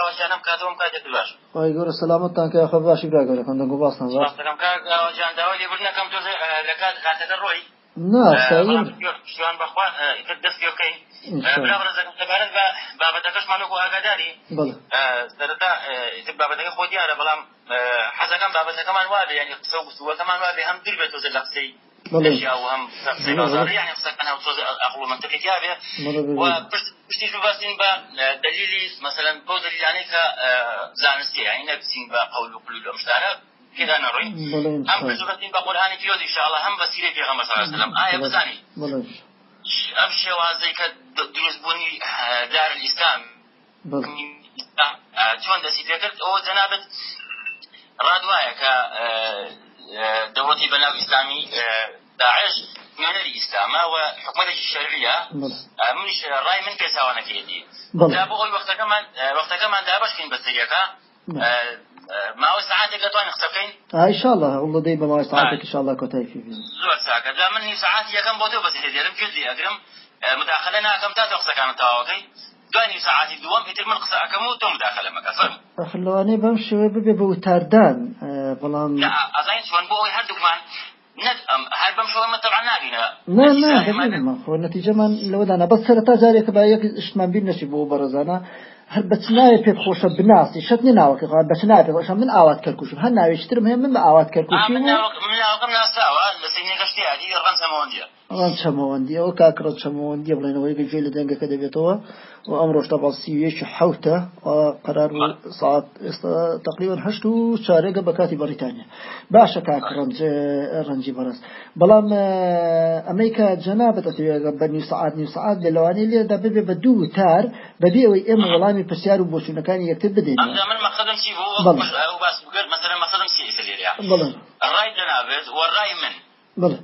ئەوجانم کاتەوەم کاتێک باش خۆی گەورە سەلامەتتان کە خە باشی براگەورە خەندەنگ و باستان باش. باستەکەم کاجان داوای لێبر نەکەم تۆ لە کات کاتەکە ڕۆی نا سایین شوان بەخوا دەست پێکەی برا ڕزەکەم سەبارەت بە بابەتەکەشمانۆک ئاگاداری بەڵێ سەرەتا بابەتەکە خۆ دیارە بەڵام حەزەکەم بابەتەکەمان وابێ ینی قسە و گفتووەکەمان وابێ هەم دور بێت تۆزە لە قسەی لەشیا و هەم قسەی بازاڕی یعنی قسەکەن هەم تۆزە و منطقی یابێ و پشتیش بباستین بە دلیلی مثلا بۆ دلیلانەی کە زانستی یعنی نەبچین بە قەول و قلول ئەم شتانە پێدا نەڕۆین هەم پشتبەستین بە قورآانی پیۆز ئینشاءالله هەم بە سیرەی پێغەمبەر صلی الله علیه وسلم. ئایا بزانین ئەم شێوازەی کە دروستبوونی دار الئیسلام چۆن دەسی پێکرد ئەوە جەنابەت ڕادوایە کە دەوڵەتی بەناو ئیسلامی داعش. نوێنەری ئیسلامە و حکومەتێکی شەرعیە منیش ڕای من پێچاوانەکەیەتی دا بۆ ئەوی وەختەکەمان وەختەکەمان دابشکەین بەستێریەکە ماوە ساعتێک دەتوانین قسە بکەین ئایشاءالله ئەوڵە دەی بە ماوە ساعتێک ئینشاءالله کۆتایی فی زۆر چاکە دا من ساعتی یەکەم بۆ تۆ بەسێ دێرم گوێزی ئەگرم مداخلە ناکەم تا تۆ قسەکانت تەواوەکەی دوانی ساعتی دووەم ئیتر من قسە ئەەکەم و تۆ مداخلە مەکە فەرم لەوانەیە بەم شێوە ببێ بە وتاردان بەڵام ئەزانین چۆن بۆ ئەوی هەردووکمان هەر بەم شۆمە طبعا نبینە نا نا خۆ نەتیجەمان لەوەدانە بەس سەرەتا جارێکە با یەک شتمان بیر نەچی بۆ بەڕزانە هەر بەچناوێ پێ خۆشە بناسی شت نی ناوەکە بەچناوێ پێ خۆشە من ئاوات کەرکوشم هەر ناوێشترم هەیە من بە ئاوات کەرکوشی ڕان چەمەوەندی ئەوە کاکڕۆ چەمەوەندی بڵێنەوەی گەجێ لە دەنگەکە دەبێتەوە و ئەم ڕۆژتا باسیویەکی حوتە قرار ساعت ئێستا تقریبا هەشت و چارێگە بە کاتی بەریتانیا باشە کاک ڕەنجی بەڕست بەڵام ئەمریکا جەنابەت ئەتوێگە بە نی سعات نی سعات لە لەوانەی لێدا ببێ بە دوو تار بەبێ ئەوەی ئێمە وەڵامی پرسیار و بۆچوونەکانی یەکتر بدەین ڕای جەنابێت وەڕای من؟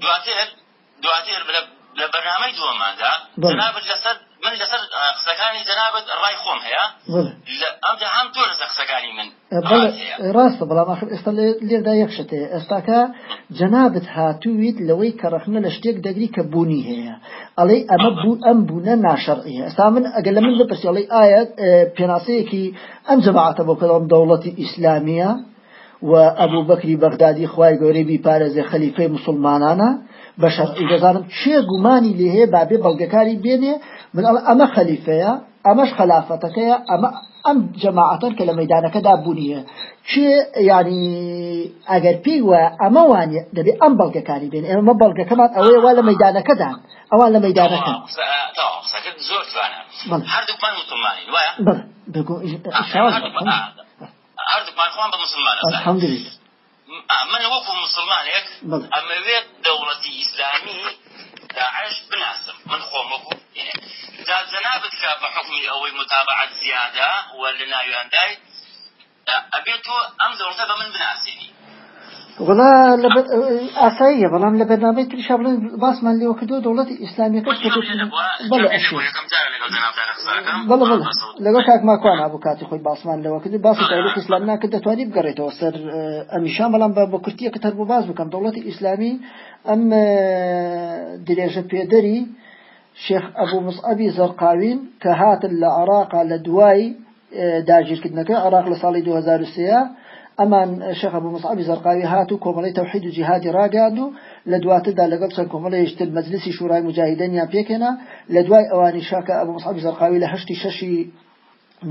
دواتر دواتر لە بەرنامەی دووەماندا جەنابەت لەسەر من لەسەر قسەکانی جەنابەت ڕای خۆم هەیە. ئەمجا هەم تۆ لەسەر قسەکانی من. ڕاستە بەڵام آخر ئێستا لێردا یەکشتەیە ئێستاکە جەنابەت هاتوویت لەوەی کە ڕەخنە لە شتێک دەگری کە بوونی هەیە. ئەڵێ ئەمە بوو ئەم بوونە ناشەڕیە ئێستا من ئەگەر لە من بپرسی ئەڵێ ئایا پێناسەیەکی ئەم جەماعەتە بۆ کەڵام دەوڵەتی ئیسلامیە و ئەبوو بەکری بەغدادی خوای گەورەی بیپارێزێ خەلیفەی مسلمانانە بە شەرعی دەزانم چێ گومانی لێ هەیە بابێ بەڵگەکاری بێنێ من ئەمە خەلیفەیە ئەمەش خلافەتەکەیە ئەمە ئەم جەماعەتەن کە لە مەدانەکەدا بوونیە. چێ ینی ئەگەر پێی وە ئەمە وانە دەبێ ئەم بەڵگەکاری بێن. ئێمە بەڵگەکەمان ئەوەیە وا لە مەدانەکەدان ئەوان لە مەدانەکە زۆر هەردووکمان مسلمانی وایە؟ هەردووکمان خوان بە مسلمان الحمدلله. من وەکو مسلمانێک ئەمەوێت دەوڵەتی ئیسلامی داعش بناسم. من خۆم جنا بتك بحكم أوي متابعة زيادة ولنا ينداي أبيتو أم زورتا بمن بناسيني ولا لب أسية ولا من لبرنامج تري شابل باس من اللي وكدو دولة إسلامية بلا شوية كم تعرف لقد أنا بلا بلا لقد شاك ما كان أبو كاتي خوي باس من لو كدو باس تعرف إسلامنا كده تواني بقريته وصر أمشان بلا بكرتية كتر بباز بكم دولة إسلامي أم درجة بيدري شێخ ئەبوو مسعبی زەرقاوین کە هاتن لە عراقا لە دوای داگیرکردنەکە عراق لە ساڵی 2023 ئەمان شەخ بە مصعبی زەرقاوی هات و کۆمەڵی تەوحید و جیهادی ڕاگەاند و لە دواتردا لەگەڵ چەند کۆمەڵەیشتر مەجلسی شورای مجاهدەنیان پێکێنا لە دوای ئەوانی شاکە ئەبوو مصعبی زەرقاوی لە هەشتی شەشی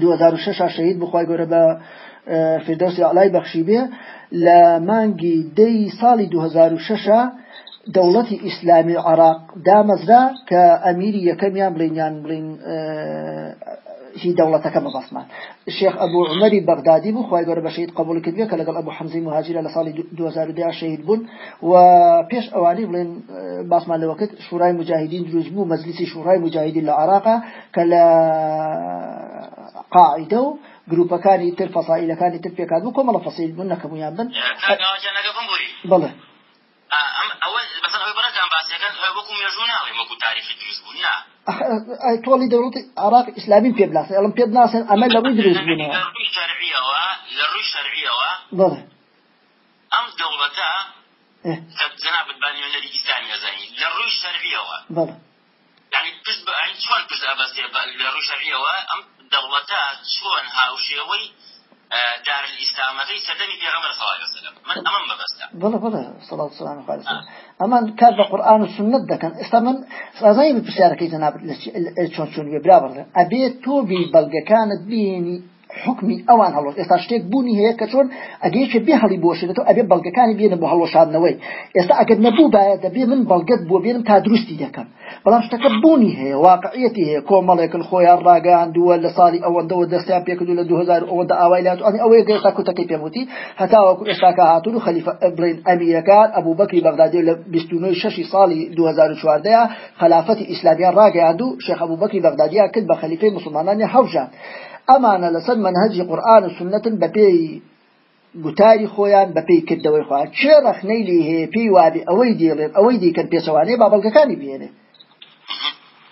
2006 شەهید بخوای گەورە بە فردوسی علای بەخشی بێ لە مانگی دەی ساڵی 2006 دەوڵەتی ئیسلامی عراق دامەزرا کە ئەمیری یەکەمیان بڵینیان بڵین هی دەوڵەتەکە بەبەسمان شێخ ئەبوو عمەری بەغدادی بوو خی گەۆرە بەشید قبول کردوێ کە لەگەڵ ئەبوو حەمزی مهاجرە لە ساڵی 2010 شهید بوون و پێش ئەوانی بڵێن باسمان لەوەکت شورای مجاهدین دروست بوو مەزلیسی شورای مجاهدین لە عراقا کە لە قاعدە و گروپەکانی تر فەسائلەکانی تر پێکات بوو کۆمەڵە فەسیل بوون نەکەمویان بن. بڵێ. ئەوەی وەکو تاریخی دروست بوون نا تۆڵی دەوڵەتی عراق ئیسلامی پێ بناسن ئەڵم پێ بناسن ئەمە لە ڕووی دروست بوونەوە شەرعیەوە لە ڕووی شەرعیەوە بڵێ ئەم دەوڵەتە بانیۆنەری ئیسلامی ئەزانی لە ڕووی شەرعیەوە بڵێ يعني پشت بە ئەین چۆن پشت ئەبەستێ لە ڕووی شەرعیەوە ئەم دەوڵەتە چۆن هاوشێوەی دار الإسلامەکەی سەردەمی پێغەمبەر صلی الله عليه وسلم. من ئەمەم بەبەستە بڵە بڵە صلاة والسلام عليه ئەمان کار بە قورآن و سنت دەکەن. ئێستا من سازایی پرسیارەکەی جەناب چۆن چۆن برا بڕێ ئەبێ تۆ بی بەڵگەکانت بینی حکمی ئەوان هەڵۆ ئێستا شتێک بوونی هەیە کە چۆن ئەگەیکە بێ هەڵی بۆشێتەوە ئەبێ بەڵگەکانی بێنە بۆ هەڵۆشاندنەوەی ئێستا ئەگەر نەبوو باە دەبێ من بەڵگەت بۆ بێنم تا دروستی دەکەم. بەڵام شتەکە بوونی هەیە واقعەتی هەیە. کۆمەڵێکن خۆیان ڕاگەاندووە لە ساڵی ئەوەندەوە دەستیان پێکردو لە 2000 ئەوەندە ئاوای لات ئەنی ئەوەیە گەێستا کوتەکەی پێموتی هەتاوەکو ئێستاکە هاتون و خەلیفە بڵین ئەمیرەکان ئەبوو بەکری بەغدادی لە 29 شەشی ساڵی 2014 خلافەتی ئیسلامیان ڕاگەاندو شێخ ئەبوو بەکری بەغدادیان کرد بە خەلیفەی مسلمانانی هەوژان ئەمانە لەسەر منهجی قورآن و سنتن بە پێی گوتاری خۆیان بە پێی کردەوەی خۆیان چێ رەخنەی لێ هەیە پێی وابی ئەوەی دێڵێن ئەوەی دیکەن پێچەوانەیە بابڵگەکانی بێنێ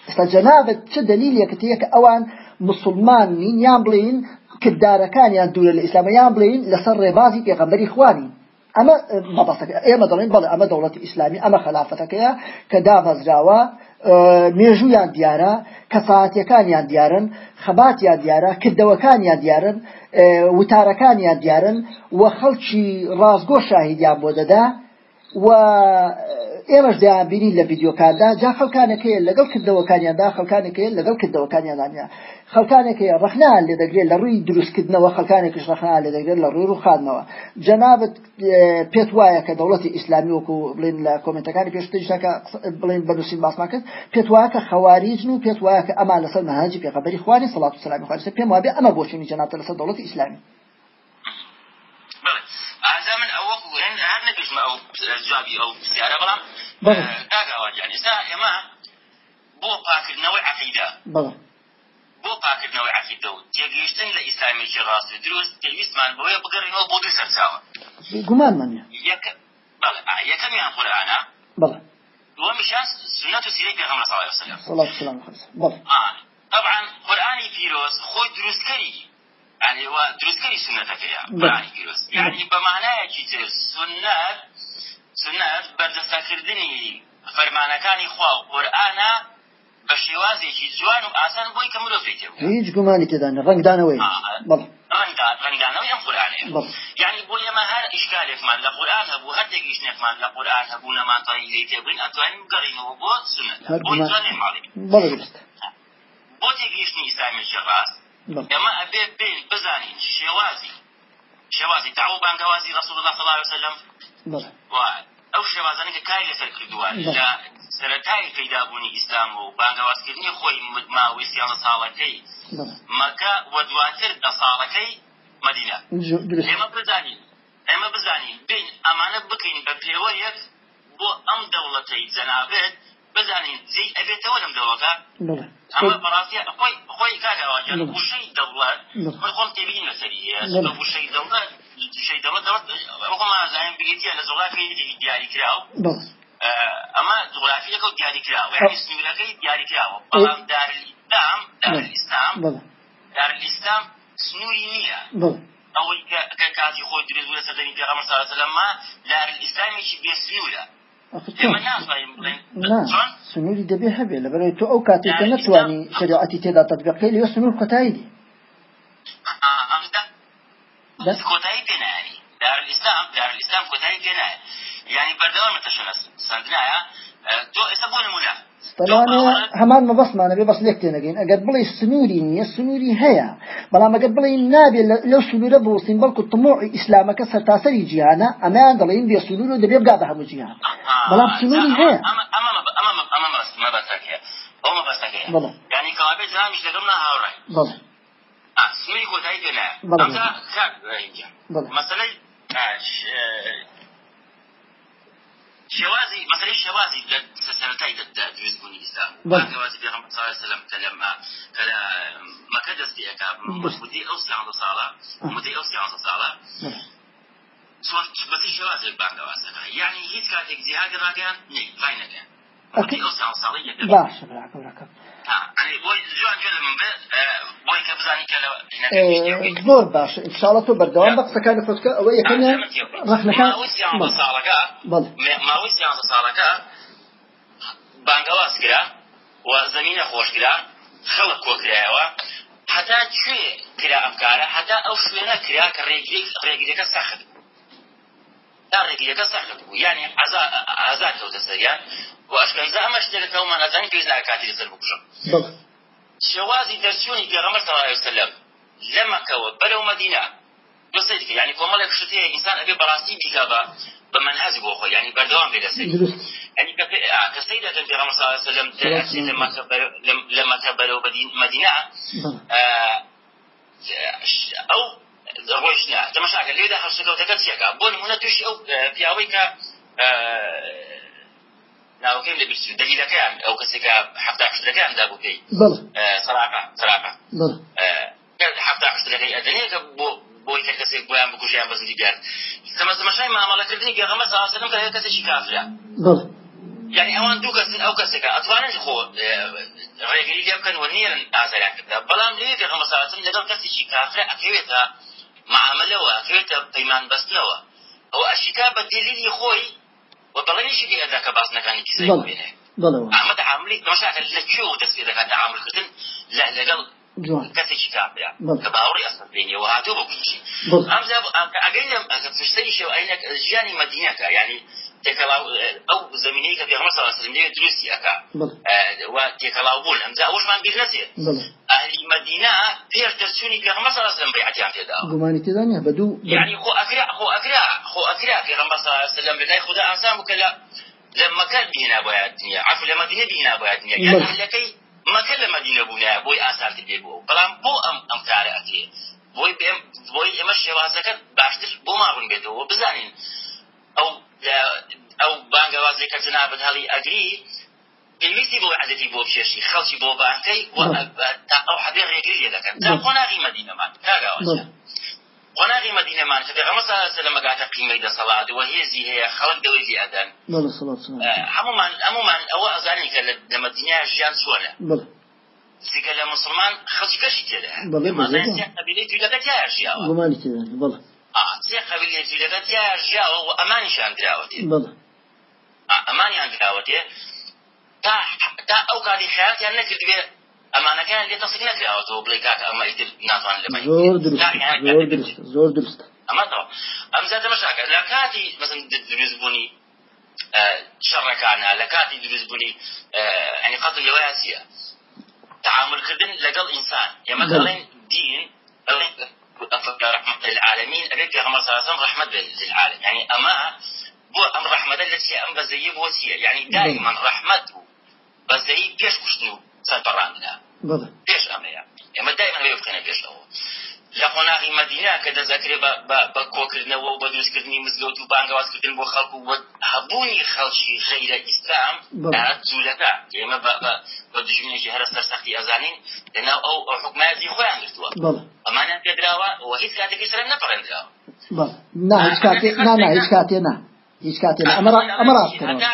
ئستا جەنابەت چه دلیلێکەتەیە کە ئەوان مسلمان نین یان بڵین کردارەکانیان دوورە لە ئیسلامیان بڵین لەسەر ڕێبازی پێغەمبەری خوانی ئەمە مەبەستەکە ئێمە دەڵێن بەڵێ مێژویان دیارە کەساتیەکانیان دیارن خەباتیان دیارە کردەوەکانیان دیارن وتارەکانیان دیارن و خەڵکی ڕازگۆ شاهیدیان بۆ دەدا و ئێمەش دەیانبینی لە یددیوکاندا جا خەڵکانەکەی لەگەڵ کردەوەکانیاندا خەڵکانێکی لەگەڵ کردەوەکانیانانیا خەڵکانێکی ڕخنان لێ دەگرێت لە ڕووی دروستکردنەوە خەڵکانێکیش ڕخنان لێ دەگرێت لە ڕووی ڕوخانەوە جەنابەت پێت وایە کە دەوڵەتی ئیسلامی وەکو بڵین لە کۆمنتەکانی پێشتەکە بڵین بەنووسین باسما کرد پێت وایە کە خەواریجن و پێت وایە کە ئەمان لەسەر مەهاجی پێغەبەری خوانی سەڵات و سلامی خوارد پێم وابێ ئەمە بۆچینی جەناتە لەسەر دەوڵەتی ئیسلامی. هەر نەگەشمە ئەو جوابی ئەو پرسیارە بەڵام کاگاوان ئێستا ئێمە بۆ پاکردنەوەی عقیدە بۆ پاکردنەوەی عقیدە و تێگەیشتن لە ئیسلامێکی ڕاست و دروست پێویستمان بۆیە بگەڕینەوە بۆ دوو سەرچاوە گومانمان یەکەمیان قورآانە دووەمیشان سنەت و سیرەی پێغەمبەر صلی الله عليه وسلم. صلى الله عليه وسلم. طبعا قرآنی پیرۆز خۆی دروستکەری يعني هو دروستکەری سنەتەکەیە قورآنی پیرۆز يعني بەمانایەکی تر سنەت سنەت بەردەستەکردنی فەرمانەکانی خوا و قورآانە بە شێوازێکی جوان و ئاسان بۆی کە مرۆڤی تێ هیچ گومانی تێدانە ڕنگدانەوەی ڕنگدانەوەی ئەم قورآانەیە یعنی بۆ ئێمە هەر ئیشکالێکمان لە قورآن هەبوو هەر تێگەیشتێکمان لە قورآن هەبوو نەماتایی لی تێبین ئەتوانین بگەڕینەوە بۆ ماڵی بۆ تێگەیشتنی ئیسلامیشی ڕاست ئێمە ئەبێ بین بزانین شێوازی. شێوازی داو بانگەوازی رسول الله صلی الله عليه وسلم. ئەو شێوازانە کە کاری لەسەر کردووە. لە سەرەتای پەیدابوونی ئیسلام و بانگەوازکردنی خۆی ماوەی سیانە ساڵەکەی. مەکە و دواتر دە ساڵەکەی مدینە. ئێمە بزانین. ئێمە بزانین. بین ئەمانە بکەین بە پێوەیەک بۆ ئەم دەوڵەتەی جەنابێت بزانین. جێ ئەبێتەوە لەم دەوڵەکە ئەمە بەڕاستی خۆی خۆی کاگاواجان وشەی دەوڵەت. خۆم تێبین لەسەریە وشەی دەوڵەت. شەی دەوڵەت دەوڵەت. خۆم ئازایم بگیتە لە زۆڵافی دیاری کراوە. ئەمە جغرافیەکە و دیاری کراوە. یعنی سنوورەکەی دیاری کراوە. بەڵام دارئیسلام دارئیسلام دارئیسلام سنووری نییە. ئەوەی کە کاتی خۆی بوو لە سەردەمی پێغەمبەر صلی الله علیه وسلم دارئیسلامیشی بێ سنوورە. سنووری دەبێ هەبێ لە بەرەوەی تۆ ئەو کاتێککە نتوانی شریعەتی تێدا تەطبیقی لێ سنوور کۆتایی دی؟ کۆتایی پێنانی دارئیسلام دارئیسلام کۆتایی پێنایە یعنی بەردەوام تەشەنە سندنایە تۆ ئێستا بۆ نمونە تەوانێ هەمان مەبەستمانە بێ بەس لێک تێنەگەین. ئەگەر بڵێ سنووری نییە سنووری هەیە. بەڵام ئەگەر بڵێ نابێت لەو سنوورە بۆستین بەڵکو تمۆعی ئیسلامەکە سەرتاسەری جیهانە ئەمیان دەڵێن بێ سنوور و دەبێ بگا بە هەموو جیهان. بەڵام سنووری هەیە. ینی کابێت زانیش لەگەڵ هاوڕای. سنووری کۆتایی پێنایە مەسەلەی شوازي مثلا شوازي سنتين دروز بني إسلام شوازي في رمضان صلى الله عليه وسلم كلام كلا ما كدس دي أكاب مدي أوسي عن صلاة مدي أوسي عن صلاة صور بس شوازي بعد واسطة يعني هيك كاتك زيادة راجعان ني فاينة كان مدي أوسي عن صلاة باش براك براك زۆر باش. انشاءڵە تۆ بەردەوام بە قسەکانی خۆتکە ئەوە یەکەمیان ڕخنەکان ماوەی سیانزە ساڵەکە. بانگەواز کرا و زمینە خۆشکرا خەڵک کۆکرایەوە حتا کوێ کرا ئەم کارە حتا ئەو شوێنە کرا کە ڕێگریەکە سەخت ڕێگریەکە سەخت بوو. یعنی ئازاد کەوتە سەریان و ئەشکەنجا ئەمە شتێکەکەمان ئەزانی پێش ناکاتی لەسەر بکوژم. شێوازی دەرچوونی پێغەمبەر صلی الله عليه وسلم لە مەکەوە بەرەو مەدینە. بسيط يعني كمال كشتي إنسان أبي براسي بيجابا بمنهج بوخو يعني بردوام بلا سيد يعني كسيدة في رمضان صلى الله عليه وسلم لما كبر لما كبروا مدينة أو ڕۆیشتنا تەمەشاکە لێدا هەشتەکەوتەکە چێکە بۆ نمونە تووشی ئەو پیاوەی کە ناوەکەیم لە بیست دلیلەکەیان ئەو کەسێکە حفتا حشتەکەیان دابوو پێی سەراقا سەراقا حفتا حشتەکەی ئەدەنێکە بۆ بۆی کە کەسێک بۆیان بکوژیان بەزودی بیان کەمە زمەشای مامەڵەکردنی گەغەمە ساسەم کە کەسێکی کافرە یعنی ئەوان دوو کەسن ئەو کەسێکە ئەتوانن خۆ ڕێگەری لێ بکەن و نیرن ئازاریان کردا بەڵام لێ گەغەمە ساسم لەگەڵ کەسێکی کافرە ئەکەوێتە معاملەوە ئەکەوێتە پەیمان بەستنەوە ئەو ئەشیکا بە دلیلی خۆی و بەڵێنیشی ئەدا کە باسنەکانی کیسەی بێنێ ئەمە تعاملی دەمەشاکە لە کوێ دەست پێ دەکات تعاملکردن لەگەڵ کەسێکی کابرا کە باوەڕی ئەسەر بینیەوە هاتوو بە کوشی ئەمجا ئەگەی لەم پشتەی شێو ئەینەک ژیانی مدینەکە ینی تێکەڵاو ئەو زمینەی کە پێغەمبەر صلی الله علیه و سلم دروستی ئەکا و تێکەڵاو بوون ئەمجا ئەوشمان بیر نەچێت ئەهلی مدینە پێش دەرچوونی پێغەمبەر صلی الله علیه و سلم بەیعەتیان پێدا گومانی تێدا نیە بەدوو یعنی خۆ ئەکرا خۆ ئەکرا خۆ ئەکرا پێغەمبەر صلی الله علیه و سلم لای خدا ئاسان بکە لە لما كان بينا بويا الدنيا. عفوا لما دينا بينا بويا الدنيا. يعني أهلكي مەکە لە مدینە بوونە بۆی ئاسارتر پێ بوو بەڵام بۆ ئەم ئەم کارە ئەکرێ بۆی پێم بۆی ئێمە شێوازەکە باشتر بۆ ماڕون بێتەوە بزانین ئەو ئەو بانگەوازی کە جنابەت هەڵی ئەگری پێویستی بۆ عادەتی بۆ پێشی خەڵکی بۆ بانکەی تا ئەو حەبێ ڕێگری لێ دەکەن. تا قۆناغی مدینەمان کاگاوازە قۆناغی مدینەمان کە پێغەمبەر صلی الله علیه و سلم گاتە قیمەی دەسەڵات و هێزی هەیە خەڵک دەوێت زیادەن هەمومان هەمومان ئەوە ئەزانین کە لە مدینە ژیان چۆنە زیگە لە مسلمان خەڵکی کەشی تێدا ژیاوە. گومانی تێدا بەڵێ سێ قبیلەی تویلەکە تیا ژیاوە و ئەمانیشان دراوەتێ بەڵێ ئەمانیان دراوەتێ تا تا ئەو کاری خیاتیان نەکردوێ ئەمانەکان لێ تەسک نەکراوەتەوە بڵێ کاکە ئەمە ئیتر ناتوان لە زۆر درست ئەمەەوە ئەم زیاتە مەشاکە لە کاتی مەسن دروست بوونی شەڕەکانە لە کاتی دروست بوونی ئەنی قەتل لەوەیە چییە تعاملکردن لەگەڵ ئینسان ئێمە دەڵێن دین رحمة للعالمين. أبيك يا غمر صلى رحمة للعالم. يعني أما بو أم رحمة التي أم بزي بوسية يعني دائما رحمة بزي بيش كشتنو سەرپەڕاندنا پێش ئەمەیە ئێمە دایما بێ بکەنە پێشەوە لە قۆناغی مدینە کە دەزەکرێ بە کۆکردنەوە و بە دروستکردنی مزگەوت و بانگوازکردن بۆ خەڵکو هەبوونی خەڵکی غەیرە ئیسلام جوولەکە. ئێمە بە دژمنێکی هەرە سەرسەختی ئەزانین لەناو ئەو حکومەتی خۆیان گرتووە. ئەمانیان پێدراوە و هیچ کاتێکی سەر نەپەڕێنراوە. نا هیچ کاتێ نا نا هیچ کاتێ نا. هیچ کاتێ ئەمە ئەمە ڕاستکردەوە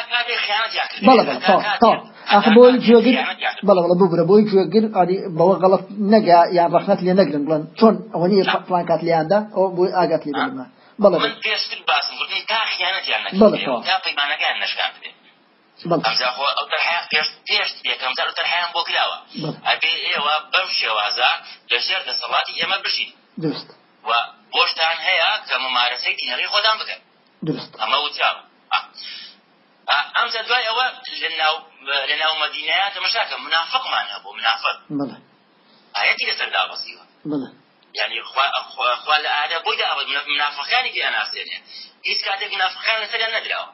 بەڵێ بەڵێ تۆ ئەخ بۆی جێگر بەڵە بەڵە ببرە بۆی جێگر ئادی بەوە غەڵت نەگا یان ڕەخنەت لێ نەگرن بڵێن. چۆن ئەوە نیە پلان کات لیاندا ئەو بۆی ئاگات لێ بڵمە بەڵە پێشتر باسم گوتنی تا خیانەتیان نەکردێت تا پەیمانەکان نەشکان بدێت ئەمجا خۆ ئەو تەرحیان پێش پێش یەکەم جار تەرحیان بۆ کراوە. ئەبێ ئێوە بەم شێوازە لەژێر دەسەڵاتی ئێمە بشین. درست. و بۆشتان هەیە کە ممارەسەی تینەڕی خۆدان بکەن درست. ئەمە وتراوە ئەمجا دوای ئەوە لەناو مدینەیە تەمەشاکە منافقمان هەبوو منافق. ئاەتی لەسەر دابەسیوە يعني خوا لە ئادا بۆی دا منافقانی دی ئەناسێنێ هیچ کاتێک منافقان لەسەریان نەدراوە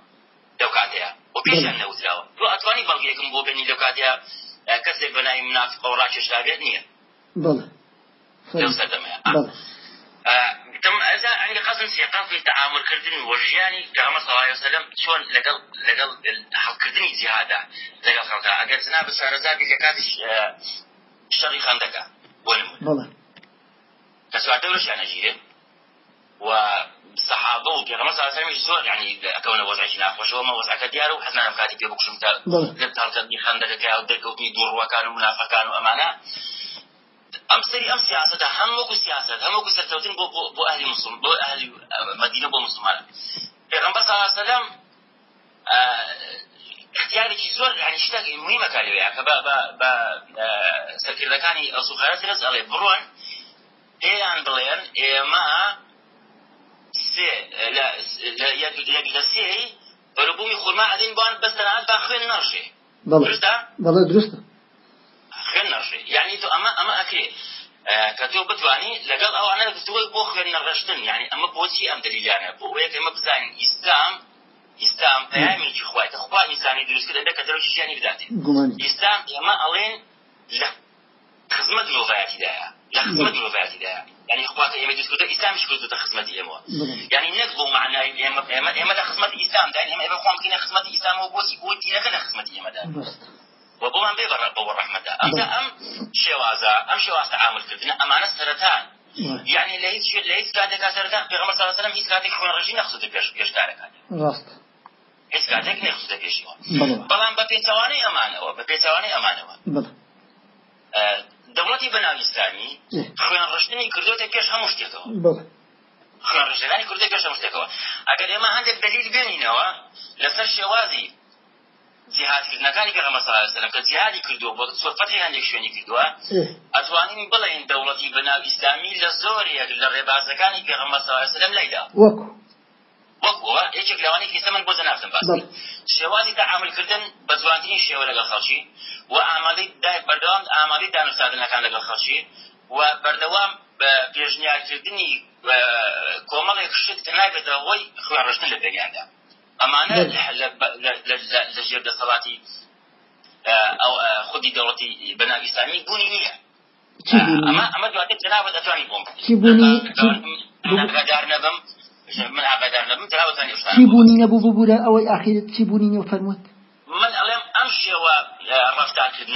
لەو کاتەیە و پێشیان نەوتراوە تو ئەتوانی بەڵگێکم بۆ بینی لەو کاتەیە کەسێک بەناوی منافق و ڕاکێشرابێت نییە لەو سەردەمەیە تم ئەزا ئەنگە قەزم سێقافی تعامل کردن وەژیانی پێغەمبەر صلی الله عليه وسلم چۆن لەگەڵ لەگەڵ هەڵکردنی جیهادا لەگەڵ خەڵکا ئەگەر جناب شارەزادی لە کاتی شەڕی خەندەکە بۆ نمونە کەسوات دەورەشیان نەژیرێ و صحابه و پێغەمبەر صلی الله عليه وسلم زۆر يعني ئەکەونە وەزعی ناخۆشەوە مە وەزعەکە دیار و حەزنانم کاتی پێ بکوشم تا لە تاڵکردنی خەندەکەکە و دەرکەوتنی دوڕوەکان و منافەکان و ئەمانە ئەم سری ئەم سیاستە هەمووکو سیاست هەمووکو سەرکەوتن بۆ بۆ ئەهلی مسلم بۆ ئەهلی مدینە بۆ مسلمان. پێغەمبەر صلی الله عليه وسلم اختیارێکی زۆر ینی شتێکی مهمەکە لەوەیە کە بە سەرکردەکانی ئەسوخارەت رەز ئەڵێ بڕۆن پێیان بڵێن ئێمە سێ یەک لە سێی بەرەبوومی خورما ئەدەین بوان بەستەنات با خوێن نەڕژێ درستە بەڵێ درستە خوێن نەڕژێ یعنی تۆ ئەمە ئەمە ئەکرێ کە تۆ بتوانی لەگەڵ ئەوانە گفتووی بۆ خوێن نەڕشتن یعنی ئەمە بۆچی ئەم دلیلانە بۆ ئەوەیە ئێمە بزانین ئیسلام ئیسلام پەیامێکی خوایتە خوا ئینسانی دروستکرد دەبێت کە دەرەوشی ژیانی بداتێت ئیسلام ئێمە ئەڵێن لە خزمەت مرۆڤایەتیدایە لە خزمەت مرۆڤایەتیدایە يعني اخواتي ايما ديسكوت اسلام مش كنتو خدمه ايما يعني نقبل معنى ايما ايما ايما خدمه اسلام ده ايما ايما خوام كنا خدمه اسلام وبوسي قلت لك أنا خدمه ايما ده و بۆمان بێبڕە بەوە ڕەحمەدا ئەمدا ئەم شێوازە ئەم شێواز تەعاملکردنە ئەمانە سەرەتان. یعنی لە هیچ لە هیچ کاتێکا سەردان پێغەمبەر صلی الله علیه و سلم هیچ کاتێک خوێن ڕژی نەخسوتە پێش پێشکارەکان ڕاست. هیچ کاتێک نەخسوتە پێشیوە بەڵام بە پێچەوانەی ئەمانەوە بە پێچەوانەی ئەمانەوە. دەوڵەتی بەناو ئیسلامی خوێن ڕشتنی کردوتە پێش هەموو شتێکەوە. خوێن ڕژێنانی کردوتە پێش هەموو شتێکەوە. ئەگەر ئێمە هەندێک دەلیل بێنینەوە لەسەر شێوازی جیهادکردنەکانی پێغەمبەر صلی الله علیه وسلم کە جیهادی کردووە بۆ سۆفەتی هەندێک شوێنی کردووە. ئەتوانین بڵێن دەوڵەتی بەناو ئیسلامی لە زۆرێک لە ڕێبازەکانی پێغەمبەر صلی الله علیه وسلم لەیدا. وەکو. وەکووە یەکێک لەوانی کەسە من بۆ زەنافتم باس شێوازی تەعاملکردن بە جوانترین شێوە لەگەڵ خەڵکی و ئامادەی بەردەوام ئامادەی دانوستاندنەکان لەگەڵ خەڵکی و بەردەوام بە پێشنیارکردنی کۆمەڵێک شت کە نایبێتە هۆی خوێن ڕشتن لە پێیاندا ئەمانە لە ژێر دەسەڵاتی ئەو خودی دەوڵەتی بەناو ئیسلامی بوونی نییە ئەمە ئەمە دواتر جنابەت دەتوانی بۆم ئاگادار نەبم من ئاگادار نەبم جنابەتانی چی بوونی نەبوو ببوورە ئەوەی ئاخرت چی بوونی نێ فەرمووت من ئەڵێم ئەم شێوە ڕفتارکردن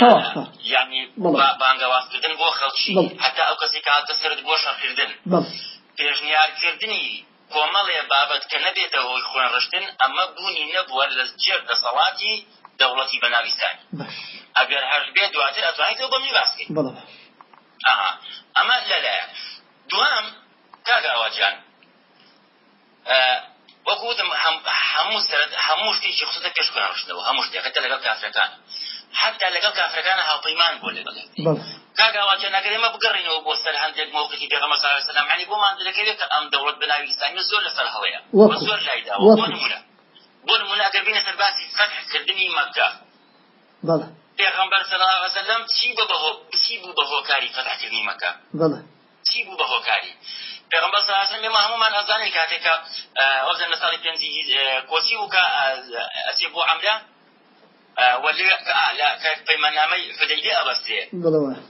یعنی بانگەوازکردن بۆ خەڵکی هەتا ئەو کەسی کە هاتە سرت بۆ شەڕکردن پێشنیارکردنی کۆمەڵێ بابەت کە نەبێتەوە هۆی خوێن ڕشتن ئەمە بوونی نەبووە لە جێر دەسەڵاتی دەوڵەتی بەناویستانی. ئەگەر هەر بێت دواتر ئەتوانیتەوە بەمی باسکەیت ئەمە لەلایە دوام کاگە ئەوەجیان وەکوتم هەموو سەرت هەموو شتێکی خستە پێش خوێن ڕشتنەوە. هەموو شتێکەکە لەگەڵ کافرەکان حتا لەگەڵ کافرەکانە هاوپەیمان بۆ لەگەڵ کاگاواجە نەگەرێمە بگەڕینەوە بۆ سەر هەندێک موقعی پێغەمە سا سلام عنی بۆمان دەکەوێت کە ئەم دەوڵەت بناوی ئیسلامی زۆر لەسەر هەوەیە زۆر لایداوە بۆ نمونە بۆ نمونە ئەگەر بینە سەر باسی فتحکردنی مەکە پێغەمبەر وسلم چی بە بەهۆ چی بوو بە هۆکاری فتحکردنی مەکە چی بوو بە هۆکاری پێغەمبەر صلی الله علیه وسلم هەمومان ئەزانین کاتێکە وەزن لە ساڵی پێنجی کۆچی وکە ئەسێ بۆ عەمرە پەیماننامەی فدەیدێ ئەبەستێ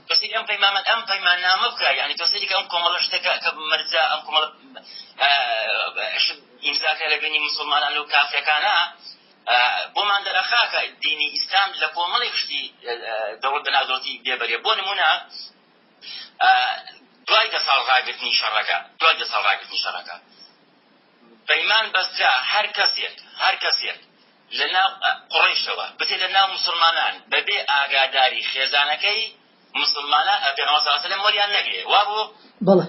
تۆسی ئەم پەیمامە ئەم پەیماننامە بکە یعنی تۆسەری ئەم کۆمەڵە شتەکە کە مەرجە ئەم کۆمەڵ ئیمزاکە لە بینی مسلمانان و کافرەکانە بۆمان دەرەخاکە دینی ئیسلام لە کۆمەڵی شتی دەوڵەت بەناودۆڵەتی بێبەرێ بۆ نمونە دوای دە ساڵ ڕاگرتنی شەڕەکە دوای دە ساڵ ڕاگرتنی شەڕەکە پەیمان بەسترا هەر کەسێک هەر کەسێک لەناو قڕیشەوە بچێ لە ناو مسلمانان. بەبێ ئاگاداری خێزانەکەی مسلمانان پێغەمبەر لە مۆریان نەگرێ وا بوو بەڵێ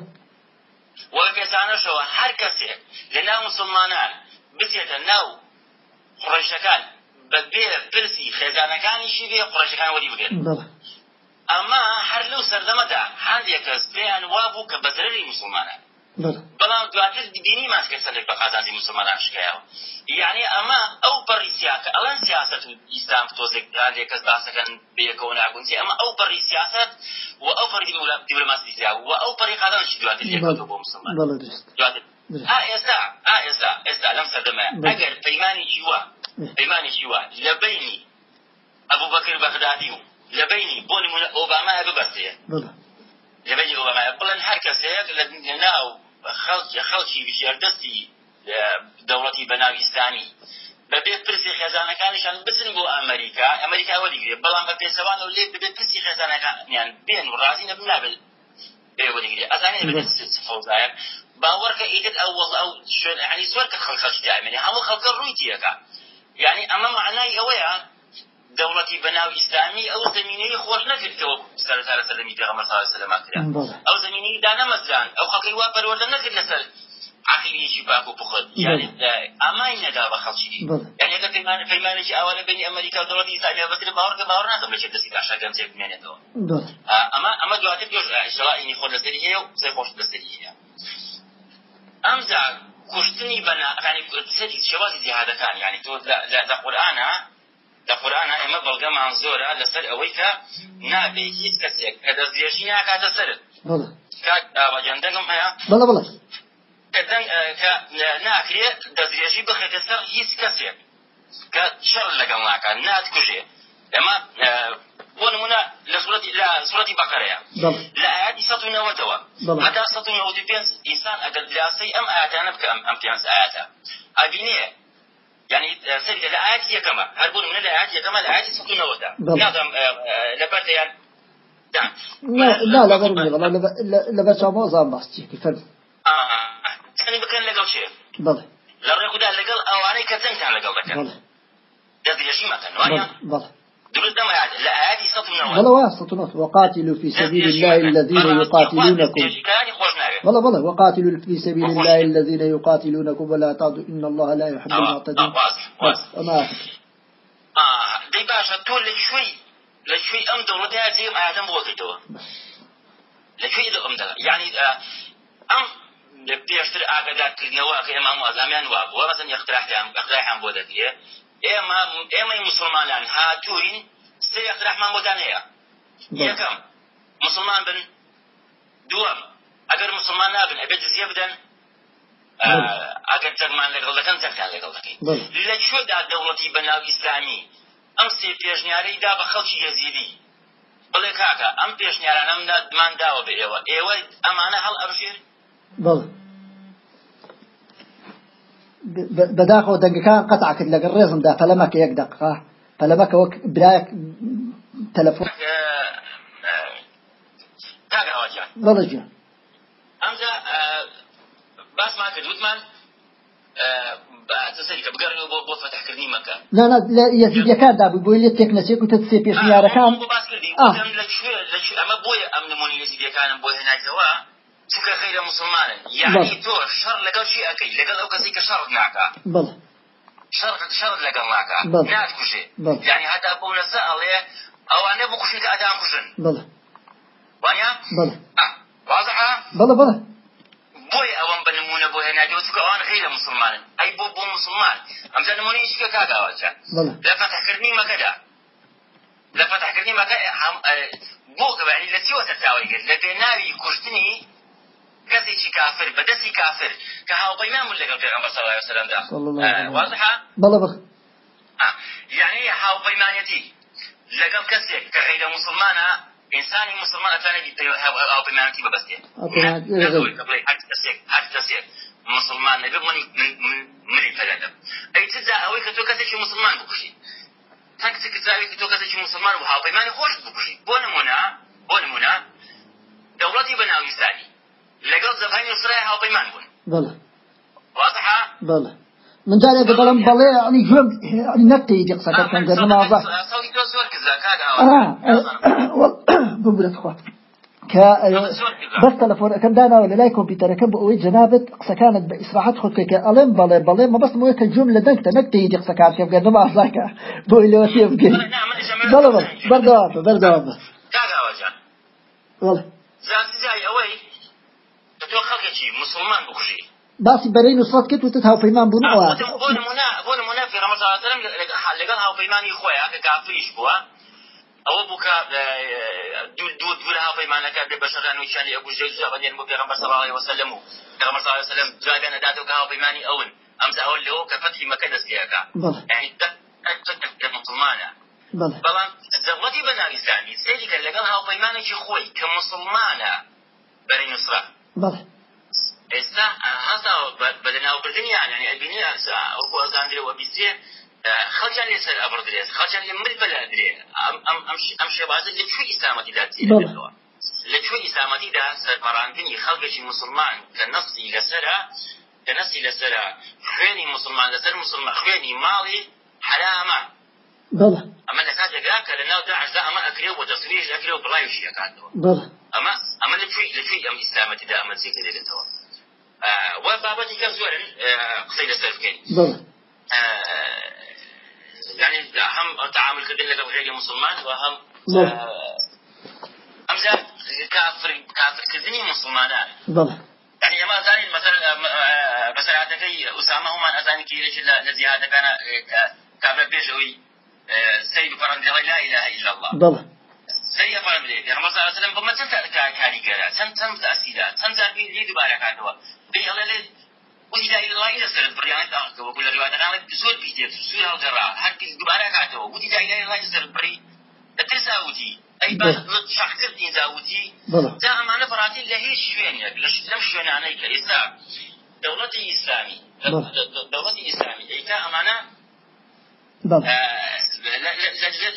وە پێزانەشەوە هەر کەسێک لە ناو مسلمانان. بچێتە ناو قڕیشەکان بەبێ پرسی خێزانەکانیشی بێ قڕیشەکان وەری بگرن ئەمە هەر لەو سەردەمەدا هەندێک کەس پێیان وا بوو کە بەزرری مسلمانان. بەڵام دواتر بینی ماسکە سەرێک بە قازانزی مسلمانان شکایەوە یعنی ئەمە ئەو پەڕی سیاکە ئەڵەن سیاست و ئیسلام تۆزێک هەندێک کەس باسەکەن بەیەکەوە ناگونجی. ئەمە ئەو پەڕی سیاست و ئەو پەڕی دیپلۆماسی سیا و ئەو پەڕی قازانشی دواتر لێکەوە بۆ مسلمان. دواتر. ئێستا ئێستا ئێستا لەم سەردەمە. ئەگەر پەیمانی جیوە پەیمانی جیوە لە بینی ئەبوو بەکر بەغدادی و لە بینی بۆ نمونە ئۆباما ببەستەیە لە بینی ئۆباما بڵێن هەر کەسێک لە ناو خەڵکی خەڵکی وشێردەستی دەوڵەتی بەناو ئیسلامی بەبێ پرسی خێزانەکانیشان بچن بۆ ئەمریکا. ئەمریکا وەریگرێ بەڵام بە پێچەوان و لێ ببێت پرسی خێزانەکانیان. بێن و ڕازی نەبن نابێت وەریگرێ ئەزانێ بێت فەوزایە. باوەڕکە ئیدت ئەو ئەو شوێن عنی زۆر کە خەڵخەڵکی دامێنێ هەموو خەڵکە ڕووی تیەکە. یعنی ئەمە معنای ئەوەیە دەوڵەتی بەناو ئیسلامی ئەو زمینەی خۆش نەکردەوە سەرتارە سەرمی پێغەمبەر صلی الله علیه و سلم کرا ئەو زمینەی دانەمەزران ئەو خەڵکی وا پەروەردە نەکرد لەسەر عقیدێکی باک و بخۆت یعنی ئامای نەدا بە خەڵکی. یعنی ئەگەر پەیمان پەیمانێکی ئاوانە بینی ئەمریکا و دەوڵەتی ئیسلامیا بەسەر باوەڕکە باوەڕ ناکەم لەچێت دەستی باشا گەنجێ بمێنێتەوە. ئەمە ئەمە دواتر پێش ئیشڵائینی خۆ لەسەری هەیە و سێ خۆش لەسەری هەیە. ئەمجا کوشتنی بەناقانی سەری شێوازی جیهادەکان یعنی تۆ لە قورئانە لە قورآن ئێمە بەڵگەمان زۆرە لەسەر ئەوەی کە نابێ هیچ کەسێک. کە دەستێژی ناکاتە سرت کات ئاواجان دەنگم هەیە. بڵە بڵە کە ناکرێت دەستێژی بخێتە سەر هیچ کەسێک. کە شەڕ لەگەڵ ناکات ناتکوژێ. ئەمە بۆ نمونە لە سوەتی بەقەرەیە. لە ئاياتی سە نەوەتەوە. هەتا سە نەوەتی پێنج ئینسان ئەگەر لاسی ئەم ئاياتانە بکە ئەم ئاياتە يعني سرقة الآيات هي كما هربون من الآيات هي كما؟ الآيات سكون ودا. نعم لبرت يعني لا لا لا غير والله لا بس ما زام بس كيف آه يعني بكن لقل شيء. بله لو ركض لقل أو أنا كتنت على لقل بكن بله ده بيجي مثلا ويا بله بلا واسطة وقاتلوا في سبيل الله الذين يقاتلونكم. بلا بلا وقاتلوا في سبيل الله الذين يقاتلونكم ولا تعدوا. إن الله لا يحب المعتدين. أما آه دي باشا تقول لك شوي. لك شوي أم دولتها زي ما آدم بوكيتوا لك شوي أم دولتها يعني أم پێشتر ئاگادارکردنەوە کە ئێمە ئازامیان وا بووە مەسن یختراحیان ئەخراحیان بۆ دەکرێت ئێمە ئێمەی مسلمانان. هاتوین سێ یختراحمان بۆدان هەیە یەکەم مسلمان بن دووەم ئەگەر مسلمان نابن ئەبێ جزیە بدەن ئەگەر جەرمان لەگەڵ دەکەن جەرگان لەگەڵ دەکەین. لەکوێدا دەوڵەتی بەناو ئیسلامی؟ ئەم سێ پێشنیارەی دا بە خەڵکی یەزیدی. بڵێ کاکە ئەم پێشنیارانەم دمان داوە بە ئێوە. ئێوە ئەمانە هەڵ ئەبژێر؟ بڵێ بەداخەوە دەنگەکان قەتع کرد لەگەڵ ڕێزمدا پەلەمەکە یەک دقا پەلەمەکە وەک برایەک تەلەفۆن بەڵە جوان ئەمجا باسمان کرد وتمان بۆ فتحکردنی مەکە نا یەزیدەکاندا بوو بۆی لێ تێک نەچێک و تە سێ پێشنیارەکان ئەمە بۆیە ئەم نمونی یەزیدەکانم بۆ هێنایتەوە چونکە خەیرە مسلمانن. یعنی تۆ شەڕ لەگەڵ چی ئەەکەی لەگەڵ ئەو کەسی کە شەڕ ناکە بڵێ شەڕ شەڕ لەگەڵ ناکە ناتکوژێ. یعنی هەتا بۆ لەسە ئەڵێ ئەوانە بکوشێت کە ئەدان کوژن. بڵێ واضحە؟ بڵێ بڵێ بۆی ئەوەم بە نمونە بۆ هێناجەوە چونکە ئەوان خەیرە مسلمانن. ئەی بۆ بۆ مسلمان. ئەمجا نمونەی چکە کاگاوەچە لە فتحکردنی مەکەدا. لە فتحکردنی مەکە بۆ گەبانی لە چیوە کرد لە پێناوی کوشتنی کەسێکی کافر بەدەستی کافر کە هاوپەیمان لەگەڵ پێغەمبەر صلی الله عليه وسلم دا واضحە بەڵێ بخ. يعني هاوپەیمانەتی لەگەڵ کەسێک کە غیرە مسلمانە ئینسانی مسلمان ئەتوانێت هاوپەیمانەتی ببەستێ هەر کەسێک هەر کەسێک مسلمان نەبێ منی پەلەدەم ئەی تجا ئەوەی کە تۆ کەسێکی مسلمان بکوشی هەر کەسێکی کە تۆ کەسێکی مسلمان و هاوپەیمانی خۆش بکوشی بۆ نمونە بۆ نمونە دەوڵەتی بەناو ئیسلامی لەگەڵ زەفانی نووسرای هاوپەیمان بوون. بەڵێ واضحە؟ بەڵێ من جارێ بەڵم بەڵێ ینی گوێم نەکتەی دی قسەکە کەم گەرم ئازا ببرێت خۆ کە بەس تەلەفۆنەکەم داناوە لە لای کۆمپیوتەرەکەم بۆ ئەوەی جەنابەت قسەکانت بە ئیسراحەت خۆکەکە ئەڵێم بەڵێ بەڵێ مەبەستم وەیە کە جوم لە دەنگتە نەکتەی دی قسەکان کەم گەرم ئازاکە بۆی لەوە تێ بگەین بەڵێ بەڵێ بەردەوام بەردەوام بەڵێ زانسیزای ئەوەی تۆ خەڵکێکی مسلمان بکوژی. باسی بەرەی نووسەت کرد وتت هاوپەیمان بوون ئەوە. بۆ نمونە سلم لەگەڵ هاوپەیمانی خۆیان کە کافریش بووە. ئەوە بووکە دوو دوو دوو لە هاوپەیمانەکە بێ بەشەکان و شانی ئەبو جێ جوابەدێن بۆ پێغەمبەر صلی الله علیه و سلم و پێغەمبەر صلی الله علیه و سلم جوابیان دادەوە کە هاوپەیمانی ئەون. ئەمجا ئەوە لەوە کە فەتحی مەکە دەستیەکە یعنی مسلمانە. بەڵام دەوڵەتی بەناوی ئیسلامی سێری کە لەگەڵ هاوپەیمانێکی خۆی کە مسلمانە بەری نووسرا. بەڵێ ئێستا هەستا بەدەناوبردنیان ینی ئەبینی وەکو ئەزانندرەوە بیستێ خەڵکیان لێسەر ئەبڕدرێت خەڵکیان لێ مر بەلادرێ ئەم شێوازە لە کوێ ئیسلامەتیدا چێتەوە لە کوێ ئیسلامەتیدا سەرپەڕاندنی خەڵکێکی مسلمان کە نەفسی لەسرە کە نەفسی لەسرە خوێنی مسلمان لەسەر مسلمان خوێنی ماڵی حرامە ئەمە لە کاتێکا کە لە ناو داعشدا ئەمە ئەکرێ و دەسوێش ئەکرێ و بڵاویشی ئەکاتەوە ئەمە ئەمە لەکوێ لەکوێ ئەم ئیسلامەتیدا ئەمە جێگە دێتەوە و بابەتی کە زۆرن قسەی لەسەر بکەین يعني هم تعامل كردن لك غير مسلمان وهم همزة كافر كافر كردني مسلمانان يعني ما زاني مثلا مثلا هذا أسامة هم أزاني كي ليش لزيادة كان كافر بيجوي سيد لا إله إلا الله. بالله سيد فرنجي في رمضان صلى الله عليه وسلم بما تنسى كاريكرا سن سن تأثيرات سن زار بي لي دوباره كاتوا بي الله لي ودي لا إله إلا الله سر بريان تاعك وكل رواية أنا بسول بيجي بسول هذا الرا حتى دوباره كاتوا ودي لا إله إلا الله سر بري تساوتي أي بس شخص الدين زاوتي جاء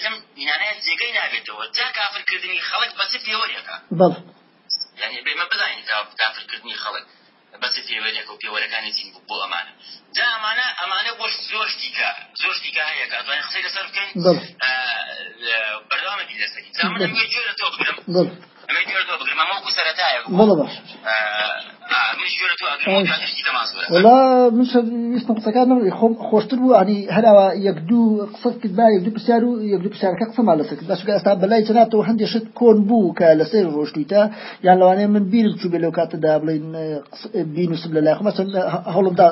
لەم بینانەیە جێگەی نابێتەوە. جا کافرکردنی خەڵک بەس پێوەریەکە یعنی بێمە بدین کافرکردنی خەڵک بەس پێوەریەکە و پێوەەکانی زین بۆ ئەمانە. جا ئەمانە ئەمانە بۆ زۆرتیکە زۆرتیکە هەیەکە دوای قسەی لەسەر بکەین. بەرداوامەتی لەسەری جا من گوێ لە تۆ بگرم بەڵە باش. ولا من ویستم قسەکان نەبێت خۆم خۆشتر بوو ئەنی هەراوە یەک دوو قسەت کرد با یەک دوو پرسیار و یەک دوو پرسیارەکە قسەمان لەسەر کرد باشگە ئێستا بەلای چناتەوە هەندێک شت کۆن بوو کە لەسەر ڕۆشتیتە یان لەوانەیە من بیرم چوو بێ لەو کاتەدا بڵێن بینوسم لە لای خۆ مەسەن هەوڵمدا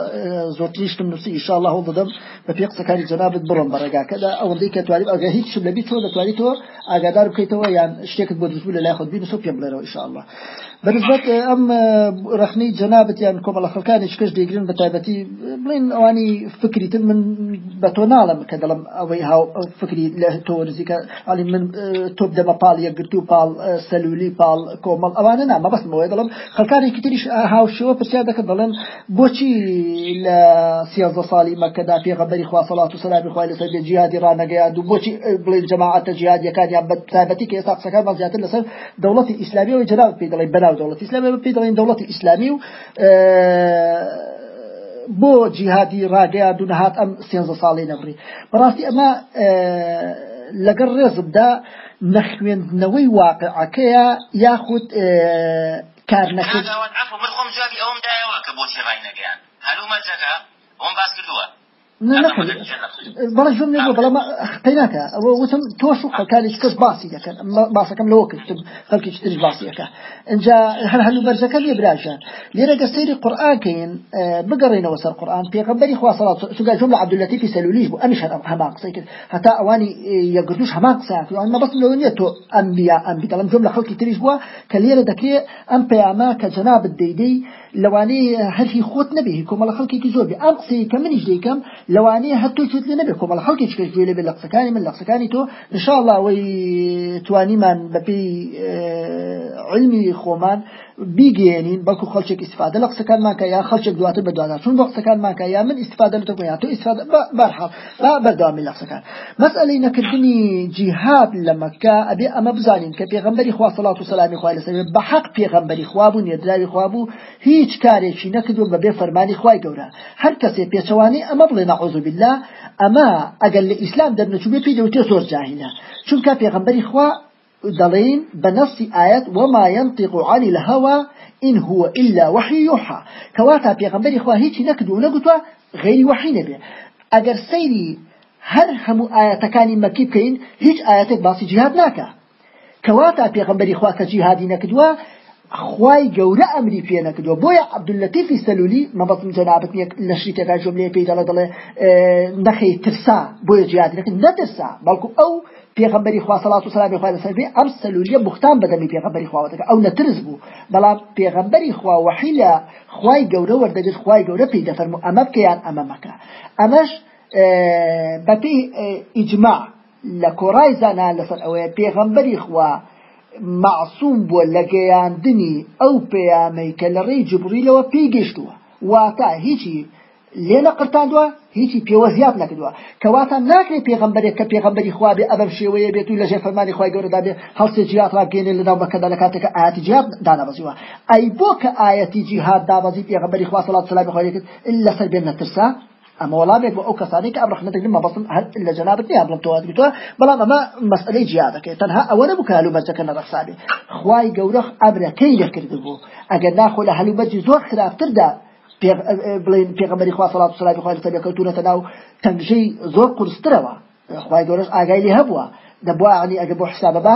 زۆرتریشتم نووسی ئیشاءالله هەوڵ دەدەم بە پێ قسەکانی جەنابت بڕم بەڕێگاکەدا ئەوەندەی کە توانیت ئەگە هیچ شم لەبی تۆ دەتوانیت تۆ ئاگادار بکەیتەوە یان شتێکت بۆ دروست بوو لە لای خۆت بینوس سوبيا بليرو إن شاء الله. بەنسبەت ئەم ڕخنەی جەنابەتیان کۆمەڵە خەکانی شکش دەگرن بە تایبەتی بڵین ئەوانی فکریتن من بە تۆ ناڵم کە دەڵم ئەوەی هاو فکری لە تۆ نزیکە علی من تۆپ دەمە پاڵ یەکگرت و پاڵ سەلولی پاڵ کۆمەڵ ئەوانە نامە بەسمەوەی دەڵم خەکانێکی تریش هاوشەوە پرسیار دەکە دەڵێن بۆچی لە سیازە ساڵی مەکەدا پێغەبەری خواسەڵات و سەلامی خوای لەسەر بێ جیادی ڕانەگەیان و بۆچی بڵین جەماعەتە جیادیەکانیان بە تایبەتی کە ئێستا قسەکان زیاتر لەسەر دەوڵەتی ئیسلامی و جناب پێ دەڵێن. بەنا في دلين بنا دولة إسلامية في دلين دولة إسلامية بۆ جیهادی ڕاگەیا دوونەهات ئەم سێنزە ساڵی نەبڕی بەڕاستی ئەمە لەگەڵ ڕێزمدا نەخوێندنەوەی واقعەکەیە یاخود کار نەکرد خۆم جوابی ئەوم دایەوە کە بۆچی ڕای نەگەیان هەلومەرجەکە ئەوم باس کردووە بەڵە ژم نێبوو بەڵام قەیناکە ئەوە وتم تۆش و خەکانێک کەس باسی دەکەن باسەکەم لەوە کردم خەڵکی تری باسیەکە اینجا هەر هەلو بەرزەکە لێ براژە لێرە گەستەیری قورآانکەین بگەڕێنەوە سەر قورآان پێغەمبەری خوا سەڵات سوگا جملە عبدولەتی سەلولیش بوو ئەمیش هەمان قسەی کرد هەتا ئەوانی یەگرتوش هەمان قسەیان ئەمە بەس لەوە نیە تۆ ئەمبیا ئەمبی دەڵم جملە خەڵکی تریش بووە کە لێرە دەکرێت ئەم پەیامە کە جەنابت دەیدەی لەوانەیە هەرهی خۆت نەبێ کۆمەڵە ئەم قسەی کە منیش دەیکەم لەوانەیە هەتۆ چێت لێ نەبێ کۆمەڵە خەڵکێک کەش لێ بێ لە قسەکانی من لە قسەکانی تۆ خۆمان بیگەێنین بەڵکو خەڵچێک استفاده لە قسەکانمانکە یا خەڵچێک دواتر بەدوادا چون بە قسەکانمانکە یا من استفاده لە تۆ یا تۆ استفاده بەرحاڵ با بەرداوامی لە قسەکان. مەسئلەی نەکردنی جیهاد لە مەکە ئەبێ ئەمە بزانین کە پێغەمبەری خوا سەڵات و سەلامی خوای لەسەر بە حەق پێغەمبەری خوا بوو نێدراوی خوا بوو هیچ کارێکی نەکردو بەبێ فەرمانی خوای گەورە. هەر کەسێ پێچەوانی ئەمە بڵێ نەعوذ بالله. ئەمە ئەگەر لە ئیسلام دەرنەچوو بێ پێی دەوتێ زۆر جاهلە چونکە پێغەمبەری خوا دلين بنص آيات وما ينطق عن الهوى إن هو إلا وحي يوحى. كواتا بيغمبري خوا هيك نكدو نقطة غير وحي نبي. أجر سيري هر همو آياتكاني مكي بكين هيك آياتك باسي جهاد ناكا. كواتا بيغمبري خوا كجهادي نكدوا خوای گەورە ئەمری پێ نەکردووە بۆیە عبدولەتیفی سەلولی مەبەتم جەنابەت لە شریتەکە جملێ پێی دەڵە دەڵێ نەخەی ترسا. بۆیە جیادی نەکرد نەترسا بەڵکو ئەو پێغمبەری خوا سەڵات و سلامی خوا لەسەر بێ ئەم سەلولیە بوختان بەدەمی پێغمبەری خواوەتەکە. ئەو نەترس بوو. بەڵام پێغمبەری خوا وحی لە خوای گەورە وەردەگرت خوای گەورە پێی دەفەرمو. ئەمە بکەیان ئەمە مەکە. ئەمەش بەپێی ئیجماع لە کۆڕای زانان لەسەر ئەوەیە. پێغمبەری خوا معصوم بووە لە گەیاندنی ئەو پەیامەی کە لە ڕێی جبریلەوە پێی گەشتووە. واتە هیچی لێنە قرتاندووە هیچی پێوە زیاد نەکردووە. کەواتە ناکرێت پێغمبەرێک کە پێغمبەری خوا بێ ئەبەم شێوەیە بێت و لە ژێر فەرمانی خوای گەورەدا بێ هەڵسێ جیات ڕاگەێنێ لەناو بەکەدا لە کاتێکە ئاەتی جیات دانەبەزیوە. ئەی بۆ کە ئاەتی جیهاد دابەزی پێغمبەری خوا سەڵات سلامی خوای کرد لەسەر بێن نەترسا. ئەمە وەڵامێک بۆ ئەو کەسانی کە ئەبرخنە دەگرن مەبەسم هەر لە جەنابەت نیە بڵم تۆ دیتوە بەڵام ئەمە مەسئلەی جیادەکەی تەنها ئەوە نەبوو کە هەلومەرجەکە نەڕەخسابێ خوای گەورە ئەبرەکەی لەکرد بوو ئەگەر ناخۆ لە هەلومەرجی زۆر خراپتردا بڵێن پێغەمبەری خوا سەڵات و سەلامی خوای لەسەر کەوتونەتە ناو تەنگژەی زۆر قورسترەوە خوای گەورەش ئاگای لێ هەبووە. دەبوا عنی ئەگە بۆ حسابە با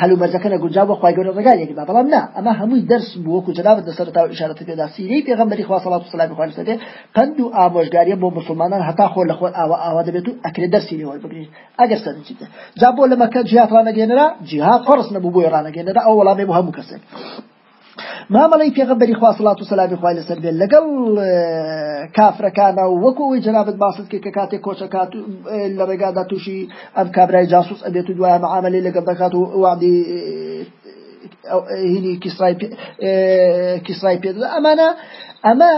هەلو مەرزەکە نەگونجا بۆ خخوای گەورە ڕگالێکی با. بەڵام نا ئەمە هەمووی دەرس بوو وەکو جنابەت لەسەر تا ئشارەت پێدا سیری پێغەمبەری خوا سەڵات و سەلامی خوای لەسەر پند و ئامۆژگاریە بۆ مسلمانان هەتا خۆ لە خۆ ئاوا ئاوا دەبێت و ئەکرێ دەرسی لێوە بگرین. ئەگەر سەرچیتە جا بۆ لە مەکە جیات ڕانەگەێنرا جیهات قڕس نەبوو بۆی ڕانەگەێنرا ئەو وەڵامی بۆ هەموو کەسێک. مامەڵی پێغەمبەری خوا سڵات و سەلامی خوای لەسەر بێت لەگەڵ کافرەکانە و وەکوی جنابەت باست کرد کە کاتێک کۆچەکات لە ڕێگادا تووشی ئەم کابرای جاسوس ئەبێت و دوای معاملی لەگەڵ دەکات و وادی هینی کیسرای پێ ئەمانە ئەمە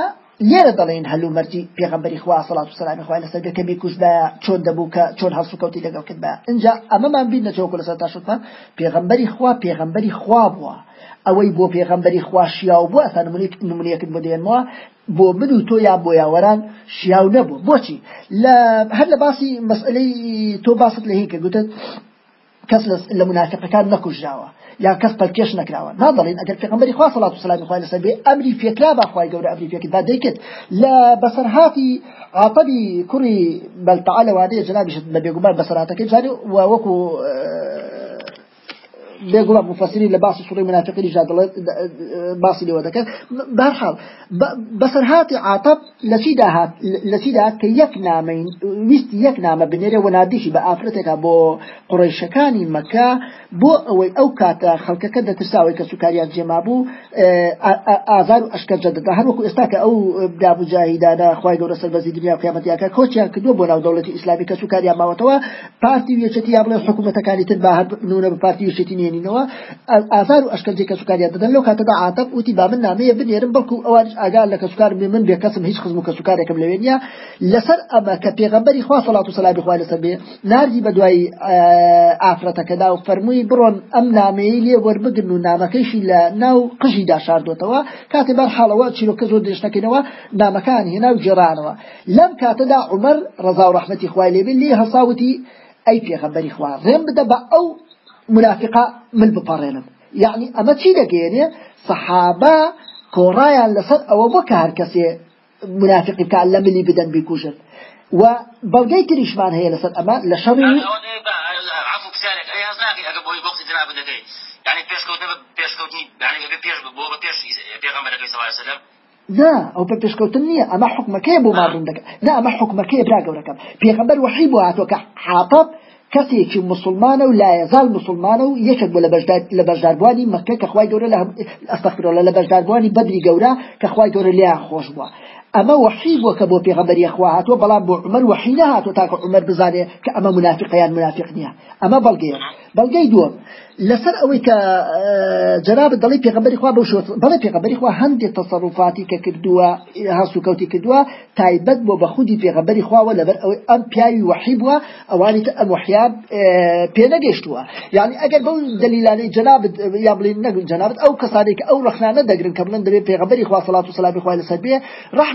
لێرە دەڵێن هەلو مەرجی پێغمبەری خوا سەڵات و سلامی خوای لەسەر دەکەمی کوشدا چۆن دەبوو کە چۆن هەڵسو کەوتی لەگەڵ کرد بە اینجا ئەمەمان بین نەچۆکو لەسەر تاشتمان پێغمبەری خوا پێغمبەری خوا بووە ئەوەی بۆ پێغەمبەری خواشیا و بۆ ئەسان نمونەیەکت بۆ دێنەوە بۆ من و تۆ یا بۆ یاوەران شیاو نەبوو بۆچی لە هەر لە باسی مەسئلەی تۆ باست لە هی کە گوتت کەس لە منافقەکان نەکوژراوە یا کەس پەرکێش نکراوە نادڵین ئەگەر پێغمبەری خوا سەڵات و سلامی خوای لەسەر بێ ئەمری فێکرا باخوای گەورە ئەمری فێکرد با دەیکرد لە بەسەرهاتی عاتبی کوڕی بەلتەعالە وادەیە جنابیشت بە بێگومان بەسەرهاتەکەی جاری وەکو بێگوڵ مفسری لە باسی سوڕی منافقی جا باسی لێوە دەکەن. بەرحاڵ بەسەر هاتی عاتب لە چی داهات؟ لە چی داهات کە یەک نامەین ویستی یەک نامە بنێرە و نادیشی بە ئافرەتێکە بۆ قڕیشەکانی مەکە بۆ ئەوەی ئەو کاتە خەڵکەکە دەترساوی کە سوکاریان جێما بوو ئازار و ئەشکەجە دەدا. هەروەکو ئێستا کە ئەو دابجاهیدانە خی گەورە سەربەزی دنیا قیامەتیاکە کۆچیان کردووە بۆ ناو دەوڵەتی ئیسلامی کە سوکاریان ماوەتەوە پارتی وێچەتی یا بڵێ حکوومەتەکانی تر بە هەر نونە بە پارتی وێچەتی نێنینەوە ئازار و ئەشکەنجێک کە سوکاریان دەدەن لەو کاتەدا عاتب وتی با من نامەیە بنێرم بەڵکو ئەوان ئاگار لە کە سوکار من بێ کەسم هیچ خزم و کە سوکارێکم لەوێ نیە لەسەر ئەمە کە پێغەمبەری خوا سەڵات و سەلامی خوا لەسەر بێ ناردی بە دوای ئافرەتەکەدا و فەرمووی بڕۆن ئەم نامەیە لێ وەربگرن و نامەکەیشی لە ناو قژیدا شاردوتەوە کاتێ بەر حاڵەوە چیرۆکە زۆر درێژنەکەینەوە نامەکان هێنا و جێرانەوە. لەم کاتەدا عمەر ڕزا و ڕحمەتی خوای لێبێ لێ هەساوتی ئەی پێغەمبەری خوا. ڕێم بدە بە ئەو منافقە من بپەڕێنم یعنی ئەمە چی دەگەێنێ سەحابە کۆڕایان لەسەر ئەوە بۆ کە هەر کەسێ منافقی کان لە ملی بدەن بیکوژن و بەڵگەی تریشمان هەیە لەسەر ئەمە لە شەڕی نا ئەو پێ پێشکەوتن نییە ئەمە حکومەکەی بۆ ماڕون دەکەن نا ئەمە حکومەکەی برا گەورەکەم پێغەمبەر وحی بۆ هاتووە کە حاطب کەسێکی مسلمانە و لا یزال مسلمانە و یەکێک بۆ لە بەشداربوانی مەکە کە خوای گەورە لە ئەستەخرۆ لە بەشداربوانی بەدری گەورە کە خوای گەورە لیان خۆش بووە. بووە کە بۆ پێغەمبەری خوا هاتووە بەڵام بۆ عمر وحی نهاتوە تاکە عمر بزانێ کە ئەمە منافقیان منافق نییە ئەمە بەڵگەیە بەڵگەی دووەم لەسەر ئەوەی کە جناب دەڵی پێغمبەری خوا بەو شوت بەڵێ پێغمبەری خوا تەسەڕوفاتی کە کردووە هەسو کەوتی کردووە تایبەت بۆ بە خودی پێغمبەری خواوە لەبەر ئەوەی ئەم پیاوی وحی بووە ئەوانی کە ئەم وحیاب پێ نەگەشتووە یعنی ئەگەر بەو دلیلانەی جناب یا بڵین نەگرن جنابەت ئەو کەسانی کە ئەو ڕخنانە دەگرن کە بڵن دەبێت پێغمبەری خوا خوا لەسەر بێ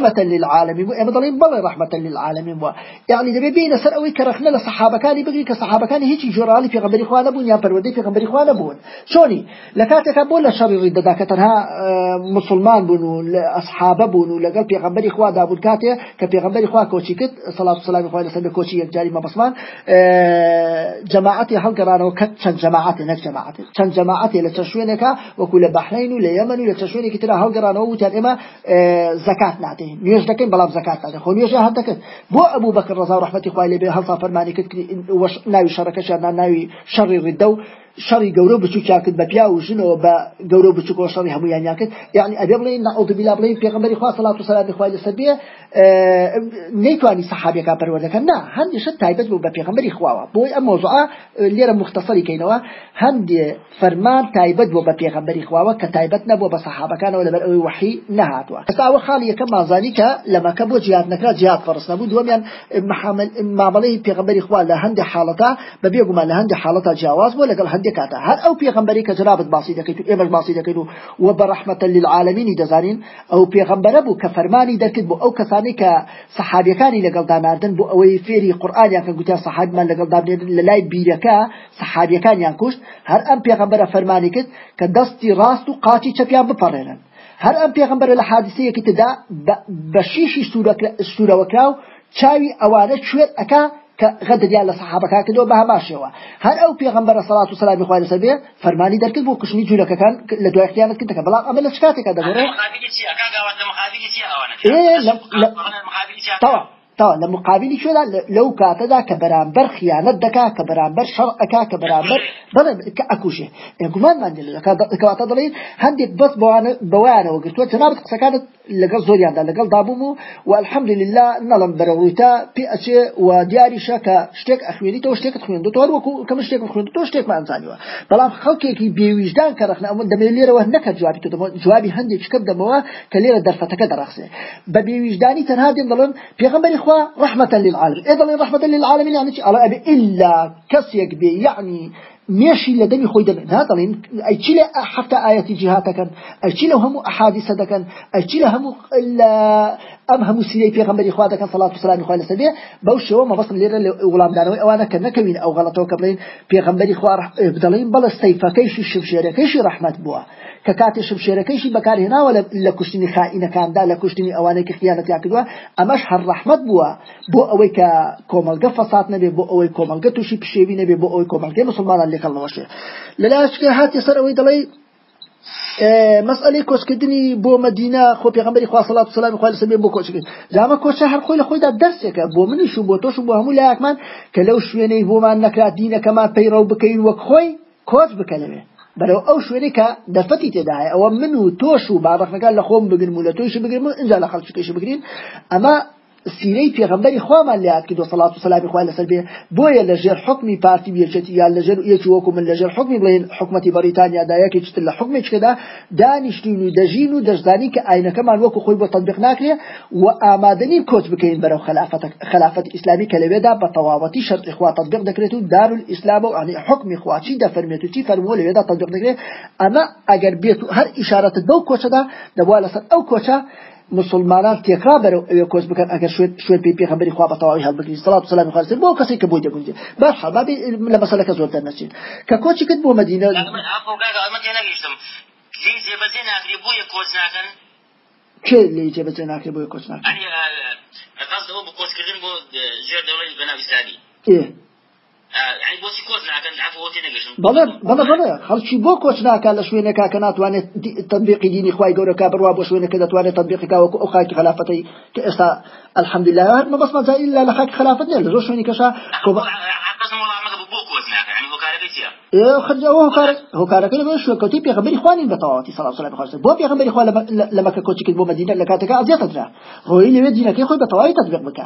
رحمة للعالمين دەڵین بەڵێ رحمة للعالمين وە یعنی دەبێت بینە سەر ئەوەی کە رەخنە لە سەحابەکانی بگری کە سەحابەکانی هیچی جۆرالی پێغمبەری خوا نەبوون یا پەروەردەی پێغمبەری خوا نەبوون چۆنی لە کاتێکا بۆ لە شەڕی ڕیدەدا کە تەنها مسلمان بوون و لە ئەسحابە بوون و لەگەڵ پێغمبەری خوا دابوون کاتێ کە پێغمبەری خوا کۆچی کرد سەڵات و سلامی خوا لەسەر کۆچی یەکجاری مەبەسمان جەماعەتی هەڵگەڕانەوە کە چەند جەماعەتی نەک جەماعەتی چەند جەماعەتی لە چەند شوێنێکە وەکو لە بەحرین و لە یەمەن و لە چەند شوێنێکی ترا هەڵگەڕانەوە وتیان ئێمە زەکات نادەین نوێژ دەکەین بەڵام زەکات نادەین خۆ نوێژ هەر دەکەن بۆ ئەبوو بەکر ڕزا و ڕحمەتی خوای لێبێ هەڵتا فەرمانی کرد ناوی شەڕەکەشیان ناوی شەڕی ڕیدە و شەڕی گەورە بچووکیا کرد بە پیا و ژنەوە بە گەورە بچووکۆ شەڕی هەمویانیا کرد. یعنی ئەبێ بڵێن نعوذ بالله بڵێن پێغەمبەری خوا صلوات و سلام خوای لەسەر بێ نەیتوانی سەحابەکە پەروەردەکە نا هەندێشە تایبەت بوو بە پێغەمبەری خواوە. بۆی ئەم مۆزوعە لێرە مختصری کەینەوە. هەندێ فەرمان تایبەت بوو بە پێغەمبەری خواوە کە تایبەت نەبوو بە سەحابەکانەوە لەبەر ئەوەی وحی نەهاتوە ئەساوە خاڵی یەکەم مازانی کە لە مەکە بۆ جیات نەکرا جیات فەرس نەبوو. دومیان مامەڵەی پێغەمبەری خوا لە هەندێک حاڵەتا بە بێگومان لە هەندێک حاڵەتا جیاواز بوو لەگەڵ هەندێک کاتە. هەر ئەو پێغمبەری کە جنابت باسی دەکەیت و ئێمەش باسی دەکەین و و بە ڕحمەتە للعالمینی دەزانین ئەو پێغمبەرە بوو کە فەرمانی دەکرد بۆ ئەو کەسانی کە سەحابیەکانی لەگەڵدا ناردن بۆ ئەوەی فێری قورآانیان کە گوتیان سەحابمان لەگەڵدا لە لای بیرەکە سەحابیەکانیان کوشت هەر ئەم پێغمبەرە فەرمانی کرد کە دەستی ڕاست و قاچی چەپیان بپەڕێنن. هەر ئەم پێغمبەر لە حادثەیەکی تدا بە شیشی سوورەوەکراو چاوی ئەوانە کوێت ئەکا کە غەدەدیان لە سەحابەکە کردەوە بە هەماشەوە هەر ئەو پێغمبەر سەڵات و سەلامی خوای لەسەر بێ فەرمانی دەرکرد بۆ کوشتنی جوولەکەکان لە دوای خیانەت کردەکە بەڵام ئەمە لە شکاتێکە دەگەڕێ تەوا تا لە مقابلی شودا لەو کاتەدا کە بەرامبەر خیانەت دەکا کە بەرامبەر شەڕ ئەکا کە بەرامبەر بڵێ کە ئەکوشێ گومانمان کەواتە دەڵێن هەندێک بەس بەوانە بەوانەوە گرتووە جنابەت قسەکانت لەگەڵ زۆریاندا لەگەڵ دابووم و والحمد لله نەڵم بەرەوریتا پێ ئەچێ و دیاریشە کە شتێک ئەخوێنیتەوە شتێکت خوێندوەوە وەکو کەم شتێک خوێندوەوە شتێکمان ئەنجانیوە بەڵام خەڵکێکی بێویژدان کە ڕخنە ئەمە دەمێ لێرەوە نەکە جوابی تو جوابی هەندێک شکت دەمەوە کە لێرە دەرفەتەکە دەڕخسێ بە بێویژدانی تەنها دێن دەڵێن پێغەمبەری خوا رحمة للعالمين. إذا رحمة للعالمين يعني على أبي إلا كسيك بي يعني لە دەمی خۆی دەبێت نادەڵین ئەیچی لە حتا ئاەتی جیهاتەکەن ئەچی لە هەموو ئەحادیسە دەکەن ئەچی لە هەموو ئەم هەموو سیرەی پێغمبەری خوا دەکەن سەڵات و سلامی خوا لەسەر بێ بەو شێوە مەبەستم لێرە لە وڵامدانەوەی ئەوانە کە نەکەوین ئەو غەڵەتەوە کە بڵین پێغمبەری خوا بدەڵین بەڵە سەیفەکەیشی شمشێرەکەیشی ڕەحمەت بووە. کە کاتی شمشێرەکەیشی بەکارهێناوە لە کوشتنی خائینەکاندا لە کوشتنی ئەوانەی کە خیانەتیا کردووە ئەمەش هەر ڕەحمەت بووە. بۆ ئەوەی کە کۆمەلگە فەسات نەبێ بۆ ئەوەی کۆمەلگە تووشی پشێوی نەبێ بۆ ئەوەی کۆمەلگەی مسلمانان لێکەڵەوەشێ لەلاشکە هاتی سەر ئەوەی دەڵێ مسئله کوچکردنی بۆ مدینه خو پیغمبري خو صلوات والسلام خو سمې بو کوچکرد زما کوچه هر خو له خو د درس یک بو من شو بو تو شو بو همو لاکمن کلو شوینه بو من نکرا دینه کما پیرو بکین وک خو کوچ بکنه بلو او شوێنێک کە دەرفەتی تێداە ئەوە من و تۆش و بابەخنەکە لە خۆم بگرم و لە تۆیش بگرم و اینجا لە خەڵچکەش بگرین. ئەمە سیرەی پێغمبەری خوامان لات کردو سەڵات و سلامی خوای لەسەر بێ بۆیە لەژێر حکمی پارتی بێچێتی یان لەژێر یەکی وەکو من لەژێر حکمی بڵێن حکومەتی بەریتانیادا یەکی چتر لە حکمێکدا دانیشتین و دەژین و دەشدانی کە ئاینەکەمان وەکو خۆی بۆ تطبیق ناکرێ و ئامادەنی کۆچ بکەین بەرەو خلافەت ئیسلامی کە لەوێدا بە تەواوەتی شەرط خوا تطبیق دەکرێت و دار الئیسلام و عنی حکمی خواچی دەفەرمێت و چی فەرمووە لەوێدا تطبیق دەکرێت ئەمە ئەگەر بێت و هەر ئیشارەتت بەو کۆچەدا دەبوا لەسەر ئەو کۆچە مسلمانان تێکرا بەرەو ئەوێ کۆس بکەن ئەگەر شوێن پێی پێخەمبەری خوا بەتەواوی هەڵبگری سەڵات سەلامی خواستن بۆ کەسی کە بۆی دەگونجێ بەرحەڵ بابی لە مەسەلەکە زۆر دەرنەچین کە کۆچی کرد بۆ مەدینە کێ لێ جێبەجێ ناکرێت بۆی کۆچ ناکرێت قصده بۆ کۆچکردن بۆ ژێر دەوڵەتی بەناو ئیسلامی بەڵێ بەڵە بەڵێ خەڵکی بۆ کۆچ ناکات لە شوێنەکە کە ناتوانێت تطبیقی دینی خی گەورەکە بڕوا بۆ شوێنەکە دەتوانێت تطبیقیکا وەکو ئەو خاکی خلافەتی کە ئێستا الحمدلله مە بەس مەجا إلا لە خاکی خلافەت نیە لە زۆر شوێنی کەشا. هۆکارەکەی بۆ شوێکەوتی پێغەمبەری خوانین بە تەواوەتی سەڵام سەلام خۆست بۆ پێغەمبەری خوا لە مەکە کۆچی کرد بۆ مەدینە لە کاتەکە ئەجێتە درا ڕۆی لەوێ دینەکەی خۆی بە تەواوی تطبیق بکە.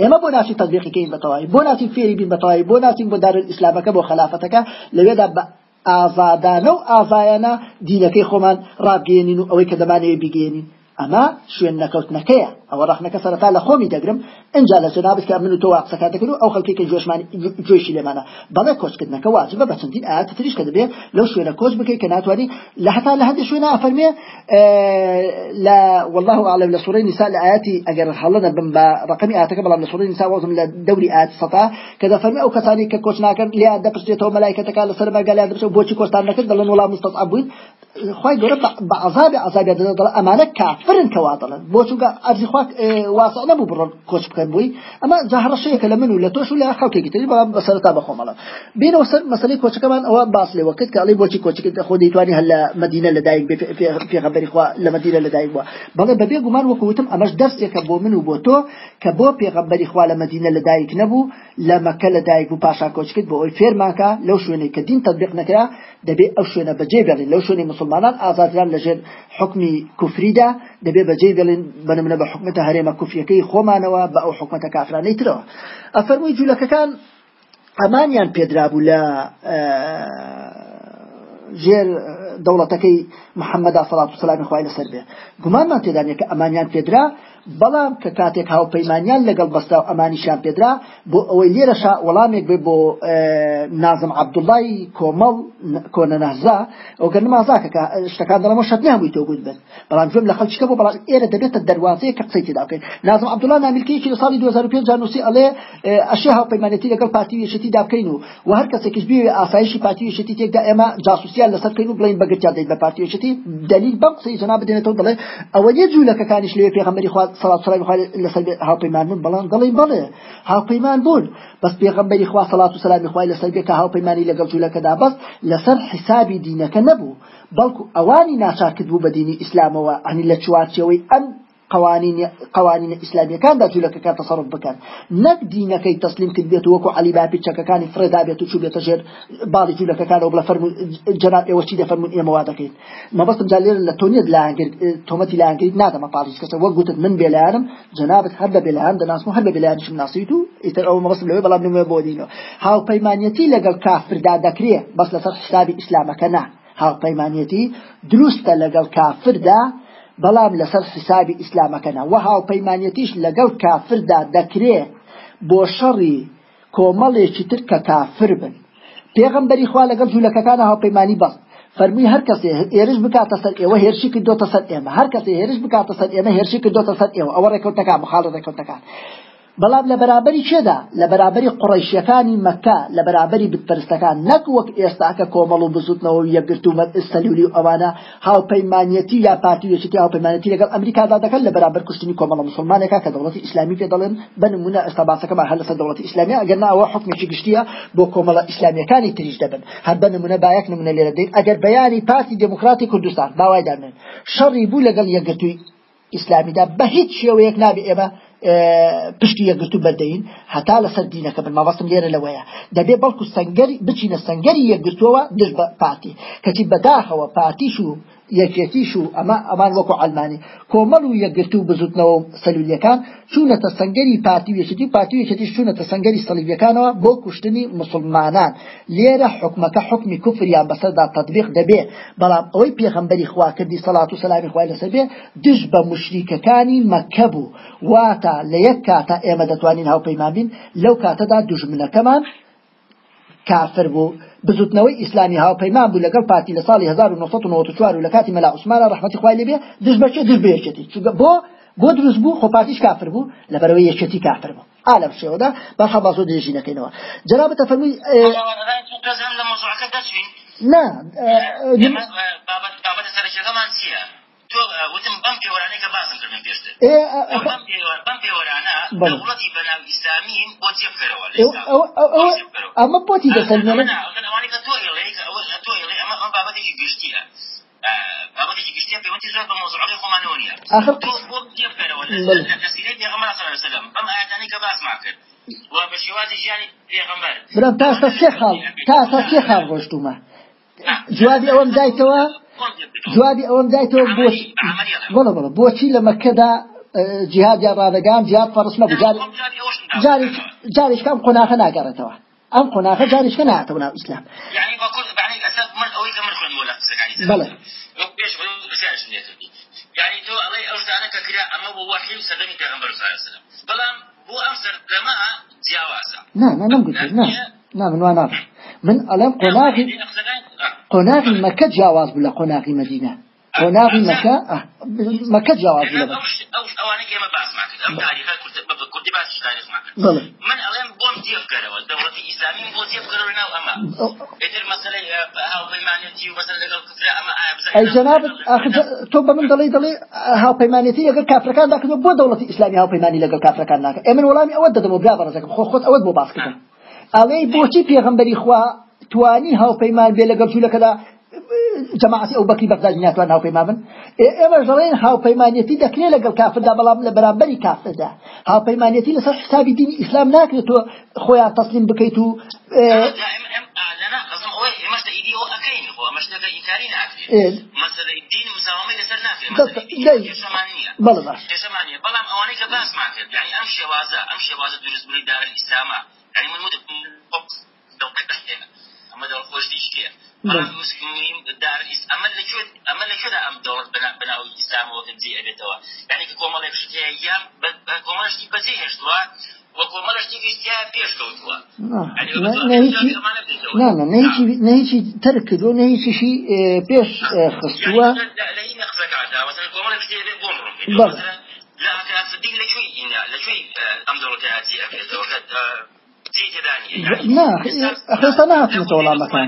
ئێمە بۆ ناچی تطبیقیکەین بەتەواوی بۆ ناچین فێری بین بەتەواوی بۆ ناچین بۆ دار ئیسلامەکە بۆ خلافەتەکە لەوێدا بە ئازادانە و ئازایانە دینەکەی خۆمان ڕابگەێنین و ئەوەی کە دەمانەوێ بیگەێنین ئەمە شوێن نەکەوتنەکەیە ئەوە ڕخنەکە سەرتا لە خۆمی دەگرم اینجا لە جنابت کە من و تۆ قسەکە دەکرد و ئەو خەڵکێکە جۆشمان جۆشی لێمانە. بەڵێ کۆچکردنەکە واجبە بە چەندین ئاات تریش کە دەبێت لەو شوێنە کۆچ بکەی کە ناتوانانی لە لە لە والله أعلم لە سوورەی نساء لە ئاەتی ئەگەر هەڵەنە بم بە ڕقمی ئاتەکە بەڵام لە سوورەی نساء وەزم لە دەوری ئاات سەتا کە دەفەرمێ ئەو کەسانی کە کۆچ ناکەن لیا دەپشتێتەوە مەلایکەتەکە لەسەر بەگەلیا دەبێت بۆچی کۆستان نەکرد دەڵێن وڵام مستەعب بووین خی دەڵێن بۆ چووگە ئەرزی خواک واسع نەبوو بڕۆن کۆچ بکەن بووی. ئەمە جاهڕەشەیەکە لە من و لە تۆش و لە خەڵکێکی تری بەڵام بەسەرتا بەخۆمەڵە بینەوە سەر مەسەی کۆچەکەمان ئەوە باس لێ وەکت کە ئەڵی بۆچی کۆچەکەت خۆ دەیتوانی هەل لە مدینە لە دایک پێغەمبەری خوا لە مدینە لە دایک بووە. بەڵێ بەبێ گومان وەکوتم ئەمەش دەستێکە بۆ من و بۆ تۆ کە بۆ پێغەمبەری خوا مدینە لە دایک نەبوو لە مەکە لە دایک بوو پاشا کۆچکت بۆ ئەوی فێرماکە لەو شوێنەی کە دین تطبیق نەکرا دەبێ ئەو شوێنە بەجێ بێڵین لەو شوێنی مسلمانان ئازادیان لەژێر حکمی کوفریدا دەبێ بەجێ بێڵین بنمنە بە حکومەتە هەرێمە کوفریەکەی خۆمانەوە بە ئەو حکومەتە کافرانەی ترەوە ئەفەرمووی جوولەکەکان ئەمانیان پێدرابوو لە ژێر دەوڵەتەکەی محەممەدا سەڵات و سلامی خوای لەسەر بێ. گومانمان تێدانێت کە ئەمانیان پێدرا بەڵام کە کاتێک هاوپەیمانیان لەگەڵ بەستا و ئەمانیشان پێدرا بۆ ئەوەی لێرەشا وەڵامێک بێ بۆ نازم عبدوڵای کۆمەڵ کۆنە نازا ئەوگە نمازاکە شتەکان دەڵەمە شەت نابووی تۆ گوت بێت. بەڵام ژێم لە خەڵکیکە بۆ بەڵام ئێرە دەبێتە دەواازەیە کە قسەی تێدا بکەین. نازم عبدوڵا نامیلکەیەکی لە ساڵی 2005 جانوسی ئەڵێ ئەشێ هاوپەیمانەتی لەگەڵ پارتی وێشتی دابکەین و و هەر کەسێکیش بێ ئاسایشی پارتی وێشتی تێکدا ئێمە جاسوسیان لەسەر کەین و بڵین بەگرتیا دەیت بە پارتی وێشتی دلیل بەم قسەی جنا بدێنێتەوە دەڵێ ئەوە لێ جوولەکەکانیش لێ پێغەمبەری خوا سەڵات سەلام خوا لەسەر هاوپەیمان بوون بەڵام دەڵێن بەڵێ هاوپەیمان بوون. بەس پێغەمبەری خوا سەڵات و سەلامی خوای لەسەر بێ کە هاوپەیمانی لەگەڵ جوولەکەدا بەس لەسەر حسابی دینەکە نەبوو. بەڵکو ئەوانی ناچارکرد بوو بە دینی ئیسلامەوە ئەنی لە چوارچەوەی ئەم قوانين قوانين إسلامية. كان دا جولك كان تصرف بكان. نك دينك تسليم كدبيت وكو علي بابي تشكا كان فردا بيتو شو بيتجر بالي جولك كان وبلا فرم جناب اي وشيده فرم اي موادكين ما بس مجالير لتونيد لانجر تومتي لانجر نادا ما باليش كسا وقلت من بيلانم جنابت هرب بيلان دا ناس مو هرب بيلان شم ناصيتو ايتر أو ما بس لو بلا بنو بودينو. هاو بيمانيتي لقل كافر دا دكريه. بس لسر حسابي إسلامك نا هاو بيمانيتي. دروست لقل كافر دا بەڵام لەسەر حسابی ئیسلامەکەنا. وەها و پەیمانەتیش لەگەڵ کافردا دەکرێ بۆ شەڕی کۆمەڵێکی تر کە کافر بن. پێغمبەری خوا لەگەڵ جوولەکەکانە هاوپەیمانی بەست فەرمی هەر کەسێ هێرش بکاتە سەر ئێوە هێرشی کردوتە سەر ئێمە. هەر کەسێ هێرش بکاتە سەر ئێمە هێرشی کردوتە سەر ئێوە. ئەوە ڕێکەوتەکان مخاڵ ڕێکەوتەکان. بەڵام لە بەرابری چێدا لە بەرابری قڕیشیەکانی مەکە لە بەرابری بتپەرستەکان نەک وەک ئێستاکە کۆمەڵ و بزوتنەوە یەکگرتومە ئستەلولی و ئەوانە هاوپەیمانەتی یا پارتیوێتی هاوپەیمانەتی لەگەڵ ئەمریکادا دەکەن لە بەرابەر کوشتنی کۆمەڵە مسلمانێکا کە دەوڵەتی ئیسلامی پێ دەڵێن بنمونە ئێستا باسەکەمان هەر لەسەر دەوڵەتی ئیسلامی ئەگەر ئەوە حکمێکی گشتیە بۆ کۆمەڵە ئیسلامیەکانی تریش دەبن هەر بنمونە باەک نمونە لێرە دەین ئەگەر بەیانی پارتی دموکراتی کوردستان باوای دامێن شەڕی بوو لەگەڵ یەکگرتووی ئیسلامیدا بە هیچ شێوەیەک نابێ ئێمە پشتی یەکگرتو بەردەین. هەتا لەسەر دینەکە بن. ماوەستم لێرە لەوەیە. دەبێ بەڵکو سنگەری بچینە سنگەری یەکگرتووە دش بە پارتی کەچی بەداخەوە پارتیش و یەکێتیش و ئەمە ئەمان وەکو ئەلمانی کۆمەڵ و یەکگرتو و بزوتنەوە سەلولیەکان چوونەتە سنگەری پارتی وێشتی پارتی وێشتیش چوونەتە سنگەری سەلیڤەکانەوە بۆ کوشتنی مسلمانان. لێرە حکومەکە حکمی کوفریان بەسەردا تطبیق دەبێ. بەڵام ئەوەی پێغەمبەری خوا کردی سەڵات و سەلامی خوای لەسەر بێ دش بە مشریکەکانی مەکە بوو. واتە لە یەک کاتە ئێمە دەتوانین هاوپەیمان بین لەو کاتەدا دوژمنەکەمان کافر بوو بزوتنەوەی ئیسلامی هاوپەیمان بوو لەگەڵ پارتی لە ساڵی 1994 و لە کاتی مەلا عوسمانە ڕحمەتی خوای لێبێ دش بەچێ دش بێچێتی بۆ بۆ دروست بوو خۆ پارتیش کافر بوو لەبەرەوەی یەکێتی کافر بوو ئالەم شێوەدا باش بازۆ دێژی نەکەینەوە جناب تەفەرمووی نه تۆ وتم بەم پێوەرانەی کە باسم کردن پێشتر بەم پێوەرانە دەوڵەتی بەناو ئیسلامی بۆ جێبکەرەوە ئەمە بۆتی دەسەلمێنە ئەوانی کە تۆ تۆ ئەمە ئەم بابەتێکی گشتیە بابەتێکی گشتیە پەیوەندی زۆر بە مۆزوعەکەی خۆمانەوە نییە تۆ بۆ جێبکەرەوە لە سیرەی پێغەمبەر صلی الله علیه وسلم. بەم ئاەتانی کە باسمان کرد و بە شێوازی ژیانی پێغەمبەر برام تاسە سێ خاڵ تاسە سێ خاڵ ڕۆشتومە جوابی ئەوەم دایتەوە جوابی ئەوەم دایتەوە بۆچی بڵە بڵە بۆچی لە مەکەدا جیهادیان ڕادەگان جیاد فەرس نەبوو جاریش کام قۆناغە ناگەڕێتەوە. ئەم قۆناغە جاریشکە نهاتەوە ناو ئیسلام. بڵێ يعني تو الله أوزعنا ككرا أما هو وحي سلمي كأمر صلى الله عليه وسلم بلام بو أمسر جماعة جوازة لا لا نقول لا لا من من ألم قناغي قناغي مكة جواز بلا قناغي مدينة قناغي مكة أه مكة جواز بلا من ألم بوم ديف كره والدولة الإسلامية بوم ديف كره لنا أما إدر مسألة هاو بيمانيتي ومسألة لقل كفر أما أي جناب أخذ توب من دلي دلي هاو بيمانيتي لقل كافر كان لكن بو دولة الإسلامية هاو بيماني لقل كافر كان لكن أمن ولامي أود دمو بلا برزك خو خود أود مو باس كده ئەوەی بۆچی پێغمبەری خوا توانی هاوپەیمان بێ لەگەڵ جوولەکەدا جماعتی ئەو بەکی بەغداد ناتوان هاوپەیمان بن؟ ئێمە ژەڵێن هاوپەیمانەتی دەکرێ لەگەڵ کافردا بەڵام لە بەرامبەری کافردا. هاوپەیمانەتی لەسەر حسابی دینی ئیسلام ناکرێتەوە خۆیان تەسلیم بکەیت و مسألة الدين مساومة لسر نافية مثلا إيدي شمانية بلى شمانية بلى أوانيك باس ما يعني أمشي وازا أمشي وازا دروس بني دار الإسلام من مدة لو كتحتنا أما دور خوش دي شيء مسلمين دار أما اللي شو أما اللي شو ده أم دور بنا بنا الإسلام وقت زي أبي توا يعني كقوم الله بشتى یان کۆمەڵشتی بەجێ هێشتووە وە کۆمەڵشتی ویستیا پێشکەوتووە نه هیچی ترک کردو نه هیچیشی پێش خستووە لا لەکوێی ئەم دەوڵەتی هاتی ئەبێتەوە خێستا ناتمەوە وەڵامەکان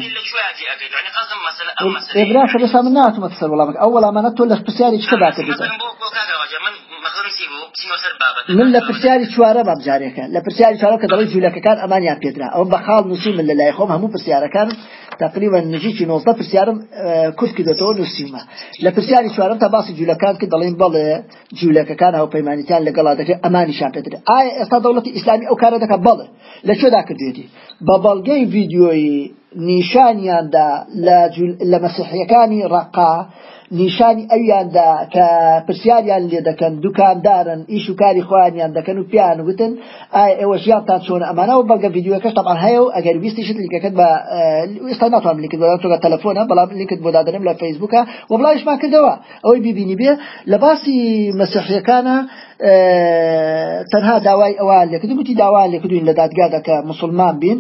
ئێبرا شەرسا من ناتمەتە سەر وەڵامەکە ئەو وەڵامانە تۆ لە پرسیاری چکە داکردێتە من لە پرسیاری چوارە بابجارێکە لە پرسیاری چوارە کە دەڵی جوولەکەکان ئەمانیان پێدرا. ئەو بە خاڵ نووسی من لە لای خۆم هەموو پرسیارەکان تقریبا نزیکی 19 پرسیارم کورت کردێتەوە نووسیمە. لە پرسیاری چوارم تا باسی جوولەکان کە دەڵێن بەڵێ جوولەکەکان هەو پەیمانیتیان لەگەڵا دەکرێت ئەمانیشان پێدرێت. ئایا ئێستا دەوڵەتی ئیسلامی ئەو کارە دەکات بەڵێ. لە چێدا کردێتی بە بەڵگەی ڤیددیۆی نیشانیاندا لە مەسیحیەکانی ڕقا نیشانی ئەویاندا کە پرسیاریان لێ دەکەن دوکاندارن ئیش و کاری خۆیانیان دەکەن و پیان وتن ئایا ئێوە ژیانتان چۆن ئەمانەوە بەڵگە یددیوەکەش تەمان هەیە و ئەگەر ویستیشت لیکەکەت بە ئێستا ناتوان لیکت بۆ تۆگە تەلەفۆنە بەڵام لیکت بۆ دادنم لە فەیسبوکە و بڵایشمان کردەوە. ئەوەی بیبینی بێ لە باسی مەسیحیەکانە تەنها داوای ئەوان لێکردن گوتی داوا لێکردوین لە دادگا دەکە مسلمان بین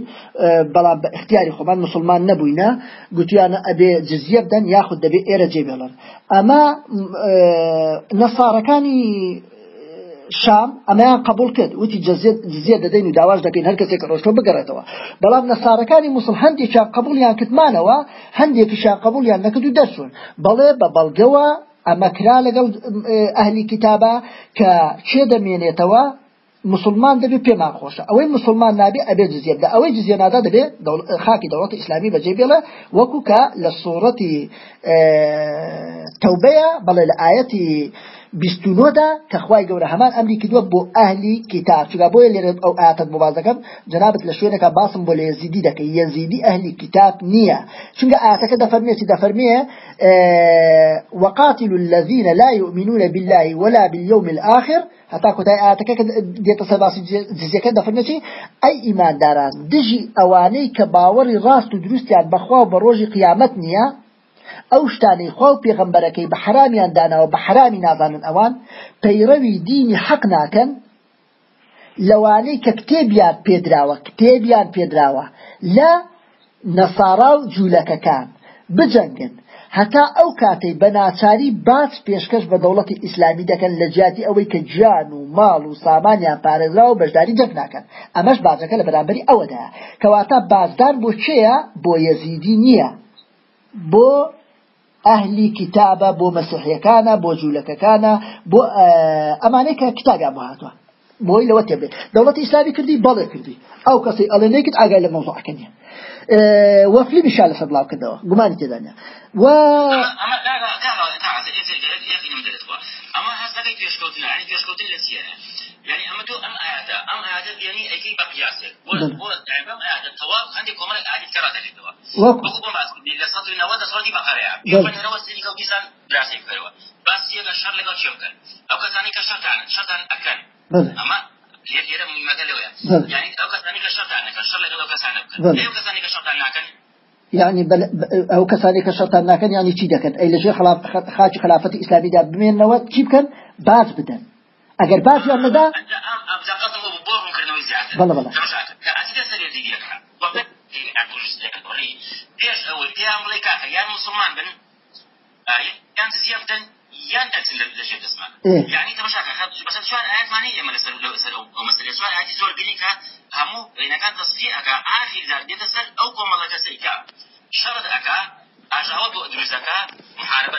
بەڵام بە اختیاری خۆمان مسلمان نەبووینە گوتیانە ئەبێ جزیە بدەن یاخود دەبێ ئێرە جێبێڵن ئەمە نەسارەکانی شام ئەمەیان قبول کرد. وتی جزیە دەدەین و داواش دەکەین هەر کەسێک ڕۆشتۆ بگەڕێتەوە. بەڵام نەسارەکانی مسل هەندێکیان قبولیان کردمانەوە هەندێکیشان قبولیان نەکرد و دەرچوون. بەڵێ بە بەڵگەوە ئەمەکرا لەگەڵ ئەهلی کتابە کە چێ دەمێنێتەوە مسلمان دەبێ پێمان خۆشە ئەوەی مسلمان نابێ ئەبێ جزیێدا ئەوەی جزیێنادا دەبێ خاکی دەوڵەتی ئیسلامی بەجێ بێڵە وەکو کە لە سوورەتی تەوبەیە بیستونۆدا کە خوای گەورە هەمان ئەمری کردووە بۆ ئەهلی کتاب چگا بۆیە لێرە ئەو ئاتت بۆ دەکەم جنابەت لە شوێنەکە باسم بۆ لە یزیدی دەکەی. یزیدی ئەهلی کتاب نییە. چونکە ئاتەکە دەفەرمێتی دەفەرمێ وقاتل الذين لا يؤمنون بالله ولا باليوم الآخر. دێتە سەباسی جزیەکە دەفرنەچی ئەی ئیمانداران دژی ئەوانەی کە باوەڕی ڕاست و دروستیان بەخوا و بە ڕۆژی قیامەت نییە ئەو شتانی خوا و پێغمبەرەکەی بە حرامیان داناوە بە حرامی نازانن ئەوان پەیڕەوی دینی حەق ناکەن. لەوانەی کە کتێبیان پێدراوە کتێبیان پێدراوە. لە نەسارا و جوولەکەکان بجەنگن. هەتا ئەو کاتەی بە ناچاری باس پێشکەش بە دەوڵەتی ئیسلامی دەکەن لە جیاتی ئەوەی کە گیان و ماڵ و سامانیان پارێزرا و بەشداری جەنگ ناکەن. ئەمەش بازەکە لە بەرامبەری ئەوەدا کەواتە بازدار بۆ چێە؟ بۆ یەزیدی نییە. بۆ ئەهلی کتابە بۆ مەسیحیەکانە بۆ جوولەکەکانە بۆ ئەمانەی کە کتابیان بۆ هاتووە بۆی لەوە تێبێت دەوڵەتی ئیسلامی کردی بەڵێ کردی ئەو کەسی ئەڵێ نێکت ئاگای لە مۆزوعەکەنیە وەفلی بیشا لەسەر بڵاو کردەوە گومانی تێدانە و ئەمە هەست دەکەی پێشکەوتن ینی پێشکەوتن لە يعني أما تو أم اعاده أم اعاده يعني أي كي بقياسك يعني أم اعاده تواب عندي كومر اعاده كراته لتوا بقول ما اسكت لا سطر نواد صوتي بقرا يفن هو سيدي كو كيسان دراسه كروا بس يلا شر لك شو كان أو كثاني كشرطان شرطان أكن. أما يرى من مدلويا يعني أو كثاني كشرطان كشر لك لو كثاني كان ليه كثاني كشرطان كان يعني بل أو كساني كشرطان ناكن يعني چی دەکەن؟ ئەی لەژێ خلاف خاچ خلافەتی ئیسلامیدا بمێنەوە چی بکەن؟ باز بدەن. ئەگەر باشیان نەدا بەڵە بەڵە پێش ئەوەی پێیان بڵێ کاکە یان مسلمان بن. یان زیە بدەن یان ئەچن لەژێ دەستمان یعنی تەماشاکە بەسەر چوار ئاەتمانی ئێمە لەسەر لەسەر ئەو مەسلە چوار ئاەتی زۆر گرنگ کە هەموو بینەکان دەستی ئەکا ئاخیر زار دێتە سەر ئەو کۆمەڵە کەسەی کە شەڕت ئەکا ئاژاوە دروستەکە محاربە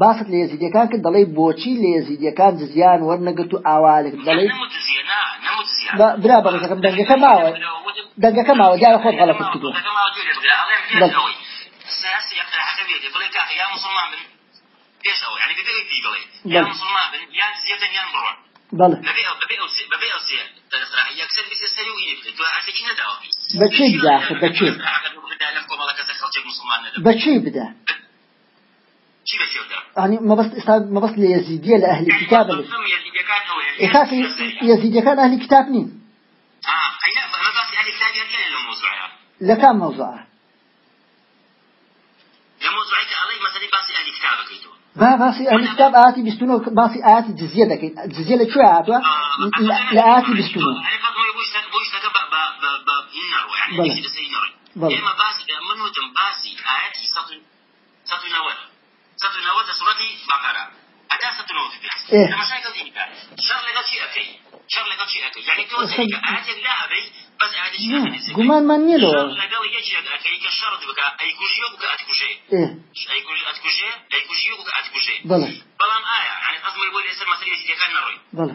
باست لە یزیدەکان کرد دەڵێ بۆچی لە یزیدەکان جزیان وەرنەگرت و ئاوالێک دەڵێ برا بەڕێزەکەم دەنگەکە ماوە دەنگەکە ماوە دیارە خۆت غەڵەت کردووە ببێ بەچی بداخ بەچی بەچی بدأ. ما بس ما لأهل الكتاب إخافي يزيدية كان أهل الكتاب نين آه موضوع أنا قصدي أهل الكتاب يركن باسي أهل الكتاب آتي بستونو باسي آتي جزية دك جزية لشو آتوا لا آتي أنا فقط ما يبوش لك بوش لك ب ب يعني بلا بلا باسي منو جنب باسي آتي سطن سطن أول 190 سورتي بقره ادا 190 بس إيه؟ أنا مشاكل دي كان. شر لقى شيء اكي شر لقى شيء اكي يعني تو زي أجي لا أبي بس أجي شيء إيه. غمان ما نيلو شر لقى يجي اكي كشرط بك. أي كوجي بك اتكوجي إيه. أي كوجي اتكوجي أي كوجي بك اتكوجي بلا بلا ما آية. يعني قصدي يقول يصير مثلا يجي كان نروي. بلا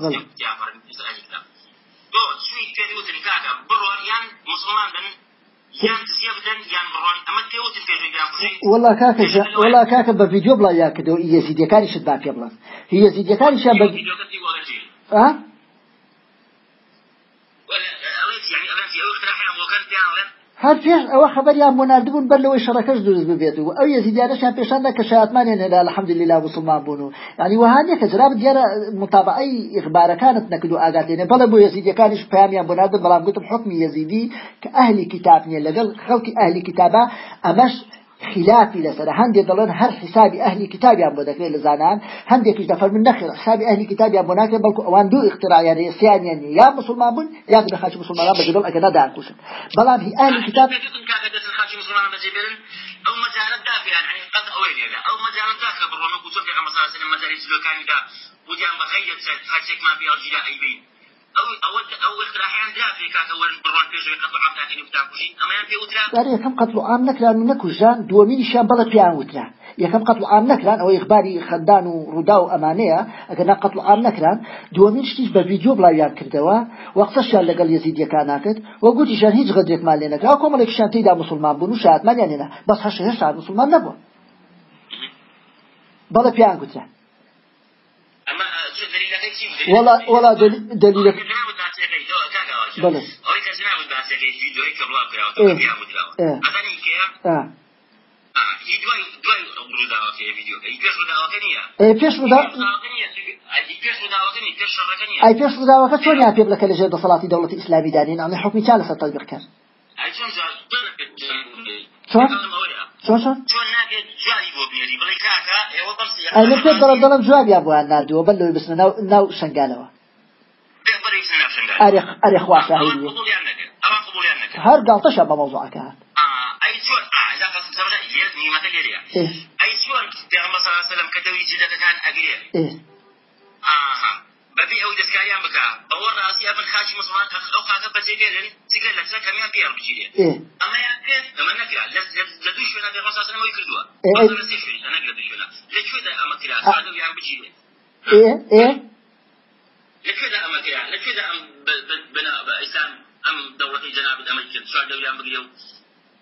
بلا يا فرن دو شو يتكلموا تنكاكا برو يعني مسلمان بن وڵا کاکە وڵا کاکە بە ڤیددیو بڵا یا کردەوە یەزیدەکانی شت با پێ بڵاست. یەزیدەکانیشان بە ها كان هەر پێش ئەوە خبریان بۆ نردبوون بەر لەوەی شەڕەکەش دروست ببێت و ئەو یزیدیانەشان پێشاندا کە شایەتمانیان هێنا الحەمدلله مسلمان بوون و ینی وهانیە کە جراب دیارە متابعی ئیخبارەکانت نەکرد و ئاگات لێنێ بەڵێ بۆ یزیدیەکانیش پامیان بۆ نردن بەڵام گوتم حکمی یزیدی کە ئەهلی کتاب نیە لەگەڵ خەڵکی ئەهلی کتابە ئەمەش خلافي لسنة هندي دلن هر حساب أهل كتاب يا أبو ذكر لزانان هندي كيش دفر من نخر حساب أهل كتاب يا أبو ناكر بل أوان دو اختراع يعني سيان يعني يا مسلمان بن يا قد خاش مسلمان بجدل أكنا دار كوشن بلان هي أهل كتاب أو مجال دافع يعني قد أويل أو مجال دافع بالرمى كتب يا مثلا سنة مجال سلوكان دا. أم بخير هاتشك ما بيرجع أيبين داری یەکەم قەتڵ عام نەکران و نەکوژان دووەمینیشیان بەڵە پیان وترا یەکەم قەتڵ عام نەکران ئەوە یخباری خەندان و ڕوودا و ئەمانەیە ئەگەر نا قەتڵ عام نەکران دووەمین شتیش بە ڤیددیو بڵاویان کردەوە وەقتەشیان لەگەڵ یزیدیەکان ناکرد وە گوتیشان هیچ غەدرێکمان لێ نەکرا کۆمەڵێکیشان تێدا مسلمان بوون و شادمانیان لێنە بەس هەش هێشتا مسلمان نەبووە بەڵە پیان گوترا ولا ولا دليل بله اي پێش ئەی پێش ڕداوەکە چۆن یا پێ بڵەکە لەژێر دەسەڵاتی دەوڵەتی ئیسلامی دانین ئەمە حکمی چا لەسەر تەطبیق کرد چۆن چۆن چۆن ئەمە پێ بەڵە دەڵم جوابیا بۆیان نردووە بەر لەوەی بسنە ناو شنگالەوە ئەرێ ئەرێ خوا شاهیدی هەر گاڵتەشە بە مەوزوعەکە هات ئەی چۆن پێغەمبەر صلی الله علیه و سلم کە دەوری جلەکەکان ئەگرێ ئاها بەبێ ئەو دەستکاریان بکە ئەوە ڕاستی ئەبن خاچی مسلمان ئەو خاکە بەجێ بێرن جگە لە سەر کەمیان پێیان بگیرێ ئەمە یان پێ ئەمە نەکرا لە دوو شوێنە علیه و سلم کردووە لە دوو شوێنە لەکوێدا ئەمە کرا یان بگیرێ لەکوێدا ئەمە کرا لەکوێدا ئەم بنا ئیسلام ئەم دەوڵەتی جەناب ئەمریکا سادە یان بگیرێ و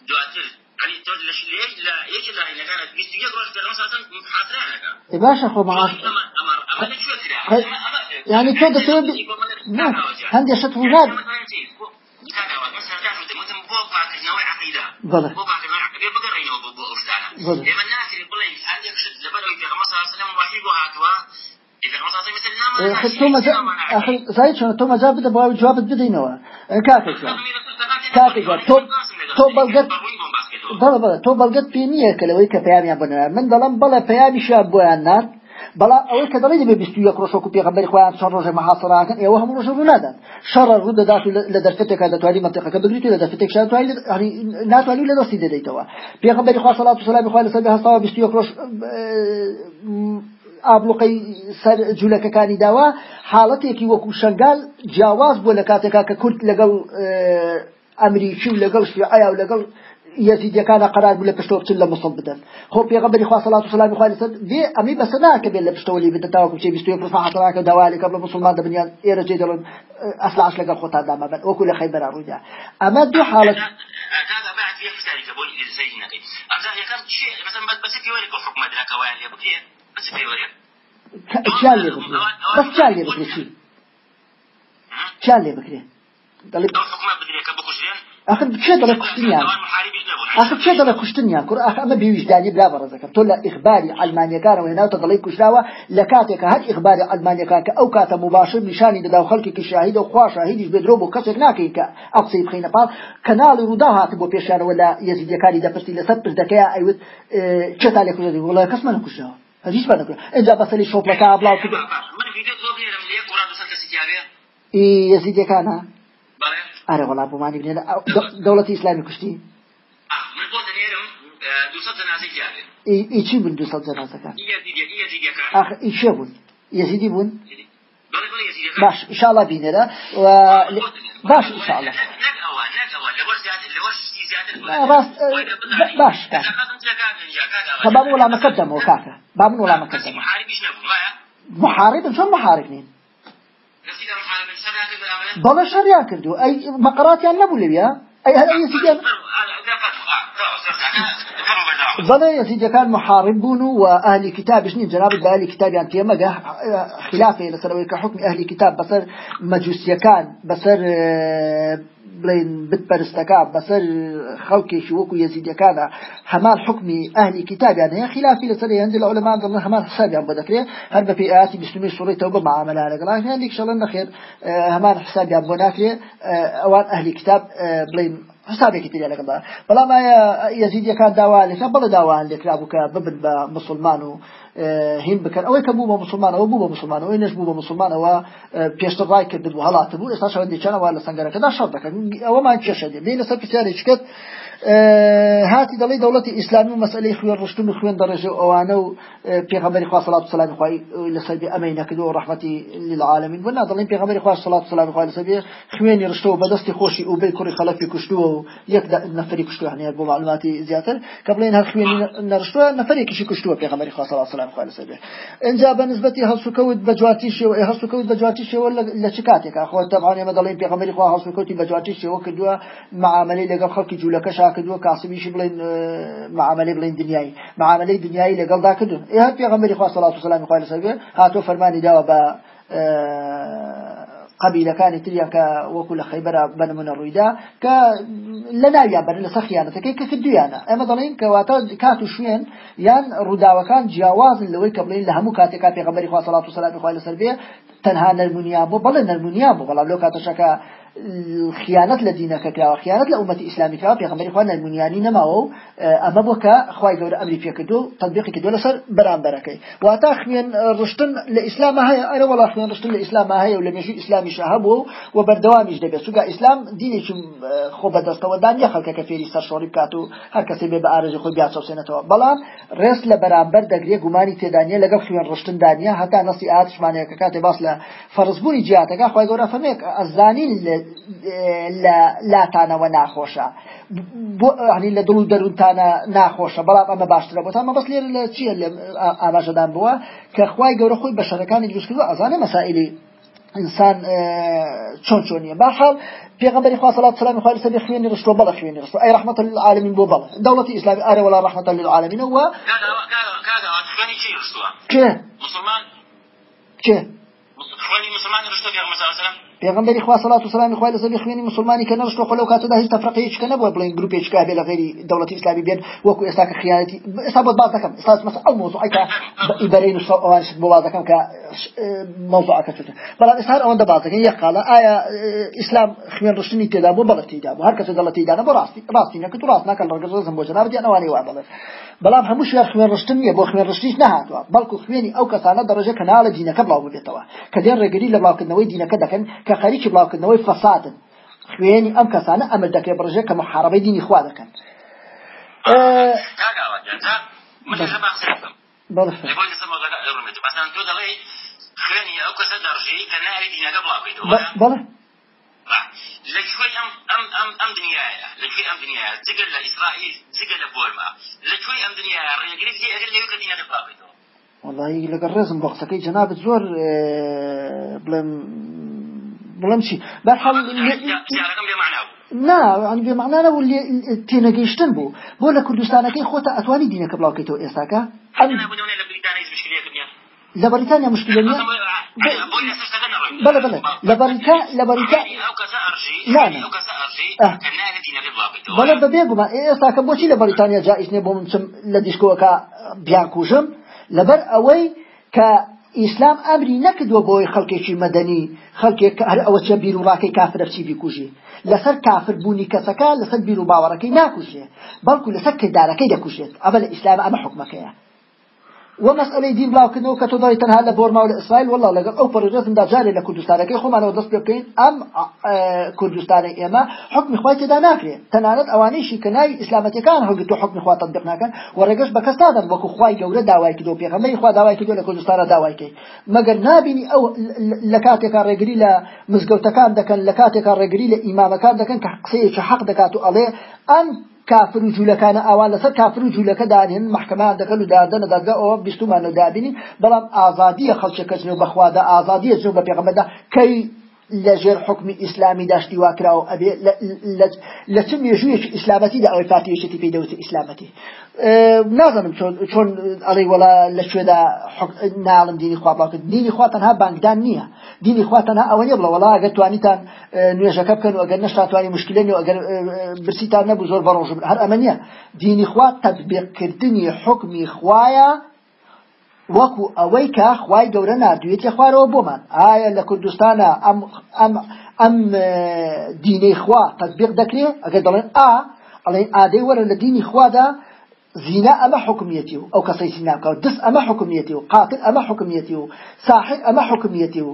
دواتر يعني تقول ليش ليش لا ليش لا هنا كانت بيستيجي روح في الرمس أصلا محاصرة هنا باشا خو معاك يعني كده تقول نعم عندي شط ولاد بلى بلى لما الناس اللي بقول عندك شط لبلو في الرمس أصلا واحد وهاتوا أخي زايد شنو تو مجاب بده جواب بدينوا كافي كافي تو تو بلغت من دەڵم بەڵە پامی شاب بۆیان نرد بەڵا ئەوەی کە دەڵی دەبێ بیست یەک ڕۆژۆک و پێغەمبەری خۆیان چەند ڕۆژە مەحاصراکەن ئێوە هەموو ڕۆژە ڕوو نادەن شەڕ ڕوو دەدات لە دەرفەتێکە دەتوانانی منطقەکە بگریت لە دەرفەتێک ناتوانانی لە دەستی دەدەیتەوە. پێغەمبەری خوا سەڵات و سەلامی خوا لەسەر هەستاوە بیست یەک ڕۆژ ئابلوقەی سەر داوا حاڵەتێکی وەکو شنگال جیاواز بووە لە کاتێکا کە کورد لەگەڵ ئەمریکی و لەگەڵ يزيد كان قرار بلا بشتو بدن هو بيغمبري خوا صلاة والسلام خوا لسد بي أمي بس أنا كبير لبشتو اللي بدن تاوكم شيء بيستوي فرصة حطراك دوالي قبل مسلمان دبنيان إيرا جيدلون أسلع لك الخطا داما بن وكل خيبر رجع أما دو حالة هذا بعد في بقول سيدنا أمزح يكم شيء مثلا بس في ورق حكم مدرك وين يبكي بس في ورق لي بكري. بس لي لي حکومە بدرێکە بکوژێن آخر بچێ دەڵێ کوشتنیان آخر بچێ دەڵێ کوشتنیان کوڕ آخر ئەمە بێویژدانی بلا بەڕێزەکەم تۆ لە ئیخباری ئەلمانیەکانەوە هێناوتە دەڵێ کوشراوە لە کاتێکە هەر ئیخباری ئەلمانیەکان کە ئەو کاتە مباشر نیشانی دەدا و خەڵکێکی شاهیدە و خوا شاهیدیش بێدرۆ بۆ کەسێک ناکەین کە ئەو قسەی بخینە پاڵ کەناڵی ڕوودا هات بۆ پێشیانەوە لە یەزیدەکانی دەپرسی لەسەر پردەکەی ئەیوت چێ تا لێ کوژێتی وڵای کەس منە کوشراوە هیچ بە نەکرد اینجا بەسەری شۆپڵەکە بڵاو کرد یەزیدەکانە ئارە وڵا بۆمانی بنێ دەوڵەتی ئیسلامی کوشتی ئیچی بوون دو سەد جەنازەکان ئیچێ بوون یەزیدی بوون باش ئیشاڵا بینێرە باش ئیشاڵە ڕاست باش با من وەڵامەکەت دەمەوە کاکە با من وەڵامەکەت دەمە محاربن چۆن محارب نین بەڵە شەریان کردو ئەی مەقەراتیان نەبوو لەویە ئەی هەر ئەیسیدیان بەڵێ یەزیدەکان محارب بوون و ئەهلی کتابش نین جنابت بە ئەهلی کتابیان تێمەگە خلافی لەسەرەوەی کە حکمی ئەهلی کتاب بەسەر مەجوسیەکان بەسەر بڵین بتپەرستەکە بەسەر خەڵکێکی وەکو یەزیدەکانە هەمان حکمی ئەهلی کتابیان هەیە خلافی لەسەر هەندی لە عولەمان دڵن هەمان حسابیان بۆ دەکرێت هەر بە پێی ئاتی بیستمی سوڕێتەوە بە معاملە لەگەڵان هەندێک شەڵەن نەخێر هەمان حسابیان بۆ ناکرێت ئەوان ئەهلی کتاب بڵین حسابێکی تریە لەگەڵدا بەڵام یەزیدیەکان داوا لەکە بەڵە داوان لێکرا بووکە ببن بە مسلمان و هین بکەن. ئەوەی کە بوو بە مسلمانەوە بوو بە مسلمانەوەی نش بوو بە مسلمانەوە پێشتر ڕای کرد بوو هەڵات بوو. ئێستا شەوە دیچانەوە لە سنگەرەکەدا شەڕ دەکەن. ئەوەمان کێشە دێ. لەسەر پرسیارێک کرد هاتی دەڵی دەوڵەتی ئیسلامی و مەسئلەی خوێن ڕشتن و خوێن دەڕێژە ئەوانە و پێغەمبەری خوا صلات و سلام خوای لەسەر ئەمەی نەکردو و ڕحمەتی للعالمین. بنا دەڵین پێغەمبەری خوا صلات و سلام خوای لەسەر خوێنی ڕشتەوە بەدەستی خۆشی بێ کوڕی خەلەفی کوشتووە و یەک نەفری کوشتووە هەنیار بۆ معلوماتی زیاتر. کە بڵێن هەر خوێنی نەڕشتووە نەفرێکیشی کوشتووە پێغەمبەری خوا صلات و سلام خوای لەسەر اینجا بە نسبەتی هەڵسوکەوت بە جواتیشەوە هەڵسوکەوت بە جواتیشەوە لە چ کاتێکا؟ خۆ تەبعان ئێمە دەڵێن پێغەمبەری خوا هەڵسوکەوتی بە جواتیشەوە کردووە معاملەی لەگەڵ خەڵکی جوولەکەشا کردووە کاسبیش چی بڵین معاملەی بڵین دنیایی معاملەی دنیایی لەگەڵدا کردن ئێ هەر پێغەمبەری خوا صلی الله علیه و سلم خوای لەسەر هاتۆ فەرمانی داوە بە قبیلەکانی تریان کە وەکو لە خەیبەرە بنمونە ڕوویدا کە لە ناویان بەر لە سەخیانەتەکەی کە کردویانە. ئەمە دەڵێن کەواتە کات و شوێن یان ڕووداوەکان جیاوازن لەوەی کە بڵین لە هەموو کاتێکا پێغەمبەری خوا صلی الله علیه و سلم خوای لەسەر بێ تەنها نەرمونیا بۆ بەڵێ نەرمونیا بۆ بەڵام لەو کاتەشەکە خیانەت لە دینەکە کراوە خیانەت لە ئومەتی ئیسلامی کراوە پێغمبەری خوا نەرمونیانی نەماوە و ئەمە بۆ کە خوای گەورە ئەمری پێکردو تطبیقی کردو لەسەر بەرامبەرەکەی. واتا خوێن ڕشتن لە ئیسلامە هەیە ئەرە وڵا خوێن ڕشتن لە ئیسلامە هەیە و لە مێژوی ئیسلامی شەهەبوو و بەردەوامیش دەبێت. سوگا ئیسلام دینێکی خۆ بەدەستەوە دانیە خەڵکەکە فێری سەر شۆڕی بکات و هەر کەسێ بێ بە ئارەژی خۆی بیاچەوسێنێتەوە بەڵام ڕێست لە بەرامبەر دەگرێ گومانی تێدانیە لەگەڵ خوێن ڕشتن دانیە هەتا نەسی ئاتشمانەیە کە کاتێ باس لە فەرزبوونی جیاتەکە خۆی گەورە فەرمێک ئەزانین لاتانەوە ناخۆشە. ینی لە دڵ و دەروونتانە ناخۆشە. بەڵام ئەمە باشترە بۆتان مە بەس لێر لە چیە لە ئاماژەدان بووە کە خی گەورە خۆی بە شەرەکانی دروستکردو ئەزانە مەسائلی انسان چۆن چۆنیە. باشحال پیغمبر خوا صلوات والسلام خالص سبي خويني رسول الله خويني رسول اي رحمه للعالمين بو بلا دوله اسلام اره ولا رحمه للعالمين هو كذا كذا كذا خويني شي رسول كه مسلمان؟ كه خويني مسلمان رسول الله صلى الله عليه وسلم پێغمبەری خوا سەڵات و سلامی خوای لەسەر خوێنی مسلمانی کە نەڕشتۆ خۆلەو کاتەدا هیچ تەفرقەیەک کە نەبووە بڵین گروپێکا بێ لە غێری دەوڵەتی ئیسلامی بێن وەکو ئێستا کە خیانەتی ئێستا بۆ باز دەکەم ئێستا مەسە ئەو مۆزوعی کە ئیبەرین و ئەوان بۆ باز دەکەم کە مۆزوعەکە چوتە بەڵام ئێستا ئەوەندە باز دەکەن یەک قاڵە ئایا ئیسلام خوێن ڕشتنی تێدا بۆ بەڵەتی تێدا بوو هەر کەسە دەڵەتی دانا بۆ ڕاستی ڕاستی نەکرد و ڕاست ناکەن ڕگەزم بۆ جناب دیانەوانی وا بڵێ. بەڵام هەموو شوێن خوێن ڕشتن نیە بۆ خوێن ڕشتیش نهاتوە بەڵکو خوێنی ئەو کەسانە دەڕژە کەناڵە دینەکە بڵاو بێتەوە. کە دێن ڕێگەری لە بڵاوکردنەوەی دینەکە دەکەن کە خەریکی بڵاوکردنەوەی فەسادن خوێنی ئەم کەسانە ئەمر دەکەی بڕژێ کە محاربەی دینی خوا دەکەن. بڵاوکەیتەوە بەڵێ لەکوێ ئەم ئەم ئەم ئەم دنیاە لەکوێ ئەم دنیاە جگە لە ئیسرائیل جگە لە بۆرما لەکوێ ئەم دنیاە ڕێگری ئەگەر لەوێ کە دینەکە بڵاوکەیتەوە والله لەگەڵ ڕێزم بە قسەکەی جەنابەت زۆر بڵێم بڵم چی بەرحەڵ نا ینی بێمەعنا نەبوو تێنەگەیشتن بوو بۆ لە کوردستانەکەی خۆتە ئەتوانی دینەکە بڵاوکەیتەوە ئێستاکە؟ لە بەریتانیا مشکلە نیە. بلا بلا لبريتا لبريتا لا لا. بلا ببيگو ما ئێستا کە بۆچی لە بەریتانیا نیە؟ بۆ من چم لە دیسکۆەکە بیان کوژم لەبەر ئەوەی کە ئیسلام ئەمری نەکردووە بۆی خەڵکێکی مەدەنی. خەڵکێک هەر ئەوە چە بیر و ڕاکەی کافرە بچی بیکوژی؟ لەسەر کافر بوونی کەسەکە لەسەر بیر و باوەڕەکەی ناکوژێ بەڵکو لەسەر کردارەکەی دەکوژێت ئەمە لە ئیسلام ئەمە حکمەکەیە ومسألة دين بلاو كنو كتضاي تنها لبورما ولا إسرائيل. والله لقى أو بروجات دا جاري لكردستان. كي خو أنا ودست بكين أم كردستان إما حكم إخواتي دا ناكري. تنانت أواني شي كناي إسلامتي كان هو قلتو حكم إخوات تطبقنا كان ورقش بكستادا وكو خواي جورة داواي كدو. بيغا مي إخوات داواي كدو لكردستان داواي كي. مگر نابيني أو لكاتي كان رجلي لا مزقوتكان دكان لكاتي كان رجلي لا إمامكان دكان كحقسي حق دكاتو عليه أم کافر و جوولەکانە ئاوان لەسەر کافر و جوولەکە دانێن محکەمان دەکەن و دادەنە دەگە ئەوە بیستومانە دابینی بەڵام ئازادیە خەڵکە کەچنەوە بەخوادا ئازادیە زۆر بە پێغەمەدا کەی لەژێر حکمی ئیسلامی داشتی واکراوە. ئەبێ لە چ مێژوویەکی ئیسلامەتی دا ئەوەی فاتیشتی پێی دەوت ئیسلامەتی. نازانم چۆن ئەڵێ وەڵا لە شوێدا ناڵم دینی خوا باکرد. دینی خوا تەنها بانکدان نییە. دینی خوا تەنها ئەوە نیە بڵە وەڵا ئەگەر توانیتان نوێژەکە بکەن و ئەگەر نەشتاتوانی مشکلێنی و ئەگەر برسیتان نەبوو زۆر بەڕۆژ هەر ئەمە نییە. دینی خوا تەطبیقکردنی حکمی خوایە وەکو ئەوەی کە خوای گەورە نردوێتی خوارەوە بۆمان. ئایا لە کوردستانە ئەم ئەم دینەی خوا تەطبیق دەکرێت ئەگەر دەڵێن ئا ئەڵێن ئادەی وەرە لە دینی خوادا زینا ئەمە حکومیەتی و. ئەو کەسەی سیناکە و دەست ئەمە حکومیەتی و. قاتل ئەمە حکومیەتی و. ساحر ئەمە حکومیەتی و.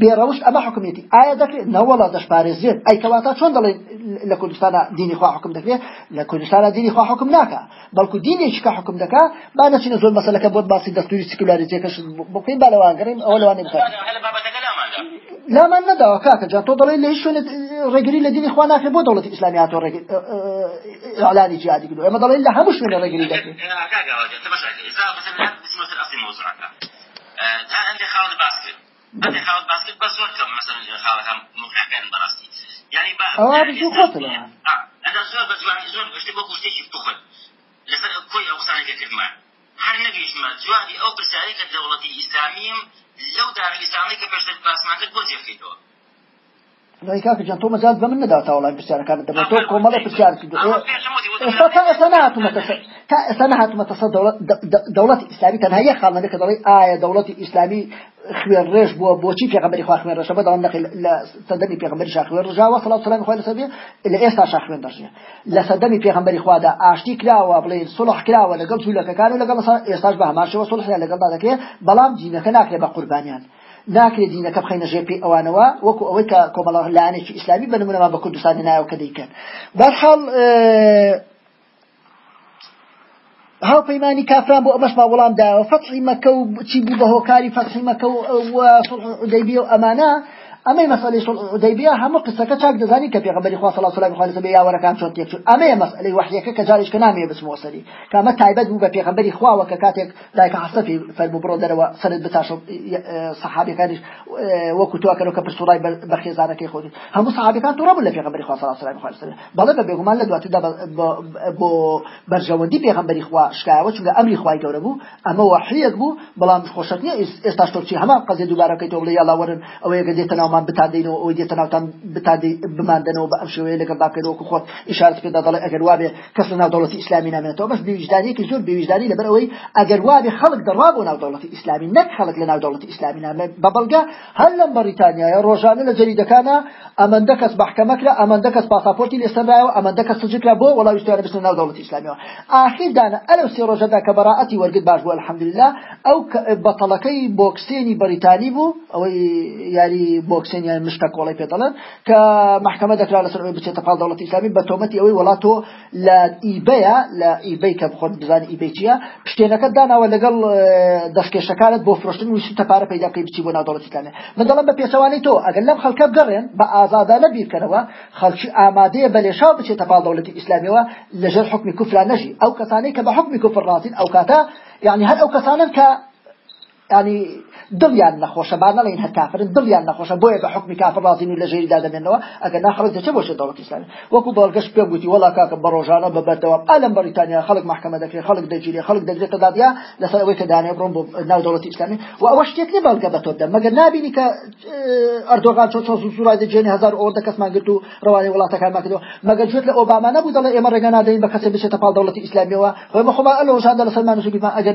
بێڕەوش ئەمە حکومێتی ئایا دەکرێت نەوەڵا دەشپارێزێت ئەی کەواتە چۆن دەڵێن لە کوردستانە دینی خوا حکم دەکرێت؟ لە کوردستانە دینی خوا حکم ناکە بەڵکو دینێکی کە حکم دەکا با نەچینە زۆر مەسەلەکە بۆت باسی دەستوری سکولارێتێکەش بکەین بالەوانگەڕین ئەوە لەوانێ بکات لامان نەداوە کاکە جان تۆ دەڵێ لە شوێنە ڕێگری لە دینی خوا ناکرێت بۆ دەوڵەتی ئیسلامی هاتۆ ئەعلانی جیادی کردو ئێمە دەڵێن لە هەموو شوێنە ڕێگری دەکرێت. تا عندي خاوت باسكت. عندي خاوت باسكت بس زور كم مثلا خاوت هم مخحكان براستي يعني با آه بزو قتل آه أنا زور بس يعني زور قشتي بو قشتي كيف تخل لسر كوي أو ساني كتب ما هر نبيش ما جوادي أو برسالي كدولة اسلاميم لو دار الاسلامي كبرسل باسمانك بوزيف كيدو لای کاکە جان تۆ مەجاز بە من نەدا تاوڵای پرسیارەکان دەبێت تۆ کۆمەڵە پرسیار ئێستا تا ئێستا نهاتومەتە تا ئێستا نهاتومەتە سەر دەوڵەتی ئیسلامی تەنها یە خاڵنەکە دەڵێ ئایا دەوڵەتی ئیسلامی خوێن ڕێژ بووە بۆچی پێغەمبەری خوا خوێن ڕێژە بەدەڵام نەقی لە سەدەمی پێغەمبەری شا خوێن ڕژاوە سەڵات سەلامی خوای لەسەر بێ لە ئێستا شا خوێن دەژێ لە سەدەمی پێغەمبەری خوادا ئاشتی کراوە بڵێ سڵح کراوە لەگەڵ جوولەکەکان و لەگەڵ ئێستاش بە هەماشەوە سڵحیا لەگەڵدا دەکرێت بەڵام جینەکە ناکرێت بە قوربانیان ناکرێت دینەکە بخینە ژێپی ئەوانەوە وەکو ئەوەی کە کۆمەڵە لایەنێکی ئیسلامی بنمونەوە بە کوردستانی نایەوە کە دەیکەن بەرحاڵ هاو پەیمانی کافران بۆ ئەمەش ما وەڵام داوە. فەتحی مەکە و چی بوو بە هۆکاری فەتحی مەکە و عودەیبی و ئەمانە ئەمەی مەسئلەی حودەیبیە هەموو قسەکە چاک دەزانی کە پێغەمبەری خوا صلی الله علیه و سلم یاوەرەکان چۆن تێک چوون ئەمەیە مەسئلەی وحیەکە کە جارێک کە نامێ بسمەوە سەری کامە تایبەت بوو بە پێغەمبەری خواوە کە کاتێک دایکە حەسەفی فەرمو بڕۆ دەرەوە سەرت بتاشە سەحابەکانیش وەکو تۆکەرەوە کە پرسوڕای بە خێزانەکەی خۆی هەموو سەحابەکان تووڕە بوون لە پێغەمبەری خوا صلی الله علیه و سلم بەڵێ بە بێگومان لە دواتردا بۆ بەرژەوەندی پێغەمبەری خوا شکایەوە چونکە ئەمری خوای گەورە بوو ئەمە وحیەک بوو بەڵام خۆشەت نییە ئێستا شتۆچی هەمان قەزێ دووبارەکەی تۆ بڵێ یاڵا وەرن ئەوەیە گە بتادەینەوە ئەوەی دێتە ناوتان بتادەی بماندنەوە بە ئەم شێوەیە لەگەڵ باکەرەوەکو خۆت ئشارت پێدا دەڵێ ئەگەر وابێ کەس لە ناو دەوڵەتی ئیسلامی نامێنێتەوە بەس بێویژدانیەکی زۆر بێویژدانی لەبەر ئەوەی ئەگەر وابێ خەڵک دەڕوا بۆ ناو دەوڵەتی ئیسلامی نەک خەڵک لە ناو دەوڵەتی ئیسلامی نامێ بە بەڵگە هەر لەم بەریتانیایە ڕۆژانە لە جەریدەکانە ئەمەندە کەس بەحکەمەکرا ئەمەندە کەس پاساپۆرتی لێسەرایەوە ئەمەندە کەس سجکرا بۆ وڵاویشتوانە بچن ناو دەوڵەتی ئیسلامیەوە ئاخیر دانە ئەلەو سێ ڕۆژەدا کە بەڕاعەتی وەرگت باش بوو الحەمدلله ئەو بەتەڵەکەی بۆکسێنی بەریتانی بوو ئەوەی یاری بۆکسێنی مشتە کۆڵی پێدەڵێن کە محکمە دەکرا لەسەر ئەوی بچێتە پاڵ دەوڵەتی ئیسلامی بە تۆمەتی ئەوەی وڵات تۆ لە ئیبەیە لە ئیبەی کە بخۆت بزانانی ئیبەی چیە پشتێنەکە داناوە لەگەڵ دەستکێشەکانت بۆ فرۆشتن ویستی تەپارە پیدا بکەی بچی بۆ ناو دەوڵەتی ئیسلامی. من دەڵم بە پێچەوانی تۆ ئەگەر لەم خەڵکە بگەڕێن بە ئازادانە بیرکەنەوە خەڵکی ئامادەیە بە لێشاو بچێتە پاڵ دەوڵەتی ئیسلامیەوە لەژێر حکمی کوفران نەژی. ئەو کەسانەی کە بە حکمی کوفر ڕاتین ئەو کاتە یعنی هەر ئەو کەسانن کە ینی دڵیان نەخۆشە با نەڵین هەر کافرن دڵیان نەخۆشە بۆیە بە حکمی کافر ڕازین و لە ژێریدا دەمێنەوە ئەگەر ناخەڵک دەچێت بۆ دەوڵەتی ئیسلامی وەکو بەڵگەش پێ گوتی وڵا کاکە بە ڕۆژانە بە بەردەوام ئالم بەریتانیا خەڵک محکمە دەکرێت خەڵک دەگیری خەڵک دەگرێتە دادیا لەسەر ئەوەی کە دانێ ناو و ئەوە شتێک لێ بەڵگە بە مەگەر نبینی کە ئەردۆغان چۆ چۆ سوورای دەجێنی هزار ئەوەندە کەسمان گرت و ڕوانی وڵاتەکانمان کردەوە. مەگەر جوێت لە ئۆباما نەبوو دەڵێ ئێمە ڕێگە نادەین بە کەسێک بچێتە پاڵ دەوڵەتی ئیسلامیەوە. خۆی بەخۆما ئەلۆژان لە سلمان سوگیمان ئەگەر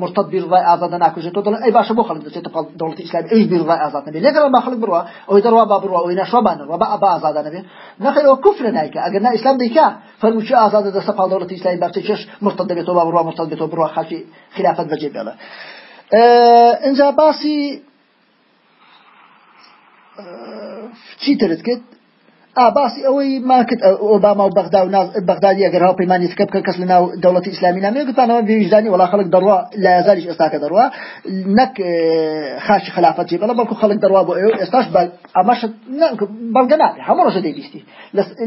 مرتد بیرڕای ئازادە ناکوژێت دڵ ئەی باشە بۆ خەڵک دەچێتە دەوڵەتی ئیسلامی ئەوی بیرڕای ئازاد نبێت لەگەڵ با خەڵک بڕوە ئەوی دەڕوا با بڕوە ئەوی نەشۆبانە ڕوا با ئازادە نبێت نەخێر ئەوە کوفر نایکە ئەگەر نا ئیسلام دەیکا فەرموچی ئازادە دەستە پاڵ دەوڵەتی ئیسلامی بەرچە چێش مرتد دەبێتەوە با بڕوا مرتد بێتەوە بڕوا خەڵکی خلافەت بەجێ بێڵە اینجا باسی چی ترت ئاباسی ئەوەی ماکرد ئۆباما و بەغدا و بەغدادی ئەگەر هاو پەیمانی تکە بکە کەس لە ناو دەوڵەتی ئیسلامی نامێ گوتانەوە بێژدانی وڵا خەڵک دەڕوا لە یازاریش ئێستاکە دەڕوا نەک خاشی خلافەت جێ بەڵە بەڵکو خەڵک دەڕوا بۆ ئێوە ئێستاش ئەمەش بەڵگە نابێ هەموو ڕۆژە دەیویستی.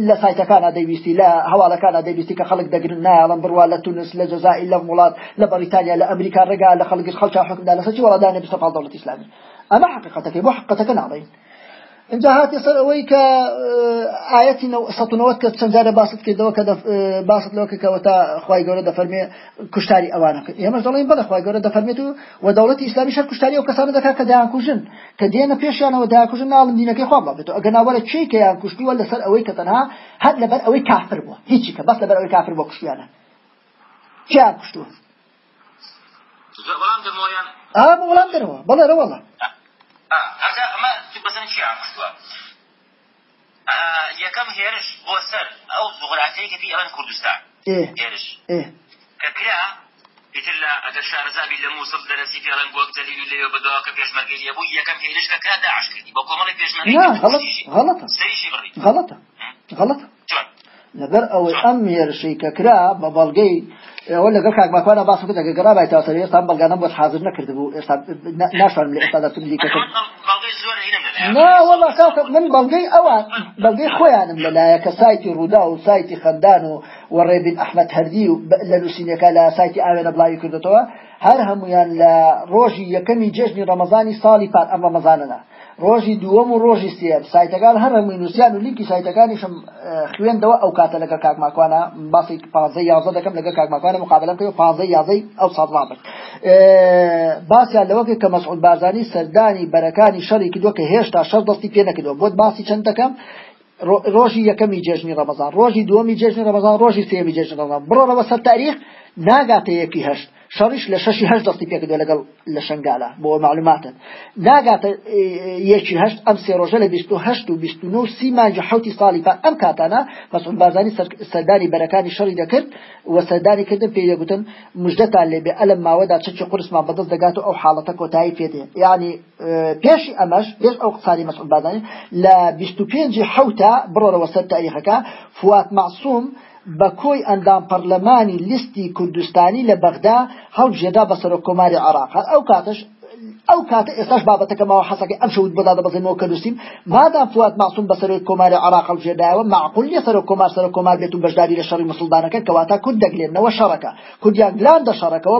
لە سایتەکانە دەیویستی لە هەواڵەکانە دەیویستی کە خەڵک دەگرن نایڵم بڕوا لە تونس لە جەزایی لە وڵات لە بەریتانیا لە ئەمریکا ڕێگا لە خەڵکش خەڵکا حکمدا لەسەر وڵادانێ بستە پاڵ دەوڵەتی ئیسلامی. ئەمە حقیقەتەکەی بۆ حقەتەکە ناڵین. اینجا هاتی سەر ئەوەی کە ئاەتی سەنەوەت کە چەند جارە باست کردەوە کە باست لەوە کەەوە تا خی گەورە دەفەرمێ کوشتاری ئەوانە ئێمە دەڵین بەڵە خی گەورە دەفەرمێت و و دەوڵەتی ئیسلامی شەر کوشتاری ئەو کەسانە دەکات کە دایانکوژن کە دێنە پێشیانەوە داکوژن ناڵم دینەکەی خوا بڵێت ئەگە ناوەرە چی کە یان کوشتیوە لەسەر ئەوەی کە تەنها هەر لەبەر ئەوەی کافر بووە هیچی کە بەس لەبەر ئەوەی کافر بۆ کوشتیانە چیان کوشتووە ئا وەڵام دەرەوە بەڵێ ڕەوەڵە چیان کوشتووە یەکەم هێرش بۆ سەر ئەو جوغرافیەیەکی پێی ئەوەن کوردستان. هێرش. کە کرا ئیتر لە ئەگەر شارەزابی لە مووسڵ دەرەسی پێڵەن گۆک جەلیل و لێوە بەدەوە کە پێشمەرگەریە بوو یەکەم هێرش کە کرا داعش کردی. بە کۆمەڵی پێشمەرگەری غەڵەتە غەڵەتە غەڵەتە لەبەر ئەوەی ئەم هێرشەی کە کرا بە بەڵگەی ئەوە لەگەڵ کاکماکوانە باس کرد ئەگە گەرا بایتەوە سەر ئێستا بەڵگانە بۆ حاضر نەکرد بوو. ئێستا ناشوانم لە ئێستا دەتون لیکەکە ناوەڵا کاکە من بەڵگەی ئەوان بەڵگەی خۆیانم لەلایە کە سایتی ڕوودا و سایتی خەندان و وەڕێبین ئەحمەد هەردی و لە نووسینەکە لە سایتی ئاوێنە بڵاوی کردێتەوە هەر هەمویان لە ڕۆژی یەکەمی جێژنی ڕەمەزانی ساڵی پار ئەم ڕەمەزانەنا ڕۆژی دووەم و ڕۆژی سێم. سایتەکان هەر هەمووی نووسیان و لینکی سایتەکانیشم خوێندەوە ئەو کاتە لەگە کاکماکوانە باسی پازە یازە دەکەم لەگە کاکماکوانە مقابلم کرد پازە یازەی ئەو ساڵ بن باسییان لەوەکە کە مەسعود بارزانانی سەردانی بەرەکانی شەڕی کردووە کە هێشتا شەر دەستی پێ نەکردەوە. بۆ باسی چەند دەکەم؟ ڕۆژی یەکەمی جێژنی ڕەمەزان. ڕۆژی دووەمی جێژنی ڕەمەزان ڕۆژی سێمی جێژنی ڕەمەزان. بڕۆەوە سەر تاریخ ناگاتە یەکی هەشت. شەڕیش لە شەشی هەشت دەستی پێکردو لەگەڵ لە شنگالە بۆ معلوماتن ناگاتە یەکی هەشت ئەم سێ ڕۆژە لە بیست و هەشت و بیست و نۆ سی مانجە حوتی ساڵی پان ئەم کاتانە مەسعود بازانی سەردانی بەرەکانی شەڕی دەکرد و سەردانی کردن پێ دەگوتن مژدەتان لێبێ ئەلم ماوەدا چچی قورسمان بەدەست دەگات و ئەو حاڵەتە کۆتایی پێدێ یعنی پێشی ئەمەش پێش ئەو قسانی مەسعود بازانی لە بیست و پێنجی حوتا بڕۆرەوە سەر تاریخەکە فوات معصوم بە کۆی ئەندام پەرلەمانی لیستی کوردستانی لە بەغدا هەڵبژێدا بە سەر کۆماری عراق ئەو کاتش ئەو کاتە ئێستاش بابەتەکەمەوە حەسەکە ئەم شەوت بەدا دەبەزێنەوە کە دووسیم مادام فوات ماسوم بەسەر کۆماری عراق هەڵبژێدایەوە معقول نیە سەر کۆمار سەر کۆمار بێت و بەشداری لە شەڕی مسلمانەکە کەواتە کورد دەگلێنەوە شەڕەکە کوردیان گلان دە شەڕەکەەوە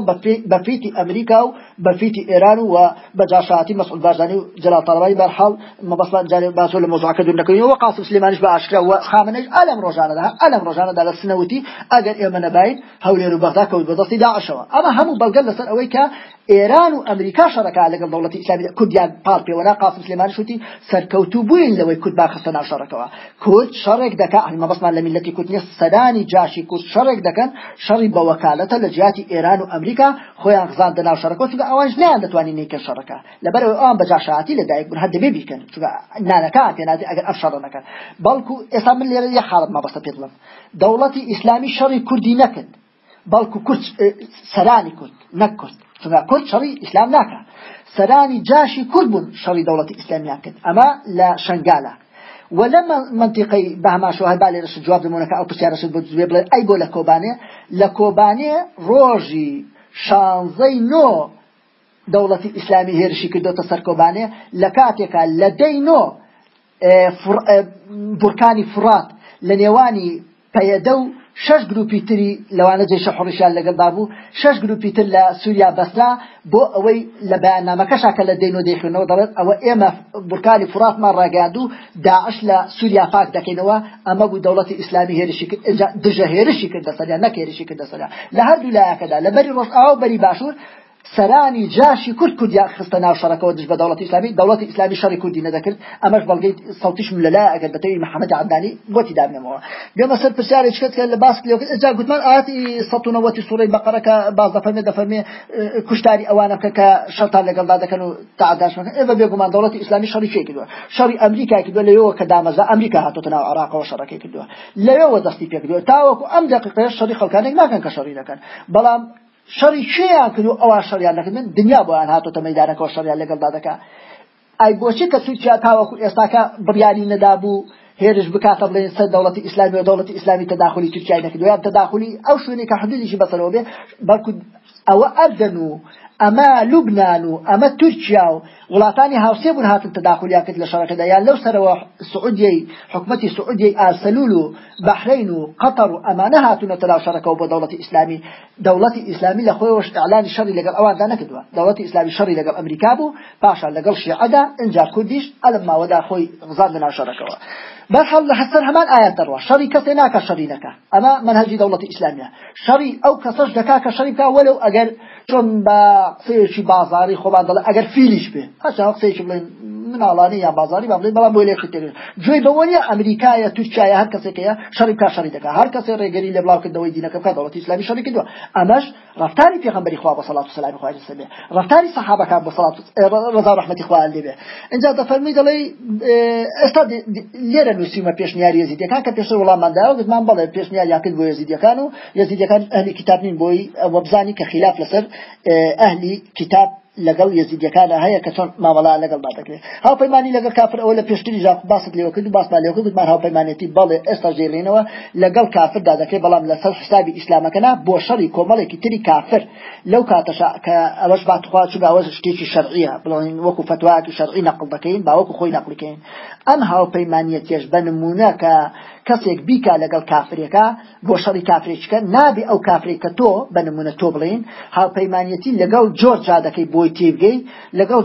بەفیتی ئەمریکا و بەفیتی ئێران و بەجاشاتی مەسعود بارزانی و جلال طلبای بەرحاڵ مەبەسڵان جارێ باسۆ لە مۆزوعەکە دوور نەکەوینەوە قاسم سلێمانش بە ئاشکرا و خامنەش ئەلەم ڕۆژانەدا ئەلەم ڕۆژانەدا لە سنەوتی ئەگەر ئێمە نەبین هەولێر و بەغدا کەوت بەدەستی داعشەوە ئەمە هەموو بەڵگەل لەسەر ئەوەی کە ئێران و ئەمریکا شەڕەکە لەگەڵ دەوڵەتی ئیسلامی کوردیان پاڵ پێوەنا قاسم سلێمان شوتی سەرکەوتوو بووین لەوەی کورد باخستە ناو شەڕەکەەوە کورد شەڕێک دەکا ئەمە بەسمان لە میلەتی کورد نیە سەدانی جاشی کورد شەڕێک دەکەن. شەڕی بە وەکالەتە لە جیاتی ئێران و ئەمریکا خۆیان غزان دە ناو شەڕەکە چونکە ئەوانش نیان دەتوانین نیکە شەڕەکە. لەبەر ئەوان بە جاشاتی لە دایک بوون هەر دەبێ بیکەن چونکە نانەکە پێناتی ئەگەر ئەف شەڕە نەکەن. بەڵکو ئێستا من لێرە یە حاڵت مابەستە پێ بڵم. دەوڵەتی ئیسلامی شەڕی کوردی نەکرد بەڵکو کورد سەرانی کورد نەک کورد. چونکە کورد شەڕی ئیسلام ناکە سەرانی جاشی کورد بوون شەڕی دەوڵەتی ئیسلامیان کرد ئەمە لە شنگالە ولما منطقي بهما شو هالبالي رش جواب دمونك أو بسيارة شد بوزوية بلا أي بولا كوباني. لكوباني روجي شانزي نو دولة إسلامي هيرشي كدو تسر كوباني. لكاتيكا لدي نو فر... بركاني فرات. لنيواني پەیەدە شش گروپی تری لەوانە جێش حڕیشان لەگەڵدا بوو شش گروپی تر لە سووریا بەسرا بۆ ئەوەی لە بەیاننامەکەشا کە لە دەین و دەیخێنەوە دەڵێت ئەوە ئێمە بورکانی فراتمان ڕاگەاند و داعش لە سووریا پاک دەکەینەوە ئەمە بوو دەوڵەتی ئیسلامی هێرشی دژە هێرشی کردە سەریا نەکێرشی کردە سەریا لە هەردوو لایەکەدا لە بەری ڕۆژ ئاو بەری باشوور سەرانی جاشی کورد کوردیا خستە ناو شەڕەکەەوە دژ بە دەوڵەتی ئسلامی دەوڵەتی ئسلامی شەڕی کوردی نەدەکرد. ئەمەش بەڵگەی سەوتیشم لەلا ئەگەر بەتەوی محەممەد عبدانی بۆتی دابنەوە بێمە سەر پرسیارێک کرد کە لە باس جا گوتمان ئاتی سەوتی سوڕی بەقەرەکە باز دەفەرمێ دەفەرمێ کوشتاری ئەوانە بکە کە شەتان لەگەڵدا دەکەن و تعداشمەکە ئێوە بێگومان دەوڵەتی ئسلامی شەڕی چێ کردووە؟ شەڕی ئەمریکای کردووە لەوە کە دامەزە ئەمریکا هاتوتە ناو عراقەوە شەڕەکەی کردووە. لەوە دەستی پێ کردووە. تاوەکو ئەم دقیقەیە شەڕی خەڵکانێک ناکەن کە شەڕی دەکەن. بەڵام شەڕی چیان کرد و ئەوە شەریان دەکردن دنیا بۆیان هاتۆتە مەدانەکەەوە شەریان لەگەڵدا دەکات ئای بۆچی کە سوچیا تاوەکو ئێستاکە بڕیانی نەدابوو هێرش بکاتە بڵێن سەر دەوڵەتی ئیسلامی و دەوڵەتی ئیسلامی تداخلی تورکیای نەکرد. یان تداخلی ئەو شوێنی کە حدودیشی بەسەرەوە بێ بەڵکو ئەوە ئەردەن و ئەمە لوبناان و ئەمە تورکیا و وڵاتانی هاوسێ بوون هاتن تداخلیا کرد لە شەڕەکەدا یان لەو سەرەوە سعودی حکومەتی سعودی ئاسەلول و بەحرین و قەتەر و ئەمانە هاتوونە تەدا شەڕەکەەوە بۆ دەوڵەتی ئیسلامی دەوڵەتی ئیسلامی لە خۆیەوەش ئەعلانی شەڕی لەگەڵ ئەواندا نەکردووە. دەوڵەتی ئیسلامی شەڕی لەگەڵ ئەمریکا بوو پاشا لەگەڵ شیعەدا ئەنجار کوردیش ئەلم ماوەدا خۆی غزان لەناو شەڕەکەەوە بەرحەڵ لە حەسەر هەمان ئاەت دەڕوە شەڕی کەسێ ناکە شەڕی نەکە ئەمە منهجی دەوڵەتی ئیسلامیە. شەڕی ئەو کەسەش دەکا کە شەڕی بکا چون با سێشی بازاری خوب اندال اگر فیلیش بێ هەچ وقت سێکی بلین مناڵانی یا بازاری با بڵێ بەڵام بۆ لێ خێن گوێی بەوەنیە ئەمریکایە تورکایە هەر کەسێکەیە شەڕی کا شەڕی دەکە هەر کەسێ ڕێگەری لە بڵاوکردەوەی دینەکە بکات دەوڵەتی ئیسلامی شەڕی کردووە ئەمەش ڕفتاری پێغەمبەری خوا بە سەڵات و سەلامی خوای لەسەر ڕفتاری سەحابەکان بە سەڵات ڕزا ڕحمەتی خوا لێبێ اینجا دەفەرمی دەڵێ ئێستا لێرە نووسیمە پێشنیاری یزیدەکان کە پێشتر وڵاممانداوە گوتمان بڵێ پێشنیار یاکرد بۆ یزیدەکان و یزیدەکان ئەهلی کتاب نین بۆی وەبزانی کە خلاف لەسەر ئەهلی کتاب لەگەڵ یزیدەکانە هەیە کە چۆن مامەڵا لەگەڵ دەکرێت هاوپەیمانی لەگەڵ کافر ئەوە لە پێشتری ژاق باست لێوە کرد باس لێوە گوتمان هاوپەیمانێتی بەڵێ ئێستا ژێڕینەوە لەگەڵ کافردا دەکرێت بەڵام لەسەر حسابی ئیسلامەکەنا بۆ شەڕی کۆمەڵێکی تری کافر. لەو کاتەشا کە ئەوەش باتخوا چوو ئەوە شتێکی شەرعیە بڵین وەکو فتواکی شەرعی نەقل دەکەین باوەکو خۆی نەقلکەین ئەم هاوپەیمانیەتێش بە نمونە کە کەسێک بیکا لەگەڵ کافرێکە بۆ شەڕی کافرێککە نابێ ئەو کافرێک کە تۆ بە نمونە تۆ بڵین. هاوپەیمانەتی لەگەڵ جۆرجا دەکەی بۆی تێبگەی لەگەڵ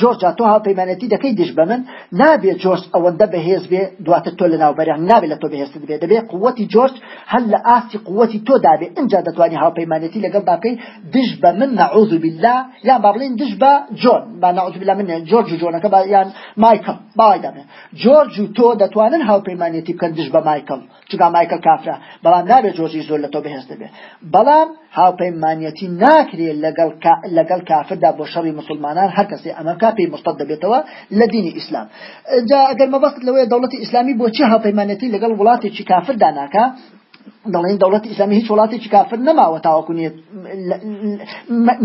جۆرجا تۆ هاوپەیمانەتی دەکەی دش بە من نابێت جۆرج ئەوەندە بەهێز بێ دواتر تۆ لە ناوبەریان نابێت لە تۆ بەهێست بێ. دەبێ قوتی جۆرج هەل لە ئاستی قوتی تۆ دابێ. اینجا دەتوانانی هاوپەیمانەتی لەگەڵ باکەی دش بە من نعوذ بالله. یا با بڵین دش بە جۆن با نعوذ بالله من جۆرج جۆنەکە با یان مایکل باوای دەمێ جۆرج و تۆ دەتوانن هاوپەیمانەتی بکەن دش بە مایکل. چگا مایکل کافرە؟ بەڵام نابێت جۆرجی زۆر لە تۆ بەهێست بێ بەڵام هاوپەیمانەتی ناکرێت لەگەڵ کافردا بۆ شەڕی مسلمانان هەر کەسێ ئەمەکە پێی مستەد دەبێتەوە لە دینی ئیسلام. جا ئەگەر مەبەست لەوەیە دەوڵەتی ئیسلامی بۆچی هاوپەیمانەتی لەگەڵ وڵاتێکی کافردا ناکە دەڵێن دەوڵەتی ئیسلامی هیچ وڵاتێکی کافر نەماوە تاواکوونێت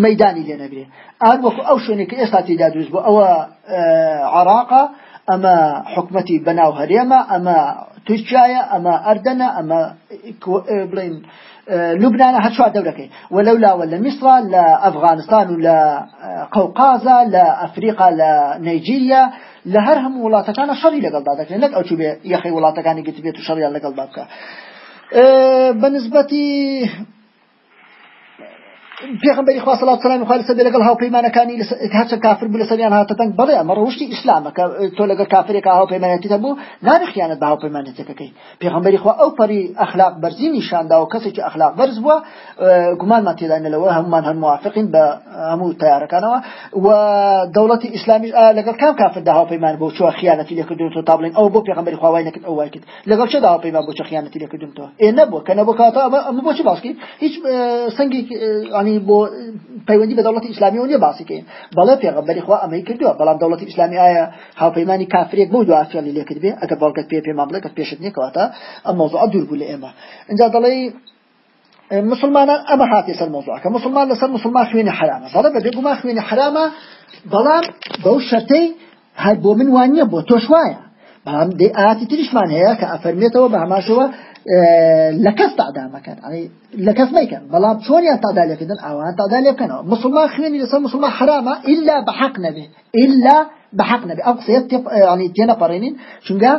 مەدانی لێ نەبێ ئار وەکو ئەو شوێنێک ئێستا تێدا دروست بۆ ئەوە عراقا ئەمە حکومەتی بەناو هەرێمە ئەمە تورکایە ئەمە ئەردەنە ئەمە بڵین لوبناە هەچوا دەورەکەی وەلەولاوە لە میسرا لە ئەفغانستان و لە قەوقازە لە ئەفریقا لە نەیجیریا لە هەر هەموو وڵاتەکانە شەڕی لەگەڵدا دەکرێن نەک ئەوچوو بێ یەخی وڵاتەکانی گرتبێت و شەڕیان لەگەڵ بابکە بەنسبەتی پێغمبەری خوا الله علیه و سلم لەگەڵ هاوپەیمانەکانی هەرچە کافر بوو لەسەریان هاتەتەنگ بڵێ ئەمە ڕۆشتی ئیسلامە کە تۆ لەگەڵ کافرێک هاوپەیمانەتی هەبوو نابێ خیانەت بە هاوپەیمانەتەکەی پێغمبەری خوا ئەو پەری ئەخلاق بەرزی نیشاندا و کەسێکی ئەخلاق بەرز بووە گومانمان تێدا لەوە هەمومان هەر موافقین بە هەموو تیارەکانەوە و دەوڵەتی ئیسلامی لەگەڵ کام کافردا هاوپەیمان بۆ چوە خیانەتی لێکردون تۆ تا بڵێن ئەو بۆ پێغمبەری خوا وای نەکرد ئەو وای کرد لەگەڵ چه هاوپەیمان بۆ چه خیانەتی لێکردون تۆ ئێ نەبووە کە نەبوو کاتە ئەمە بۆچی باسکی هیچ سنگی ینی بۆ پەیوەندی بە دەوڵەتی ئیسلامی و نیە باسیکەین بەڵێ پێغەمبەری خوا ئەمەی کردووە بەڵام دەوڵەتی ئیسلامی ئایا هاوپەیمانی کافرێک بۆ دوافیانی لێ کرد بێ ئەگەر بەڵگەت پێ پێمان بڵێ کە پێشت نیکەواتە ئەم مۆزوع دوور بوو لە ئێمە اینجا دەڵێ مسلمانان ئەمە هاتی سەر مۆزوعەکە مسلمان لەسەر مسلمان خوێنی حرامە بەڵێ بە بێگوما خوێنی حرامە بەڵام بەو شەرتەی هەر بۆ من وانە بۆ تۆش وایە بەڵام دێ ئاتی تریشمان هەیە کە ئەفەرمێتەوە بە هەماشەوە لە کەس تادامەکەن لە کەس مەیکەن بەڵام چۆنیان تادالێکردن ئەوان تادالێ بکەنەوە مسلمان خوێنی لەسەر مسلمان حرامە إلا بحق نەبێ إلا بحق نەبێ ئەو قسەیە ینی تێنە پەڕێنین چونگە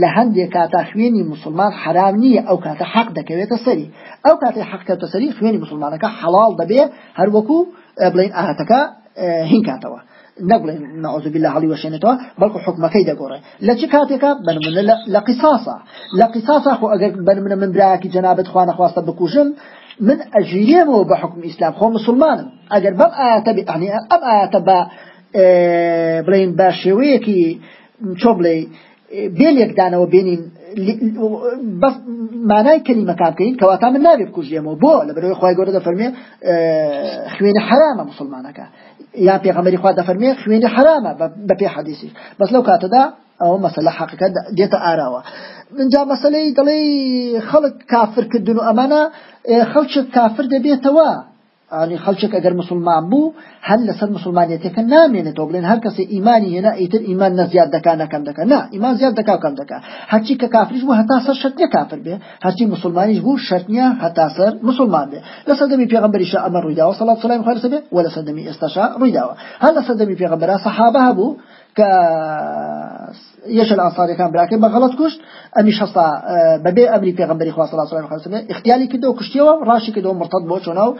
لە هەندێک کاتا خوێنی مسلمان حرام نییە ئەو کاتە حەق دەکەوێتە سەری ئەو کاتی حەقکەوتە سەری خوێنی مسلمانەکە حەڵال دەبێ هەروەکو بڵین ئاهاتەکە هین کاتەوە نقول نعوذ بالله علي وشينتوا بل حكم كيدا قري لا كاتك بن من لا قصاصا لا قصاصا خو بن من من براك جنابة خوانا خواستا بكوشن من أجريمه بحكم الإسلام خو مسلمان أجر بم آتب يعني أم آتب آه بلين باشويكي شوبلي بيليك دانا وبينين بس معنای کلمه کار کین که واتا من نابی بکوجیم و بو لبروی خوای گوره ده فرمی خوین حرامه مسلمانه که یا پیغمبری خوا ده فرمی خوین حرامه به پی حدیثی بس لو کاته ده او مسله حقیقت دیت آراوه. منجا مسله دلی خلق کافر کردن و امانه خلق کافر ده بیتوا يعني خلشك أجر مسلمان بو هل لسر مسلمان يتك نامين توبلين هل كسي إيماني هنا إيتر إيمان نزياد دكا نكم دكا نا إيمان زياد دكا كم دكا هرچی كافرش بو هتا سر شرطية كافر به هرچی مسلمانيش بو شرطية هتا سر مسلمان به لسدمي پیغمبر شاء أمر رويداوه صلاة الله خير سبه ولا سدمي استشاء رويداوه هل لسدمي پیغمبر صحابه بو ك يش الأنصاري كان براكي بغلط كشت أمي شخصا ببي أمري في غنبري خواص الله صلى الله عليه وسلم اختياري كده وكشتيوا راشي كده مرتد بوش وناو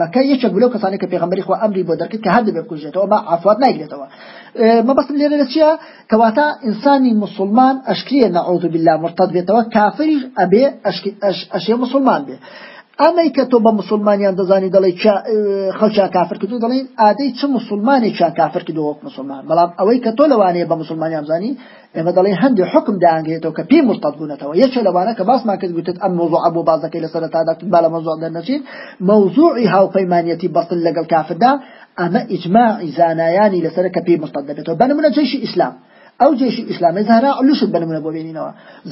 مكا يش بلو كساني كبي غنبري خوا أمري بودر كده كهرد بيبكوجيته وما عفوات ما يقلتوا ما بس اللي رأسيا كواتا إنساني مسلمان أشكريه نعوذ بالله مرتد أبي أشكي أش أشي مسلمان بي ئەمەی کە تۆ بە مسلمانیان دەزانی دەڵی خەڵچا کافر کردو دەڵین ئادەی چ مسلمانی چا کافر کردو وەک مسلمان؟ بەڵام ئەوەی کە تۆ لەوانەیە بە مسلمانیان زانی ئێمە دەڵێن هەندێک حکم داگرێتەوە کە پێی مرتد بوونەتەوە یەکێ لەوانە کە باسمان کرد گوتت ئەم مۆزوع بۆ بازەکەی لەسەر تادا با لە مۆزوع دەرنەچین مەوزوعی هاوپەیمانەتی بەستن لەگەڵ کافردا ئەمە ئیجماعی زانایانی لەسەر کە پێی مرتد دەبێتەوە بەنمونە جێشی ئیسلام ئەو جێشی ئیسلامی زهرا علوشت بەنمونە بۆ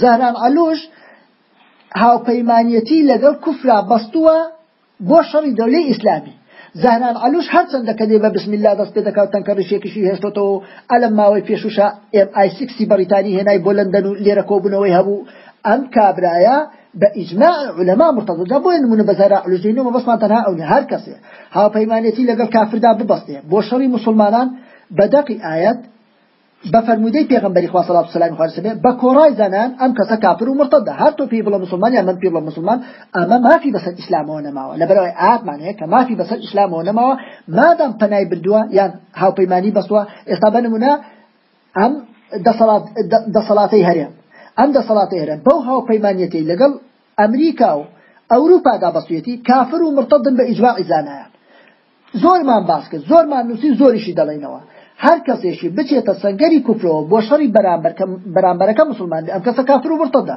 زهران علوش هاوپەیمانەتی لەگەڵ کوفرا بەستووە بۆ شەڕی دەولەی ئیسلامی. زانان علوش هەرچەندە کە دێ بە بسم الله دەست پێ دەکات تەنکە ڕشێکیشی هێشتۆتەوە. ئەلم ماوەی پێشوشە MI6 بەریتانی هێنای بۆ لەندەن و لێرە کۆبوونەوەی هەبوو. ئەم کابرایە بە ئیجماع علەما مرتضى بۆ نمونە بەزارە علوژینەوە بەسمان تەنها ئەو هەر کەسێ. هاوپەیمانەتی لەگەڵ کافردا ببەستێ. بۆ شەڕی مسلمانان بەدەقی ئاەت بفرمودەی پێغمبەری خوا صلی الله علیه و سلم بە کۆڕای زانان ئەم کەسە کافر و مرتدە هەر تۆ پێی بڵە مسلمان یا من پێی بڵە مسلمان ئەمە مافی بەسەر ئیسلامەوە نەماوە لەبەرەوەی ئاتمانەیە کە مافی بەسەر ئیسلامەوە نەماوە مادام پەنای بردووە یان هاوپەیمانی بەستووە ئێستا بنمونە ئەم دەسەڵاتەی هەرێم ئەم دەسەڵاتی هەرێن بەو هاوپەیمانەتی لەگەڵ ئەمریکا و ئەوروپادا بەسوێتی کافر و مرتدن بە ئیجماعی زانایان زۆرمان باس کرد زۆرمان نووسی زۆریشی دەڵێنەوە هر کەسێکی بچێتە سنگەری کوفرەوە بۆ شەڕی بەرامبەرەکە مسلمان ئەم کەسە کافر و مرتەدا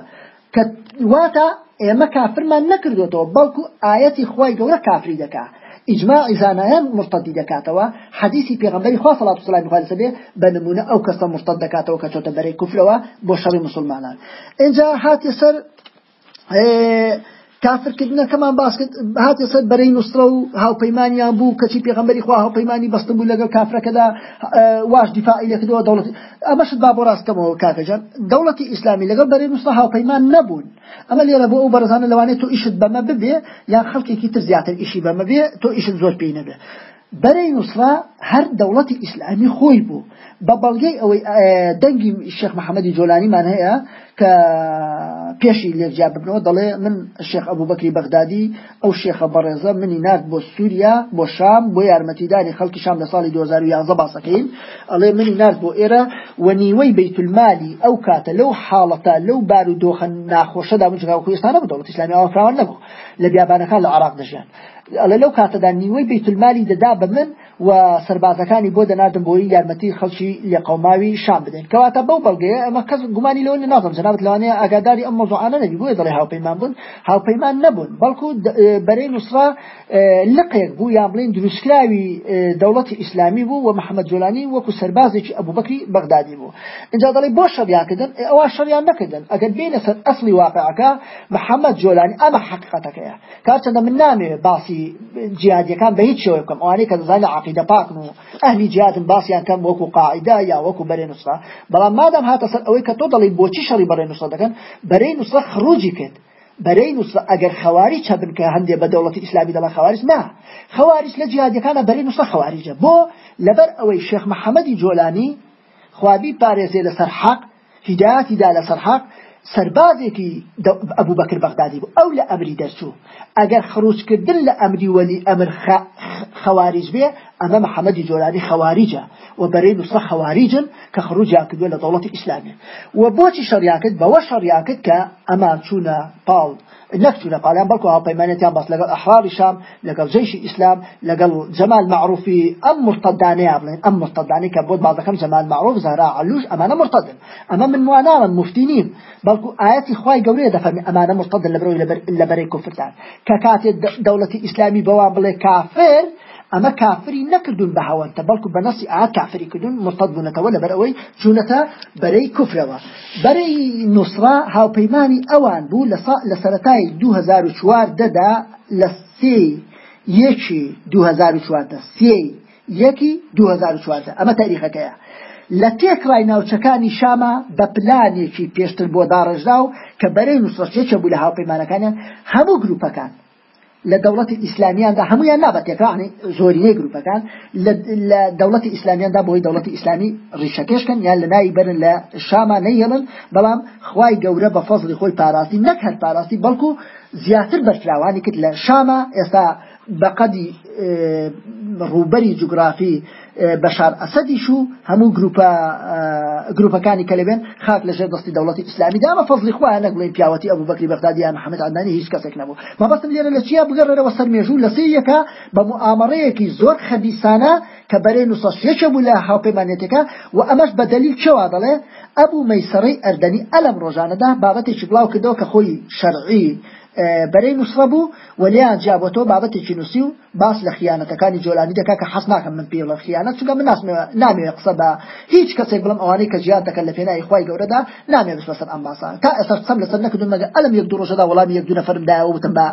کە واتە ئێمە کافرمان نەکردوێتەوە بەڵکو ئاەتی خی گەورە کافری دەکا. إجماع زانایان مرتدی دەکاتەوە. حدیثی پێغمبەری خوا صلات وسلام خالص به بنمونه ئەو کەسە مرتد دەکاتەوە کە چۆتە بەرەی کوفرەوە بۆ شەڕی مسلمانان. اینجا هاتی سەر کافرکردنەکەمان باس هاتی سەر بەرەی نووسرە و هاوپەیمانیان بوو کەچی پێغمبەری خوا هاوپەیمانی بەستن بوو لەگەڵ کافرەکەدا واش دیفاعی لەکردەوە دەوڵەت ئەمەشت با بۆ ڕاستکەمەوە کاکەجان دەوڵەتی ئیسلامی لەگەڵ بەرەی نووسرە هاوپەیمان نەبوون. ئەمە لێرە بۆ ئەو بەرزانە لەوانێت تۆ ئیشت بەمە ببێ یان خەڵکێکی تر زیاتر ئیشی بەمە بێ تۆ ئیشت زۆر پێی نەبێ. بەرەی نووسرا هەر دەوڵەتی ئیسلامی خۆی بوو. بە بەڵگەی ئەوەی دەنگی شێخ محەممەدی جۆلانیمان هەیە کە پێشی لێرجیا ببنەوە. دەڵێ من شێخ ئەبوو بەکری بەغدادی ئەو شێخە بەڕێزە منی نرد بۆ سووریا بۆ شام بۆ یارمەتیدانی خەڵکی شام لە ساڵی 2011 باسەکەین. ئەڵێ منی نرد بۆ ئێرە و نیوەی بیتولمالی ئەو کاتە لەو حاڵەتە لەو بار و دۆخە ناخۆشەدا من جگا کوێستانە بە ئیسلامی ئەوفراوان نەبوو. لە بیابانەکان لە عراق دەژیان. لەو کاتەدا نیوەی بیتولمالی دەدا بە من و سربازەکانی بۆ دەناردم بۆی یارمەتی خەڵکی لێ قوماوی شام بدەین. کەواتە بەو بەڵگەیە ئەمە کەس گومانی لەوە نازم. جنابەت لەوانەیە ئاگاداری ئەم مۆزوعانە نەبی بۆیە دەڵێ هاوپەیمان بوون. هاوپەیمان نەبوون بەڵکو بەرەی نووسرا لقێک بوو یان بڵین دروستکراوی دەوڵەتی ئیسلامی بوو و محەممەد جۆلانی وەکو سەربازێکی ئەبوو بەکری بەغدادی بوو. اینجا دەڵێ بۆ شەریانکردن ئەوە شەریان نەکردن. ئەگەر بینە سەر ئەسلی واقعەکە محەممەد جۆلانی ئەمە حقیقەتەکەیە. کارچەندە من نامێ باسی جیادیەکان بە هیچ شێوە بکەم. ئەوانەی کە دەزانە عقیدە پاکن و ئەهلی جیادن باسییان کەم وەکو قاعدا یا وەکو بەرێ نووسرا. بەڵام مادام هاتە سەر ئەوەی کە تۆ دەڵی بۆچی شەڕی بەرێ نووسرا دەکەن؟ بەرەی نووسرا خروجی کرد. بەرەی نووسرا ئەگەر خەواری چەبن کە هەندێک بە دەوڵەتی ئیسلامی دەڵە خەوارج نا. خەوارج لە جیادەکانە بەرەی نووسرا خەواریجە. بۆ لەبەر ئەوەی شێخ محەممەدی جۆلانی خوابی پارێزێ لەسەر حەق هداياتی دا لەسەر حەق سەربازێکی ئەبوو بەکر بەغدادی بوو. ئەو لە ئەمری دەرچوو. ئەگەر خروجکردن لە ئەمری وەلی ئەمر خەواریج بێ ئەمە محەممەدی جۆرانی خەواریجە و بەرەی نووسە خەواریجن کە خروجیان کردووە لە دەوڵەتی ئیسلامی و بۆچی شەریاکرد بەوە شەریاکرد کە ئەمان چوونە پاڵ نەکتونە پالیان بەڵکو هاوپەیمانێتیان بەس لەگەڵ ئەحراری شام لەگەڵ جێشی ئیسلام لەگەڵ جەمال معروفی ئەم مرتدانەیە بڵێن ئەم مرتدانی کە بۆ بازەکەم جەمال معروف زارا علوش ئەمانە مرتدن. ئەمە من نیم بەڵکو ئاەتی خی گەورەیە دەفەرمی ئەمانە مرتدن لەبرەوەی لەبەرەی کوفرتان کە کاتێ دەوڵەتی ئیسلامی بەوان بڵێ کافر ئەمە کافری نەکردون بە هەوەنتە بەڵکو بە نەسی ئاات کافری کردون مرتد بوونەتەوە لەبەر ئەوەی چوونەتە بەرەی کوفرەوە. بەرەی نووسرا هاوپەیمانی ئەوان بوو لە سەتای 2004 دەدا لە سێ یەکی 2004 سێ یەکی 2004 ئەمە تاریخەکەیە. لە تێکڕای ناوچەکانی شامە بە پلانێکی پێشتر بۆ داڕژدا و کە بەرەی نووسڕچێکە بوو لە هاوپەیمانەکانیان هەموو گروپەکان. لە دەوڵەتی ئیسلامیاندا هەمویان نابەتێکڕانی زۆرینەی گروپەکان لە دەوڵەتی ئیسلامیاندا بۆی دەوڵەتی ئیسلامی ڕیشەکەشکن یان لە ناوی بەرن لە شاما نەیەڵن بەڵام خی گەورە بە فەزلی خۆی پاراستی نەک هەر پاراستی بەڵکو زیاتر بەرفراوانی کرد لە شامە ئێستا بەقەدی ڕوبەری جوگرافی بەشار ئەسەدیش و هەموو گروپە گروپەکانی کە لەبێن خاک لەژێر دەستی دەوڵەتی ئیسلامی. دامە فەزلی خۆیان نەگوڵی پیاوەتی ئەبوو بەکری بەغدادیان محەممەد عدنانی هیچ کەسێک نەبوو. مەبەستم لێرە لە چیا بگەڕێرەوە سەر مێژوو لە سەیەکە بە موامەڕەیەکی زۆر خەبیسانە کە بەرێ نووسەشێکە بوو لە هاوپەیمانێتەکە و ئەمەش بە دلیل چێوا دەڵێ؟ ئەبوو مەیسەڕەی ئەردەنی ئەلم ڕۆژانەدا بابەتێکی بڵاو کردەوە کە خۆی شەرعی بەرەی نووسڕە بوو ولیان جیابەتۆ بابەتێکی نووسی و باس لە خیانەتەکانی جۆلانی دەکا کە حەس ناکەم من پێ لە خیانەت چونکە من نامێ قسە بە هیچ کەسێک بڵم ئەوانەی کە ژیان دەکەن لە پێناایی خی گەورەدا نامێ بس بەسەر ئەم باسان تا ئێستا سەم لەسەر نەکردون مەگە ئەلم یەک دوڕۆژەدا وەڵامی یەک دو نەفرمدایە وتم بە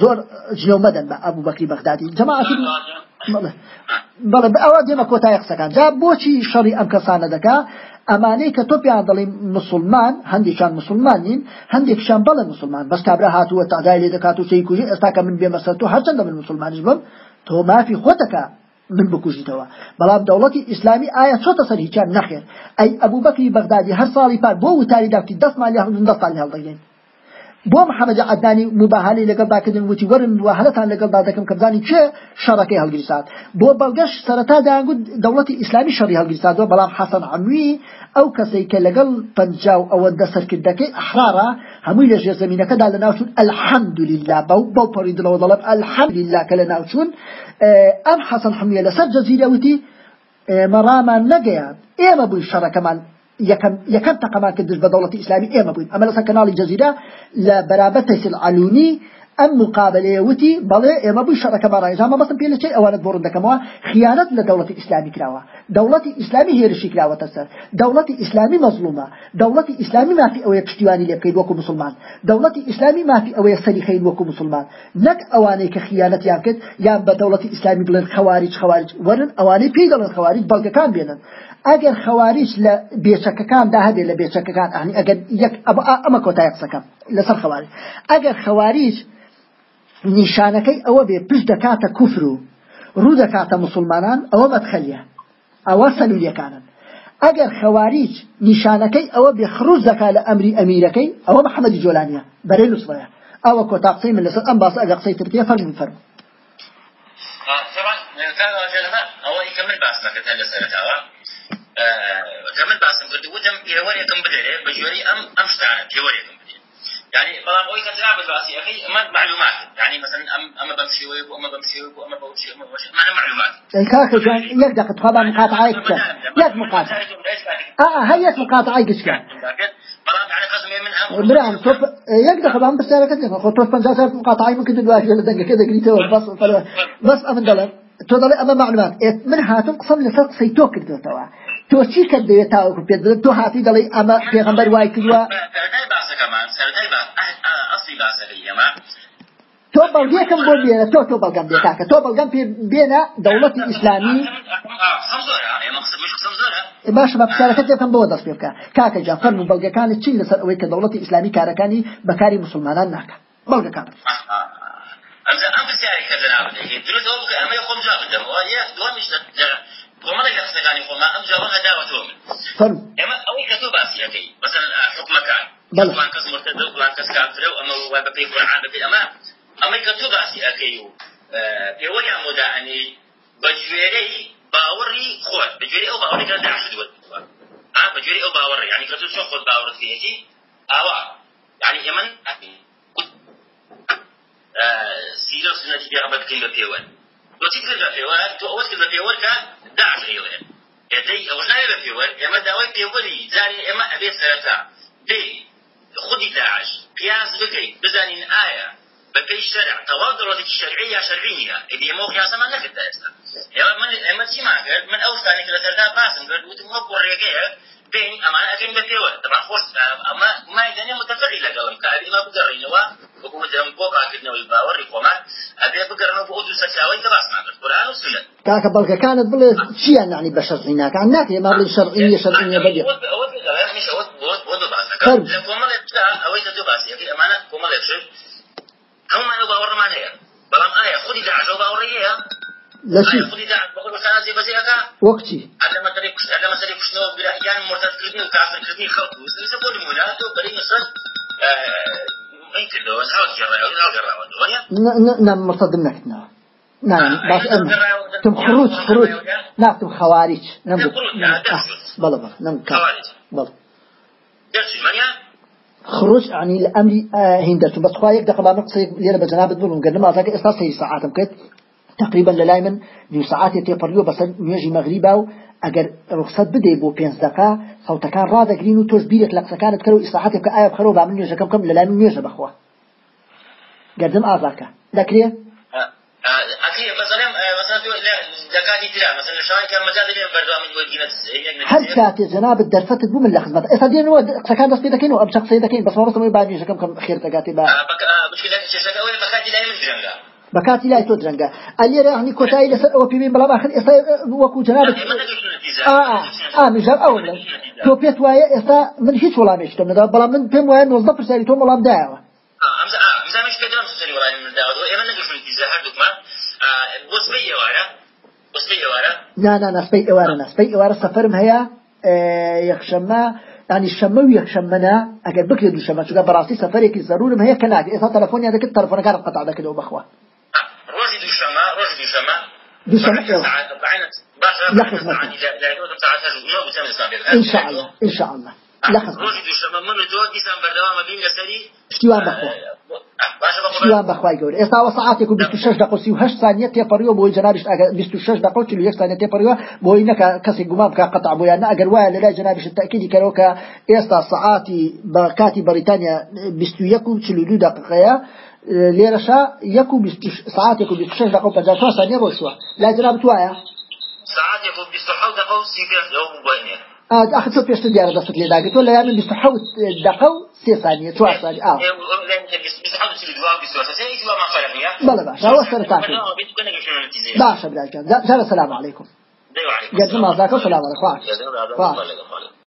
زۆر جنێومەدەن بە ئەبوو بەکری بەغدادی جەماعەتی بەڵێ ئەوە دێمە کۆتای قسەکان جا بۆچی شەڕی ئەم کەسانە دەکا ئەمانەی کە تۆ پیان دەڵی مسلمان هەندێکیان مسلمان نین هەندێکشان بەڵێ مسلمان. بەس کابرا هاتووە تادای لێ دەکات و چی کوژی ئێستا کە من بێمە سەر تۆ هەرچەندە من مسلمانیش بم تۆ مافی خۆتەکە من بکوژیتەوە. بەڵام دەوڵەتی ئیسلامی ئایا چۆتە سەر هیچیان نەخێر؟ ئەی ئەبوو بەکری بەغدادی هەر ساڵی پار بۆ وتاری داوتی دەستمان لە هەڵدن دەستان هەڵدەگەین بۆ محەممەد عدنانی مباهالی لەگەڵ داکردن وتی وەرن وهلتان لەگەڵ دا دەکەم کە بزانی چێ شەڕەکەی هەڵگیرسات. بۆ بەڵگەش سەرەتا داگوت دەوڵەتی ئیسلامی شەڕی هەڵگیرساتەوە بەڵام حەسەن عەنوی ئەو کەسەی کە لەگەڵ پەنجا و ئەوە دەسەرکردەکەی ئەحرارە هەمووی لە ژێر زمینەکەدا لە ناوچون الحەمدولله بەو بەو پەڕی دڵەوە دەڵێت الحەمدولله کە لە ناوچون. ئەم حەسەن حمیە لەسەر جەزیرە وتی مەڕامان نەگەیان ئێمە بووی شەڕەکەمان یەکەم تەقەمان کردش بە دەوڵەتی ئیسلامی ئێمە بووین. ئەمە لەسەر کەناڵی لە بەرابەر تەسیل علوونی ئەم مقابلەیە وتی بەڵێ ئێمە بووی شەڕەکە بەڕایژامە بەسم پێ لەچێ ئەوانت بۆڕن دەکەمەوە؟ خیانەت لە دەوڵەتی ئیسلامی کراوە. دەوڵەتی ئیسلامی هێرشی کراوەتە سەر. دەوڵەتی ئیسلامی مەزلومە دەوڵەتی ئیسلامی مافی ئەوەیە پشتیوانی لێ بکەیت وەکو مسلمان. دەوڵەتی ئیسلامی مافی ئەوەیە سەری خەین وەکو مسلمان. نەک ئەوانەی کە خیانەتیان کرد یان بە دەوڵەتی خوارج خوارج وەرن ئەوانەی پێی بەڵگەکان بێنن. ئەگەر خەواریش لە بێچەکەکاندا هەبێ لە بێچەکەکان ئەنی ئەگەر یەک ئەمە کۆتای قسەکەم لەسەر خەواری ئەگەر خەواریش نیشانەکەی ئەوە بێ پشت دەکاتە کوفر و ڕوو دەکاتە مسلمانان ئەوە بەدخەلیە. ئەوە سەلولیەکانن. ئەگەر خەواریج نیشانەکەی ئەوە بێ خروج دەکا لە ئەمری ئەمیرەکەی ئەوە محەممەدی جۆلانیە بەرەی نووسڵەیە ئەوە کۆتا قسەی من لەسەر ئەم باس ئەگە قسەی ترکیە فەرمی فەرم. ئەوە ئیکەمل باس نەکردن لەسەرتاوە کەمن باسم کرد وتم پێوەرێکم بدەرێ بە ژێری ئەم ئەم شتانە پێوەرێکم بدێ يعني بەڵام ئەوی کەسرا بەباسی ئەەکەی ئەمە معلومات. يعني مثلا ئەم ئەمە بەم شێوەیە بۆ ئەمە بەم شێوە بۆ ئەمە بەو شێ ئەمە معلومات. كاكا جان يك دقت طبعا مقاطعة كتاب يك مقاطعة. آه هي مقاطعة كتاب بەڵام يعني قسمي من ئەم برام توب يك دقت عم بس لك خو توب بنزات مقاطعة ممكن تدواش ولا دقة كذا قريته بس بس أمن تۆ دەڵێ ئەمە معلومات من هاتم قسم قسەی تۆ کردوێتەوە تۆ چی کرد دەوێت تاوەکو پێ تۆ هاتی دەڵێ ئەمە پێغمبەر وای کردووە تۆ بەڵگەکەم بۆ بێنە تۆ تۆ بەڵگەم بێ کاکە تۆ بەڵگەم پێ بێنە دەوڵەتی ئیسلامی باش بە پرسیارەکە تێکەم بۆ دەست پێ بکە کاکە جان فەرمو بەڵگەکانی چی لەسەر ئەوەی کە دەوڵەتی ئیسلامی کارەکانی بەکاری مسلمانان ناکە بەڵگەکان ئەم پرسیاری کە جناب دروست ئەمە خۆم جا بدەمەوە یە دومیش کۆمەڵێک لە قسەکانی خۆما ئەم جاوە هەداوەتەوە من ئێمە ئەوەی کە تۆ باسیەکەی مەسەن حکومەکان فلان کەس مرتد و فلان کەس کافرە و ئەمە وای بەپێی قورعان بکەیت ئەمە ئەمەی کە تۆ باسی ئەەکەی و پێوەیان مۆداعنی بە گوێرەی باوەڕی خۆت بە گوێری ئەو باوەڕی کە داعش دووە بە گوێری ئەو باوەڕی ینی کە تۆ چۆن خۆت باوەڕت پێیەتی ئاوا يعني ئێمە سیرە سنەتی پێغەمبەر بکەین بە پێوەن ئەوەت کرد بە پێوەر کە داعش ڕێوێ ئێدەی ئەوەش ناوێ بە پێوەر ئێمە داوای پێوەری جاری ئێمە ئەبێ سەرەتا دەی خودی داعش پیاز بکەیت بزانین ئایا بەپی شەرع تەواو دەڵەتێکی شەرعی یا شەرعی نیە ئیدی ئێمە قیاسەمان نەکرد ئێستا ئێمە من ئێمە چیمان کرد من ئەو شتانی کە لەسەردا باسم کرد وتم وەکو ڕێگەیە بين ئەەکەین بە پێوە دەبان خۆش ئەمە مای دەنێ متفقی لەگەڵم کاری ما بۆ باکردنەوەی باوەڕی خۆمان ئەبێ بگەڕنەوە بۆ دوو سەرچاوی کە باسمان کرد قورآن و سنت کاکە بەڵگەکانت بڵێ چیان نانی بە شەرعی ناکان ناکە ما بڵێ شەرعی شەرعی بەدێ ئەوەی دوو باسی ئەمانە کۆمەڵێک شت هەمومان باوەڕمان هەیە بەڵام ئایا خودی داعش باوەڕیەیە لەچی وەکچی یان مرتدکردنی و کافرکردنی خەڵک وسە بۆ نمونە تۆ بەری مەسەر نعم مرتد نكتنا نعم باش أم تم خروج خروج نعم تم خوارج نعم بلا بلا نعم بلا خروج يعني الأمر هندرت بس خوايك دقة ما نقصي ليرة بجنابة بلون قد ما ذاك هي ساعات مكت تقريبا للاي من نيو ساعات يتيبريو بس نيجي مغربا و اگر رخصت بده بو پێنج دقا سەوتەکان ڕدەگرین و تۆش بیرێک لە قسەکانت کە و ئیساحات بکە ئایا بخەرەوە با من نوێژەکەم کەم لە لای من نوێژە بخوا گەردم ئازاکە دەکرێت هەر کاتێ جنابت دەرفەتت بوو من لە خزمەت ئێستا دێنەوە قسەکان دەست پێ دەکەین و ئەم شخصی دەکەین بەس بەسەوەی بانیژەکەم کەم خێرتەکاتی با. بەکاتی لای تۆ درەنگە. ئەلێرە هەنی کۆتایی لەسەر ئەوە پێبین بەڵام آخر ئێستا وەکو جنابت ئامیژە ئەو تۆ پێت وایە ئێستا من هیچ وەڵامێشتم نەدا بەڵام من پێم وایە نۆزدە پرسیاری تۆ وەڵام دایەوە. نا نا نسبەی ئێوارە نسبەی ئێوارە سەفرم هەیە. یەکشەممە ینی شەمە و یەکشەممەە ئەگەر بکرێت دوشەمە چگە بەڕاستی سەفرێکی زەرورم هەیە کە ناگە ئێستا تەلەفۆنیا دەکرد تەلەفۆنەکان قەتع دەکردەوە بخوا ڕۆژی دوشەمە ڕۆژ دوشەمە دوشەمە إن شاء الله إن شاء الله لحظة شتیوان بخوا شتیوان بخوای گەور ئێستا وە ساعتێک و 26 دقه 38 ثانیە تێپەڕیەوە بۆی جنابش 26 دقه و 41 ثانیە تێپەڕیەوە بۆی نەکە کەسێک گومان بکە قەتع بۆیان نە ئەگەر وایە لەلای جنابش تاکیدی کەرەوە کە ئێستا ساعتی بە کاتی بەریتانیا 21 و 42 دقیقەیە لێرەشا یەک و ساعتێک و 26 دقه و 54 ثانیە ڕۆیشتووە لای جناب توایە ساعتێک و 26 دقه و 30 دقیقه آخر تو پیشتر دیار دستت لیدا گیت ولی یعنی بیست حوت دقیقه و سی ثانیه چهار ثانیه آه. بله باشه هو سر تاكل باشه بلا جان جان السلام عليكم. قد ما ذاك السلام. عليكم.